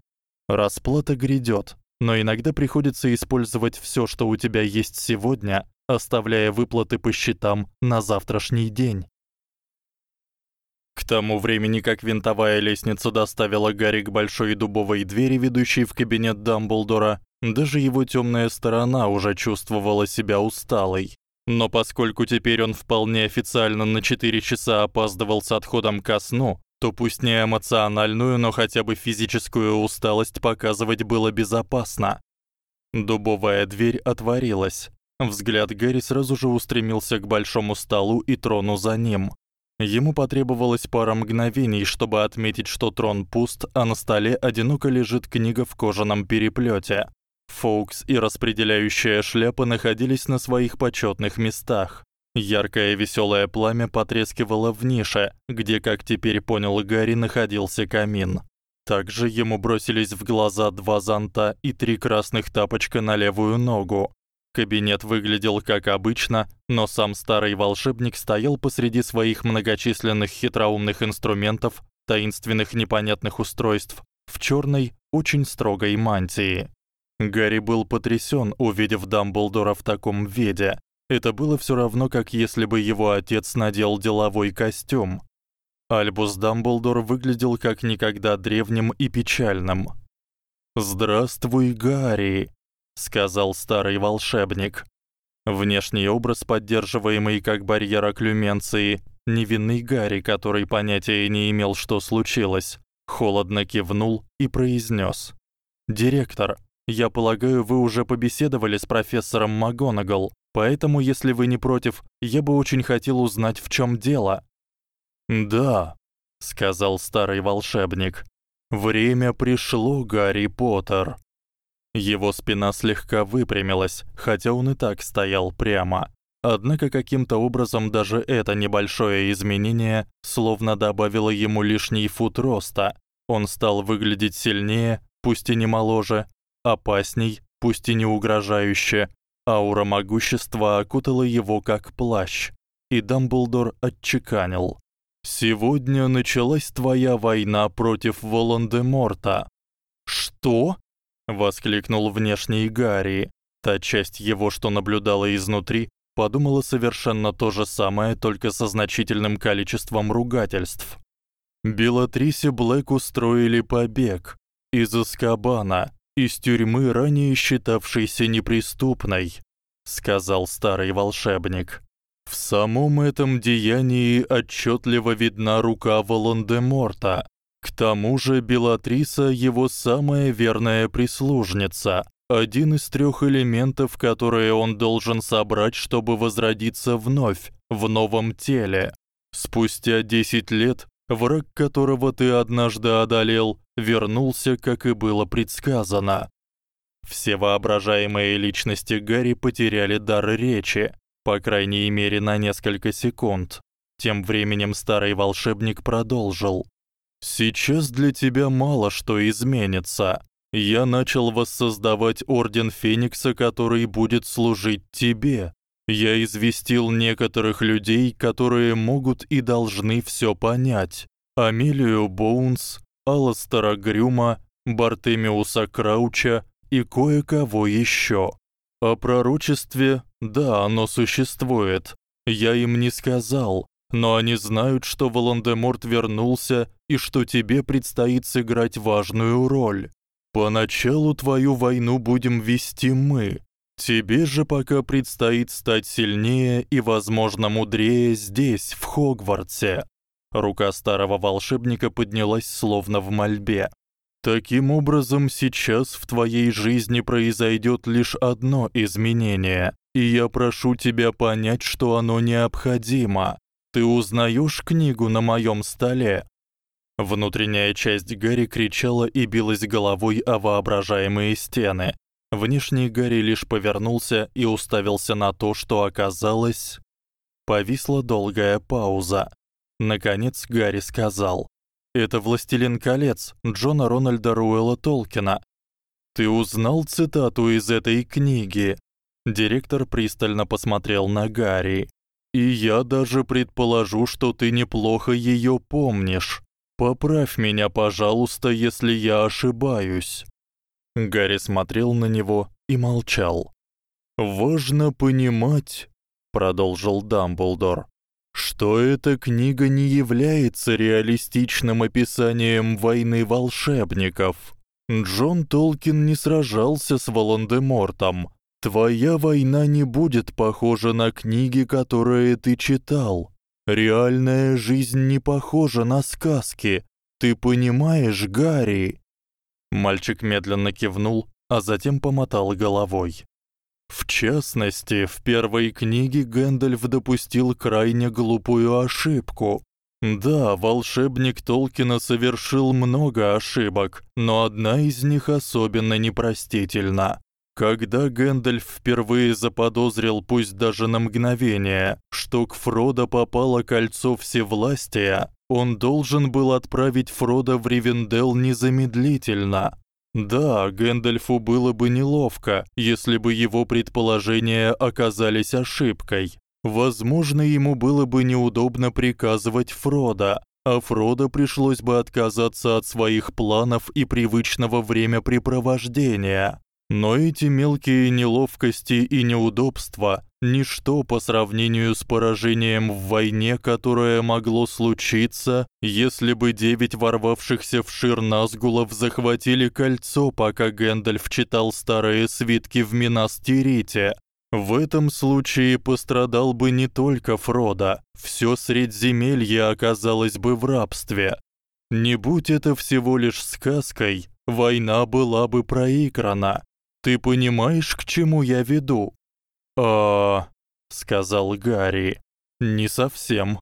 Расплата грядёт, но иногда приходится использовать всё, что у тебя есть сегодня, оставляя выплаты по счетам на завтрашний день. К тому времени, как винтовая лестница доставила Гарри к большой дубовой двери, ведущей в кабинет Дамблдора, даже его тёмная сторона уже чувствовала себя усталой. Но поскольку теперь он вполне официально на 4 часа опаздывал с отходом ко сну, то пусть не эмоциональную, но хотя бы физическую усталость показывать было безопасно. Дубовая дверь отворилась. Взгляд Гэри сразу же устремился к большому столу и трону за ним. Ему потребовалось пара мгновений, чтобы отметить, что трон пуст, а на столе одиноко лежит книга в кожаном переплёте. Фоукс и распределяющая шляпа находились на своих почётных местах. Яркое весёлое пламя потрескивало в нише, где, как теперь понял Гарри, находился камин. Также ему бросились в глаза два зонта и три красных тапочка на левую ногу. Кабинет выглядел как обычно, но сам старый волшебник стоял посреди своих многочисленных хитроумных инструментов, таинственных непонятных устройств, в чёрной, очень строгой мантии. Гарри был потрясён, увидев Дамблдора в таком виде. Это было всё равно, как если бы его отец надел деловой костюм. Альбус Дамблдор выглядел как никогда древним и печальным. "Здравствуй, Гарри", сказал старый волшебник. Внешний образ, поддерживаемый как барьер окклюменции, невинный Гарри, который понятия не имел, что случилось, холодно кивнул и произнёс: "Директор, я полагаю, вы уже побеседовали с профессором МакГонагал, поэтому, если вы не против, я бы очень хотел узнать, в чём дело". "Да", сказал старый волшебник. "Время пришло, Гарри Поттер". Его спина слегка выпрямилась, хотя он и так стоял прямо. Однако каким-то образом даже это небольшое изменение словно добавило ему лишний фут роста. Он стал выглядеть сильнее, пусть и не моложе, опасней, пусть и не угрожающе. Аура могущества окутала его как плащ, и Дамблдор отчеканил: "Сегодня началась твоя война против Волан-де-Морта". "Что?" воскликнул внешний Гарри. Та часть его, что наблюдала изнутри, подумала совершенно то же самое, только со значительным количеством ругательств. Белатрисе Блэк устроили побег из Азкабана, из тюрьмы, ранее считавшейся неприступной, сказал старый волшебник. В самом этом деянии отчётливо видна рука Волан-де-Морта. К тому же Белатриса его самая верная прислужница, один из трёх элементов, которые он должен собрать, чтобы возродиться вновь в новом теле. Спустя 10 лет враг, которого ты однажды одолел, вернулся, как и было предсказано. Все воображаемые личности Гарри потеряли дар речи, по крайней мере, на несколько секунд. Тем временем старый волшебник продолжил: Сейчас для тебя мало что изменится. Я начал воссоздавать орден Феникса, который будет служить тебе. Я известил некоторых людей, которые могут и должны всё понять. Амелию Боунс, Аластера Грюма, Бартемиуса Крауча и кое-кого ещё. О пророчестве, да, оно существует. Я им не сказал, но они знают, что Волан-де-Морт вернулся и что тебе предстоит сыграть важную роль. Поначалу твою войну будем вести мы. Тебе же пока предстоит стать сильнее и, возможно, мудрее здесь, в Хогвартсе. Рука старого волшебника поднялась словно в мольбе. Таким образом, сейчас в твоей жизни произойдёт лишь одно изменение, и я прошу тебя понять, что оно необходимо. Ты узнаёшь книгу на моём столе? Внутренняя часть Гарри кричала и билась головой о воображаемые стены. Внешний Гарри лишь повернулся и уставился на то, что оказалось. Повисла долгая пауза. Наконец Гарри сказал: "Это Властелин колец Джона Рональда Руэлла Толкина. Ты узнал цитату из этой книги?" Директор пристально посмотрел на Гарри. "И я даже предположу, что ты неплохо её помнишь. Поправь меня, пожалуйста, если я ошибаюсь. Гарри смотрел на него и молчал. Важно понимать, продолжил Дамблдор, что эта книга не является реалистичным описанием войны волшебников. Джон Толкин не сражался с Волан-де-Мортом. Твоя война не будет похожа на книги, которые ты читал. Реальная жизнь не похожа на сказки. Ты понимаешь, Гарри? Мальчик медленно кивнул, а затем помотал головой. В частности, в первой книге Гэндальф допустил крайне глупую ошибку. Да, волшебник Толкина совершил много ошибок, но одна из них особенно непростительна. Когда Гэндальф впервые заподозрил, пусть даже на мгновение, что к Фродо попало кольцо всевластия, он должен был отправить Фродо в Ривендел незамедлительно. Да, Гэндальфу было бы неловко, если бы его предположения оказались ошибкой. Возможно, ему было бы неудобно приказывать Фродо, а Фродо пришлось бы отказаться от своих планов и привычного времяпрепровождения. Но эти мелкие неловкости и неудобства ничто по сравнению с поражением в войне, которое могло случиться, если бы девять ворвавшихся в Шир Назгулов захватили кольцо, пока Гэндальф читал старые свитки в Минас-Тирите. В этом случае пострадал бы не только Фродо, всё Средземелье оказалось бы в рабстве. Не будь это всего лишь сказкой, война была бы проиграна. Ты понимаешь, к чему я веду? А, сказал Гарри. Не совсем.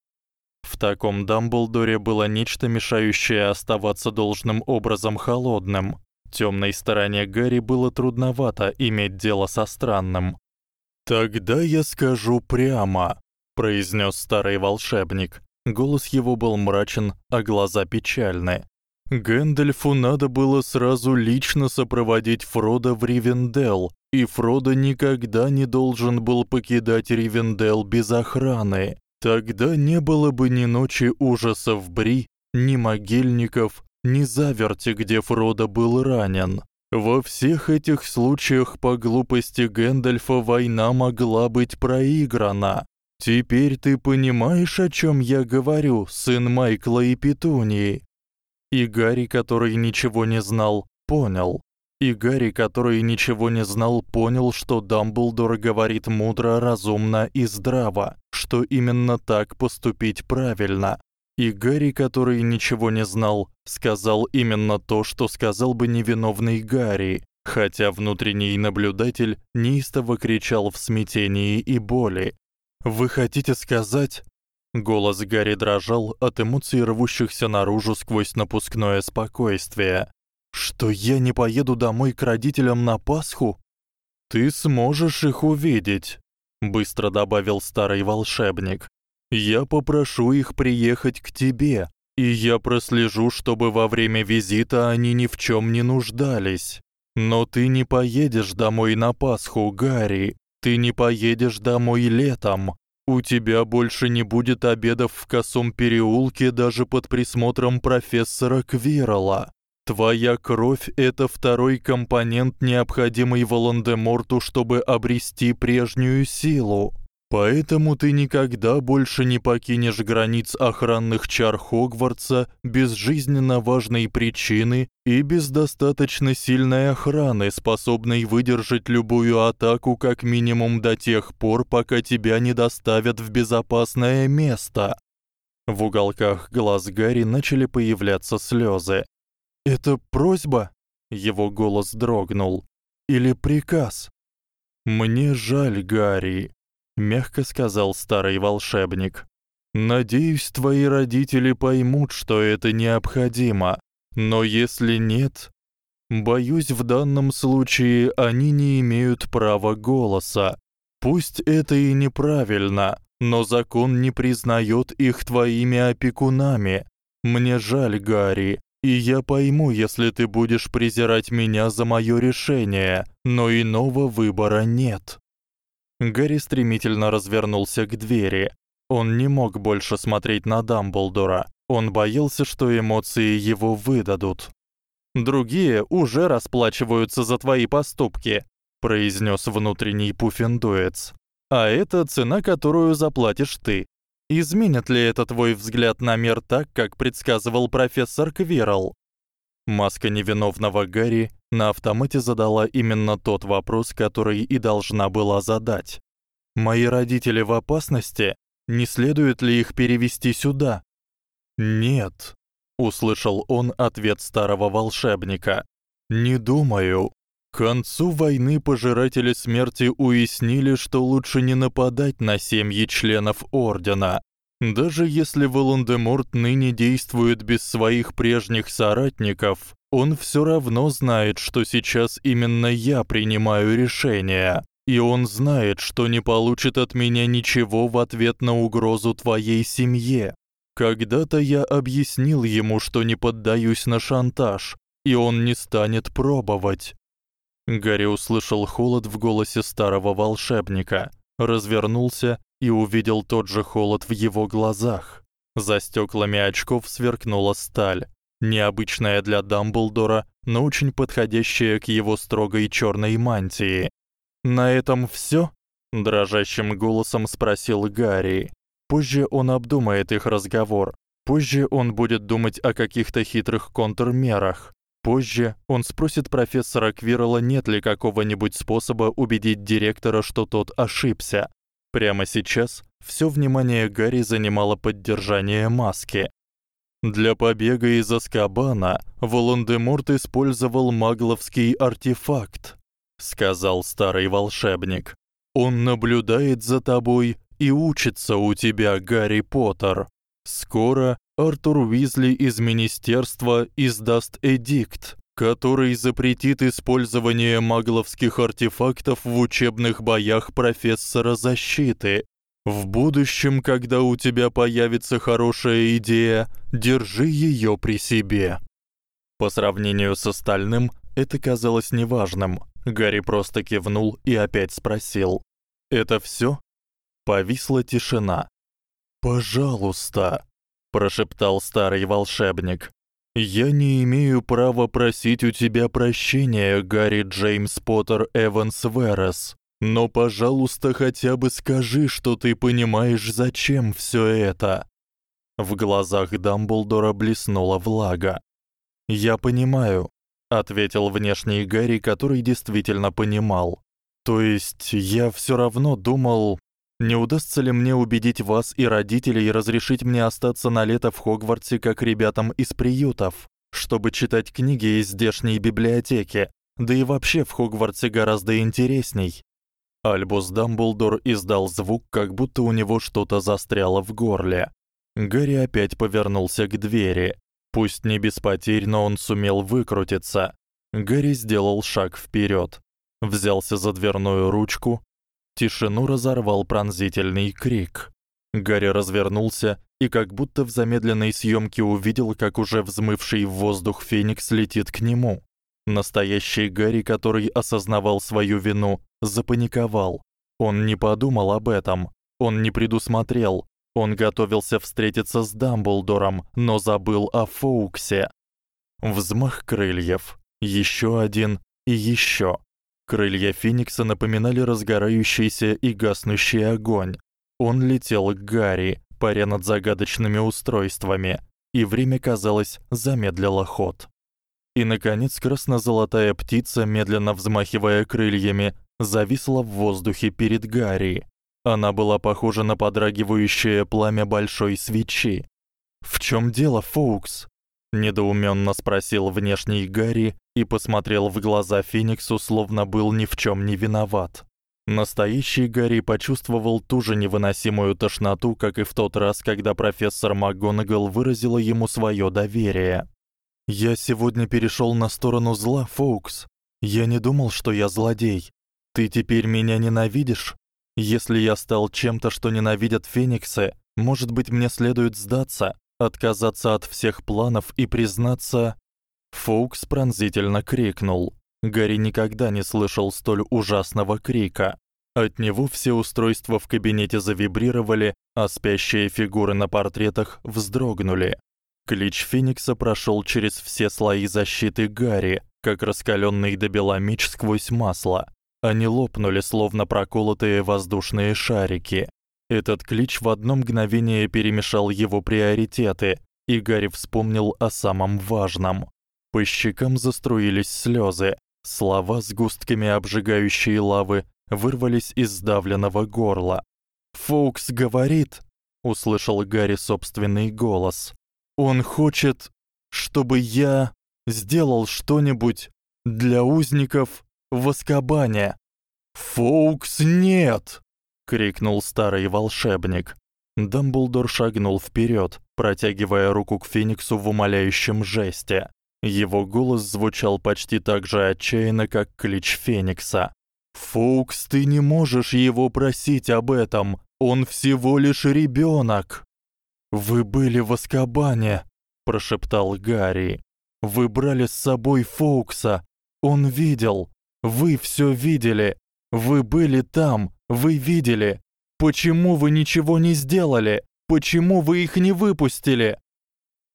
В таком Дамблдоре было нечто мешающее оставаться должным образом холодным. Тёмной стороне Гарри было трудновато иметь дело со странным. Тогда я скажу прямо, произнёс старый волшебник. Голос его был мрачен, а глаза печальны. Гэндальфу надо было сразу лично сопроводить Фродо в Ривендел, и Фродо никогда не должен был покидать Ривендел без охраны. Тогда не было бы ни ночи ужаса в Бри, ни могильников, ни заверти, где Фродо был ранен. Во всех этих случаях по глупости Гэндальфа война могла быть проиграна. Теперь ты понимаешь, о чём я говорю, сын Майкла и Петунии? И Гарри, который ничего не знал, понял. И Гарри, который ничего не знал, понял, что Дамблдор говорит мудро, разумно и здраво, что именно так поступить правильно. И Гарри, который ничего не знал, сказал именно то, что сказал бы невиновный Гарри, хотя внутренний наблюдатель неистово кричал в смятении и боли. Вы хотите сказать, Голос Гарри дрожал от эмоций, рвущихся наружу сквозь напускное спокойствие. Что я не поеду домой к родителям на Пасху? Ты сможешь их увидеть, быстро добавил старый волшебник. Я попрошу их приехать к тебе, и я прослежу, чтобы во время визита они ни в чём не нуждались. Но ты не поедешь домой на Пасху, Гарри. Ты не поедешь домой летом. У тебя больше не будет обедов в косом переулке даже под присмотром профессора Квирла. Твоя кровь это второй компонент, необходимый Волан-де-Морту, чтобы обрести прежнюю силу. Поэтому ты никогда больше не покинешь границ охранных чар Хогвартса без жизненно важной причины и без достаточно сильной охраны, способной выдержать любую атаку как минимум до тех пор, пока тебя не доставят в безопасное место. В уголках глаз Гарри начали появляться слёзы. Это просьба? Его голос дрогнул. Или приказ? Мне жаль, Гарри, мягко сказал старый волшебник. Надеюсь, твои родители поймут, что это необходимо. Но если нет, боюсь, в данном случае они не имеют права голоса. Пусть это и неправильно, но закон не признает их твоими опекунами. Мне жаль, Гарри, и я пойму, если ты будешь презирать меня за моё решение, но иного выбора нет. Гарри стремительно развернулся к двери. Он не мог больше смотреть на Дамблдора. Он боялся, что эмоции его выдадут. Другие уже расплачиваются за твои поступки, произнёс внутренний Пуффендуец. А это цена, которую заплатишь ты. Изменит ли это твой взгляд на мир так, как предсказывал профессор Квирл? Маска невиновного Гарри на автомате задала именно тот вопрос, который и должна была задать. Мои родители в опасности? Не следует ли их перевести сюда? Нет, услышал он ответ старого волшебника. Не думаю. К концу войны пожиратели смерти уяснили, что лучше не нападать на семьи членов ордена. Даже если Волан-де-Морт ныне действует без своих прежних соратников, он всё равно знает, что сейчас именно я принимаю решение, и он знает, что не получит от меня ничего в ответ на угрозу твоей семье. Когда-то я объяснил ему, что не поддаюсь на шантаж, и он не станет пробовать. Гарри услышал холод в голосе старого волшебника, развернулся и увидел тот же холод в его глазах. За стёклами очков сверкнула сталь, необычная для Дамблдора, но очень подходящая к его строгой чёрной мантии. На этом всё? дрожащим голосом спросил Гарри. Позже он обдумает их разговор. Позже он будет думать о каких-то хитрых контрмерах. Позже он спросит профессора Квирла, нет ли какого-нибудь способа убедить директора, что тот ошибся. Прямо сейчас всё внимание Гарри занимало поддержание маски. Для побега из Азкабана Волан-де-Морт использовал магловский артефакт, сказал старый волшебник. Он наблюдает за тобой и учится у тебя, Гарри Поттер. Скоро Артур Уизли из министерства издаст эдикт, который запретит использование магловских артефактов в учебных боях профессора защиты. В будущем, когда у тебя появится хорошая идея, держи её при себе. По сравнению с остальным, это казалось неважным. Гарри просто кивнул и опять спросил: "Это всё?" Повисла тишина. "Пожалуйста", прошептал старый волшебник. Я не имею права просить у тебя прощения, Гарри Джеймс Поттер Эванс Верес. Но, пожалуйста, хотя бы скажи, что ты понимаешь, зачем всё это. В глазах Дамблдора блеснула влага. Я понимаю, ответил внешний Гарри, который действительно понимал. То есть я всё равно думал, не удастся ли мне убедить вас и родителей разрешить мне остаться на лето в Хогвартсе как ребятам из приютов, чтобы читать книги из здешней библиотеки? Да и вообще в Хогвартсе гораздо интересней. Альбус Дамблдор издал звук, как будто у него что-то застряло в горле. Гарри опять повернулся к двери. Пусть не без потерь, но он сумел выкрутиться. Гарри сделал шаг вперёд, взялся за дверную ручку, Тишину разорвал пронзительный крик. Гарри развернулся и как будто в замедленной съёмке увидел, как уже взмывший в воздух феникс летит к нему. Настоящий Гарри, который осознавал свою вину, запаниковал. Он не подумал об этом, он не предусмотрел. Он готовился встретиться с Дамблдором, но забыл о Фоуксе. Взмах крыльев, ещё один и ещё. Крылья феникса напоминали разгорающийся и гаснущий огонь. Он летел к Гарри, паря над загадочными устройствами, и время, казалось, замедлило ход. И наконец красно-золотая птица, медленно взмахивая крыльями, зависла в воздухе перед Гарри. Она была похожа на подрагивающее пламя большой свечи. "В чём дело, Фоукс?" Недоумённо спросил внешний Гарри и посмотрел в глаза Фениксу, словно был ни в чём не виноват. Настоящий Гарри почувствовал ту же невыносимую тошноту, как и в тот раз, когда профессор МакГонагал выразила ему своё доверие. Я сегодня перешёл на сторону зла, Фоукс. Я не думал, что я злодей. Ты теперь меня ненавидишь? Если я стал чем-то, что ненавидят фениксы, может быть, мне следует сдаться, отказаться от всех планов и признаться Фоукс пронзительно крикнул. Гарри никогда не слышал столь ужасного крика. От него все устройства в кабинете завибрировали, а спящие фигуры на портретах вздрогнули. Клич Феникса прошёл через все слои защиты Гарри, как раскалённый до бела меч сквозь масло. Они лопнули, словно проколотые воздушные шарики. Этот клич в одно мгновение перемешал его приоритеты, и Гарри вспомнил о самом важном. По щекам заструились слёзы. Слова с густками обжигающей лавы вырвались из сдавленного горла. "Фокс говорит", услышал Гарри собственный голос. "Он хочет, чтобы я сделал что-нибудь для узников в Азкабане. Фоукс нет, крикнул старый волшебник. Дамблдор шагнул вперёд, протягивая руку к Фениксу в умоляющем жесте. Его голос звучал почти так же отчаянно, как клич Феникса. Фоукс, ты не можешь его просить об этом. Он всего лишь ребёнок. Вы были в Азкабане, прошептал Гарри. Вы брали с собой Фоукса. Он видел. Вы всё видели. Вы были там. Вы видели. Почему вы ничего не сделали? Почему вы их не выпустили?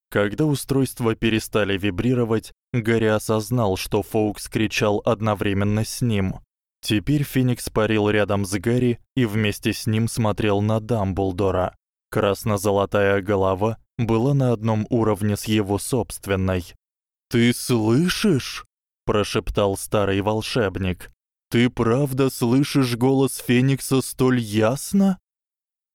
Когда устройства перестали вибрировать, Гарри осознал, что Фоукс кричал одновременно с ним. Теперь Феникс парил рядом с Гарри и вместе с ним смотрел на Дамблдора. Красно-золотая голова была на одном уровне с его собственной. "Ты слышишь?" прошептал старый волшебник. "Ты правда слышишь голос Феникса столь ясно?"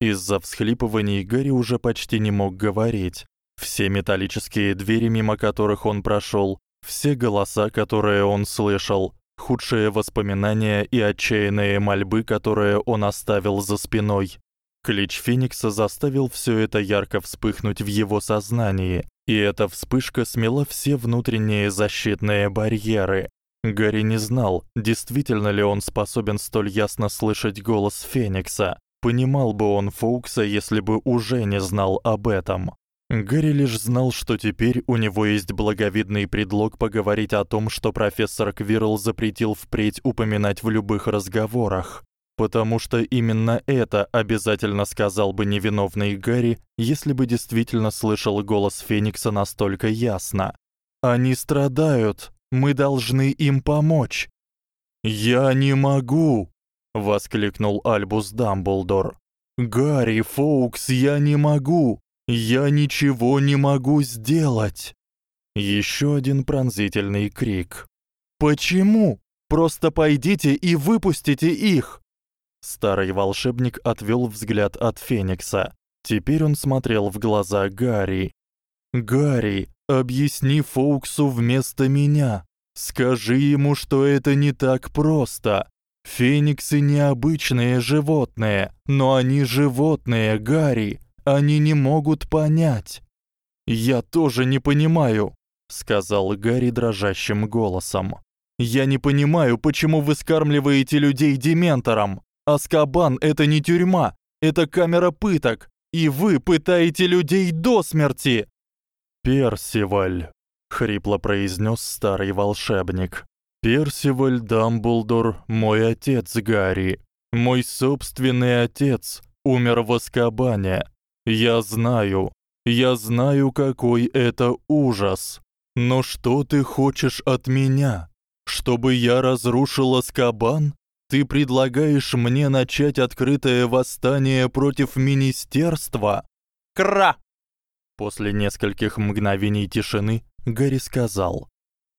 Из-за всхлипываний Гарри уже почти не мог говорить. Все металлические двери, мимо которых он прошёл, все голоса, которые он слышал, худшие воспоминания и отчаянные мольбы, которые он оставил за спиной, Клич Феникса заставил всё это ярко вспыхнуть в его сознании, и эта вспышка смела все внутренние защитные барьеры. Гарри не знал, действительно ли он способен столь ясно слышать голос Феникса. Понимал бы он Фоукса, если бы уже не знал об этом. Гарри лишь знал, что теперь у него есть благовидный предлог поговорить о том, что профессор Квирл запретил впредь упоминать в любых разговорах потому что именно это обязательно сказал бы невиновный Гарри, если бы действительно слышал голос Феникса настолько ясно. Они страдают, мы должны им помочь. Я не могу, воскликнул Альбус Дамблдор. Гарри Фоукс, я не могу. Я ничего не могу сделать. Ещё один пронзительный крик. Почему? Просто пойдите и выпустите их. Старый волшебник отвёл взгляд от Феникса. Теперь он смотрел в глаза Гарри. Гарри, объясни Фоуксу вместо меня. Скажи ему, что это не так просто. Фениксы необычные животные, но они животные, Гарри. Они не могут понять. Я тоже не понимаю, сказал Гарри дрожащим голосом. Я не понимаю, почему вы скармливаете людей дементорам. Аскабан это не тюрьма, это камера пыток, и вы пытаете людей до смерти. Персиваль, хрипло произнёс старый волшебник. Персиваль Дамблдор, мой отец Гарри, мой собственный отец, умер в Аскабане. Я знаю, я знаю, какой это ужас. Но что ты хочешь от меня? Чтобы я разрушил Аскабан? Ты предлагаешь мне начать открытое восстание против министерства? Кра! После нескольких мгновений тишины Гарри сказал: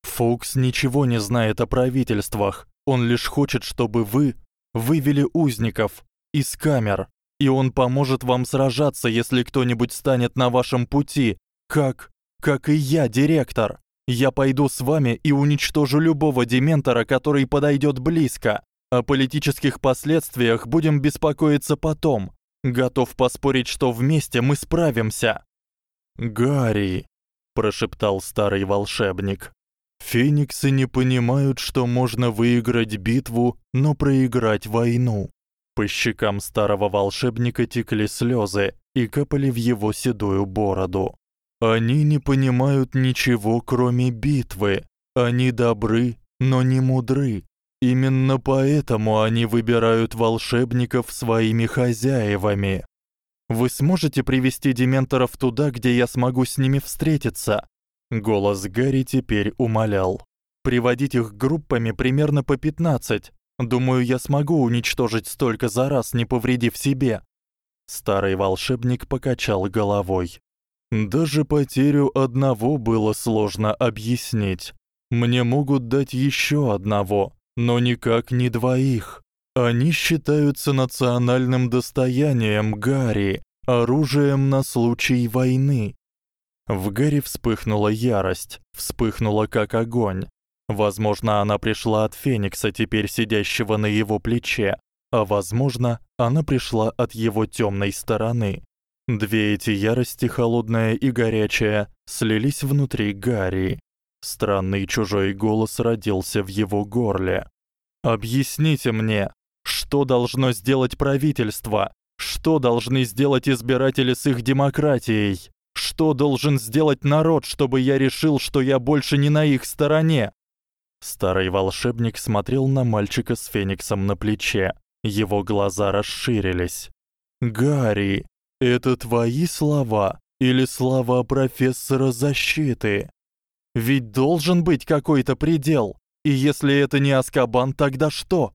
"Фокс ничего не знает о правительствах. Он лишь хочет, чтобы вы вывели узников из камер, и он поможет вам сражаться, если кто-нибудь станет на вашем пути, как как и я, директор. Я пойду с вами и уничтожу любого дементора, который подойдёт близко. О политических последствиях будем беспокоиться потом. Готов поспорить, что вместе мы справимся. Гарри, прошептал старый волшебник. Фениксы не понимают, что можно выиграть битву, но проиграть войну. По щекам старого волшебника текли слёзы и капали в его седую бороду. Они не понимают ничего, кроме битвы. Они добры, но не мудры. Именно поэтому они выбирают волшебников своими хозяевами. Вы сможете привести дементоров туда, где я смогу с ними встретиться? Голос Гарри теперь умолял. Приводить их группами примерно по 15. Думаю, я смогу уничтожить столько за раз, не повредив себе. Старый волшебник покачал головой. Даже потерю одного было сложно объяснить. Мне могут дать ещё одного, но никак не двоих. Они считаются национальным достоянием Гарри, оружием на случай войны. В Гарри вспыхнула ярость, вспыхнула как огонь. Возможно, она пришла от Феникса, теперь сидящего на его плече, а возможно, она пришла от его тёмной стороны. Две эти ярости, холодная и горячая, слились внутри Гарри. Странный чужой голос родился в его горле. Объясните мне, что должно сделать правительство? Что должны сделать избиратели с их демократией? Что должен сделать народ, чтобы я решил, что я больше не на их стороне? Старый волшебник смотрел на мальчика с фениксом на плече. Его глаза расширились. Гарри, это твои слова или слова профессора защиты? Ведь должен быть какой-то предел. И если это не Аскабан, тогда что?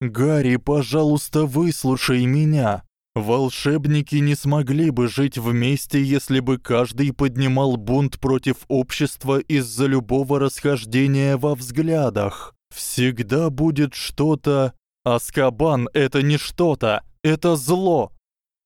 Гарри, пожалуйста, выслушай меня. Волшебники не смогли бы жить вместе, если бы каждый поднимал бунт против общества из-за любого расхождения во взглядах. Всегда будет что-то. Аскабан это не что-то, это зло.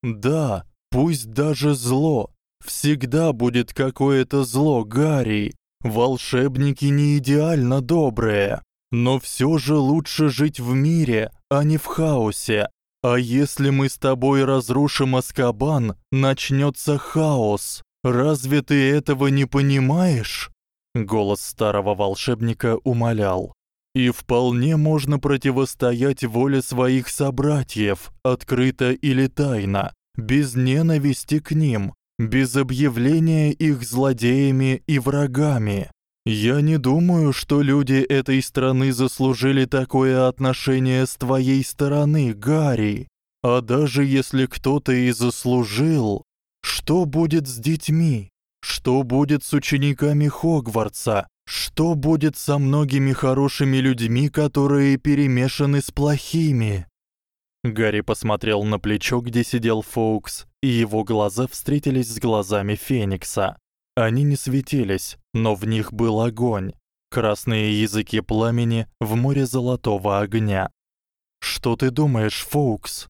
Да, пусть даже зло. Всегда будет какое-то зло, Гарри. Волшебники не идеально добрые, но всё же лучше жить в мире, а не в хаосе. А если мы с тобой разрушим Аскабан, начнётся хаос. Разве ты этого не понимаешь? Голос старого волшебника умолял. И вполне можно противостоять воле своих собратьев, открыто или тайно, без ненависти к ним, без объявления их злодеями и врагами. Я не думаю, что люди этой страны заслужили такое отношение с твоей стороны, Гарри. А даже если кто-то и заслужил, что будет с детьми? Что будет с учениками Хогвартса? Что будет со многими хорошими людьми, которые перемешаны с плохими? Гарри посмотрел на плечо, где сидел Фоукс, и его глаза встретились с глазами Феникса. Они не светились, но в них был огонь, красные языки пламени в море золотого огня. Что ты думаешь, Фоукс?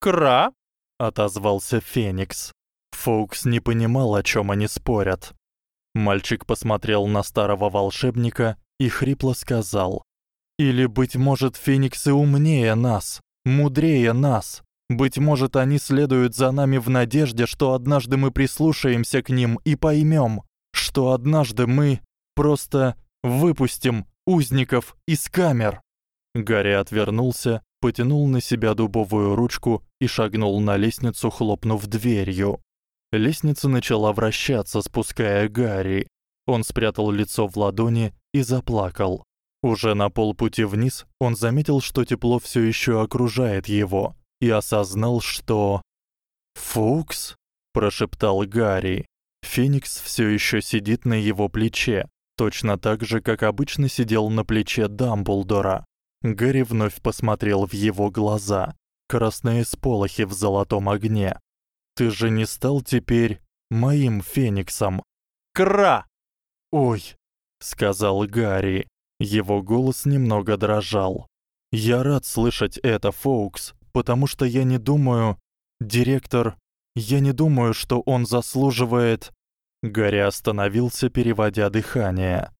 Кра, отозвался Феникс. Фоукс не понимал, о чём они спорят. Мальчик посмотрел на старого волшебника и хрипло сказал: "Или быть может, фениксы умнее нас, мудрее нас, быть может, они следуют за нами в надежде, что однажды мы прислушаемся к ним и поймём, что однажды мы просто выпустим узников из камер. Гарри отвернулся, потянул на себя дубовую ручку и шагнул на лестницу, хлопнув дверью. Лестница начала вращаться, спуская Гарри. Он спрятал лицо в ладони и заплакал. Уже на полпути вниз он заметил, что тепло всё ещё окружает его и осознал, что "Фукс", прошептал Гарри. Феникс всё ещё сидит на его плече, точно так же, как обычно сидел на плече Дамблдора. Гарри вновь посмотрел в его глаза, красные сполохи в золотом огне. Ты же не стал теперь моим фениксом. Кра. Ой, сказал Гарри. Его голос немного дрожал. Я рад слышать это, Фоукс, потому что я не думаю, директор, я не думаю, что он заслуживает. Гарри остановился, переводя дыхание.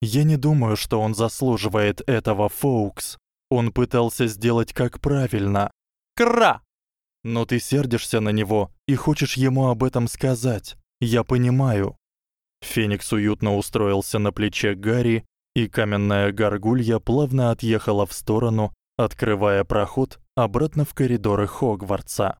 Я не думаю, что он заслуживает этого, Фоукс. Он пытался сделать как правильно. Кра. Но ты сердишься на него и хочешь ему об этом сказать. Я понимаю. Феникс уютно устроился на плече Гарри, и каменная горгулья плавно отъехала в сторону, открывая проход обратно в коридоры Хогвартса.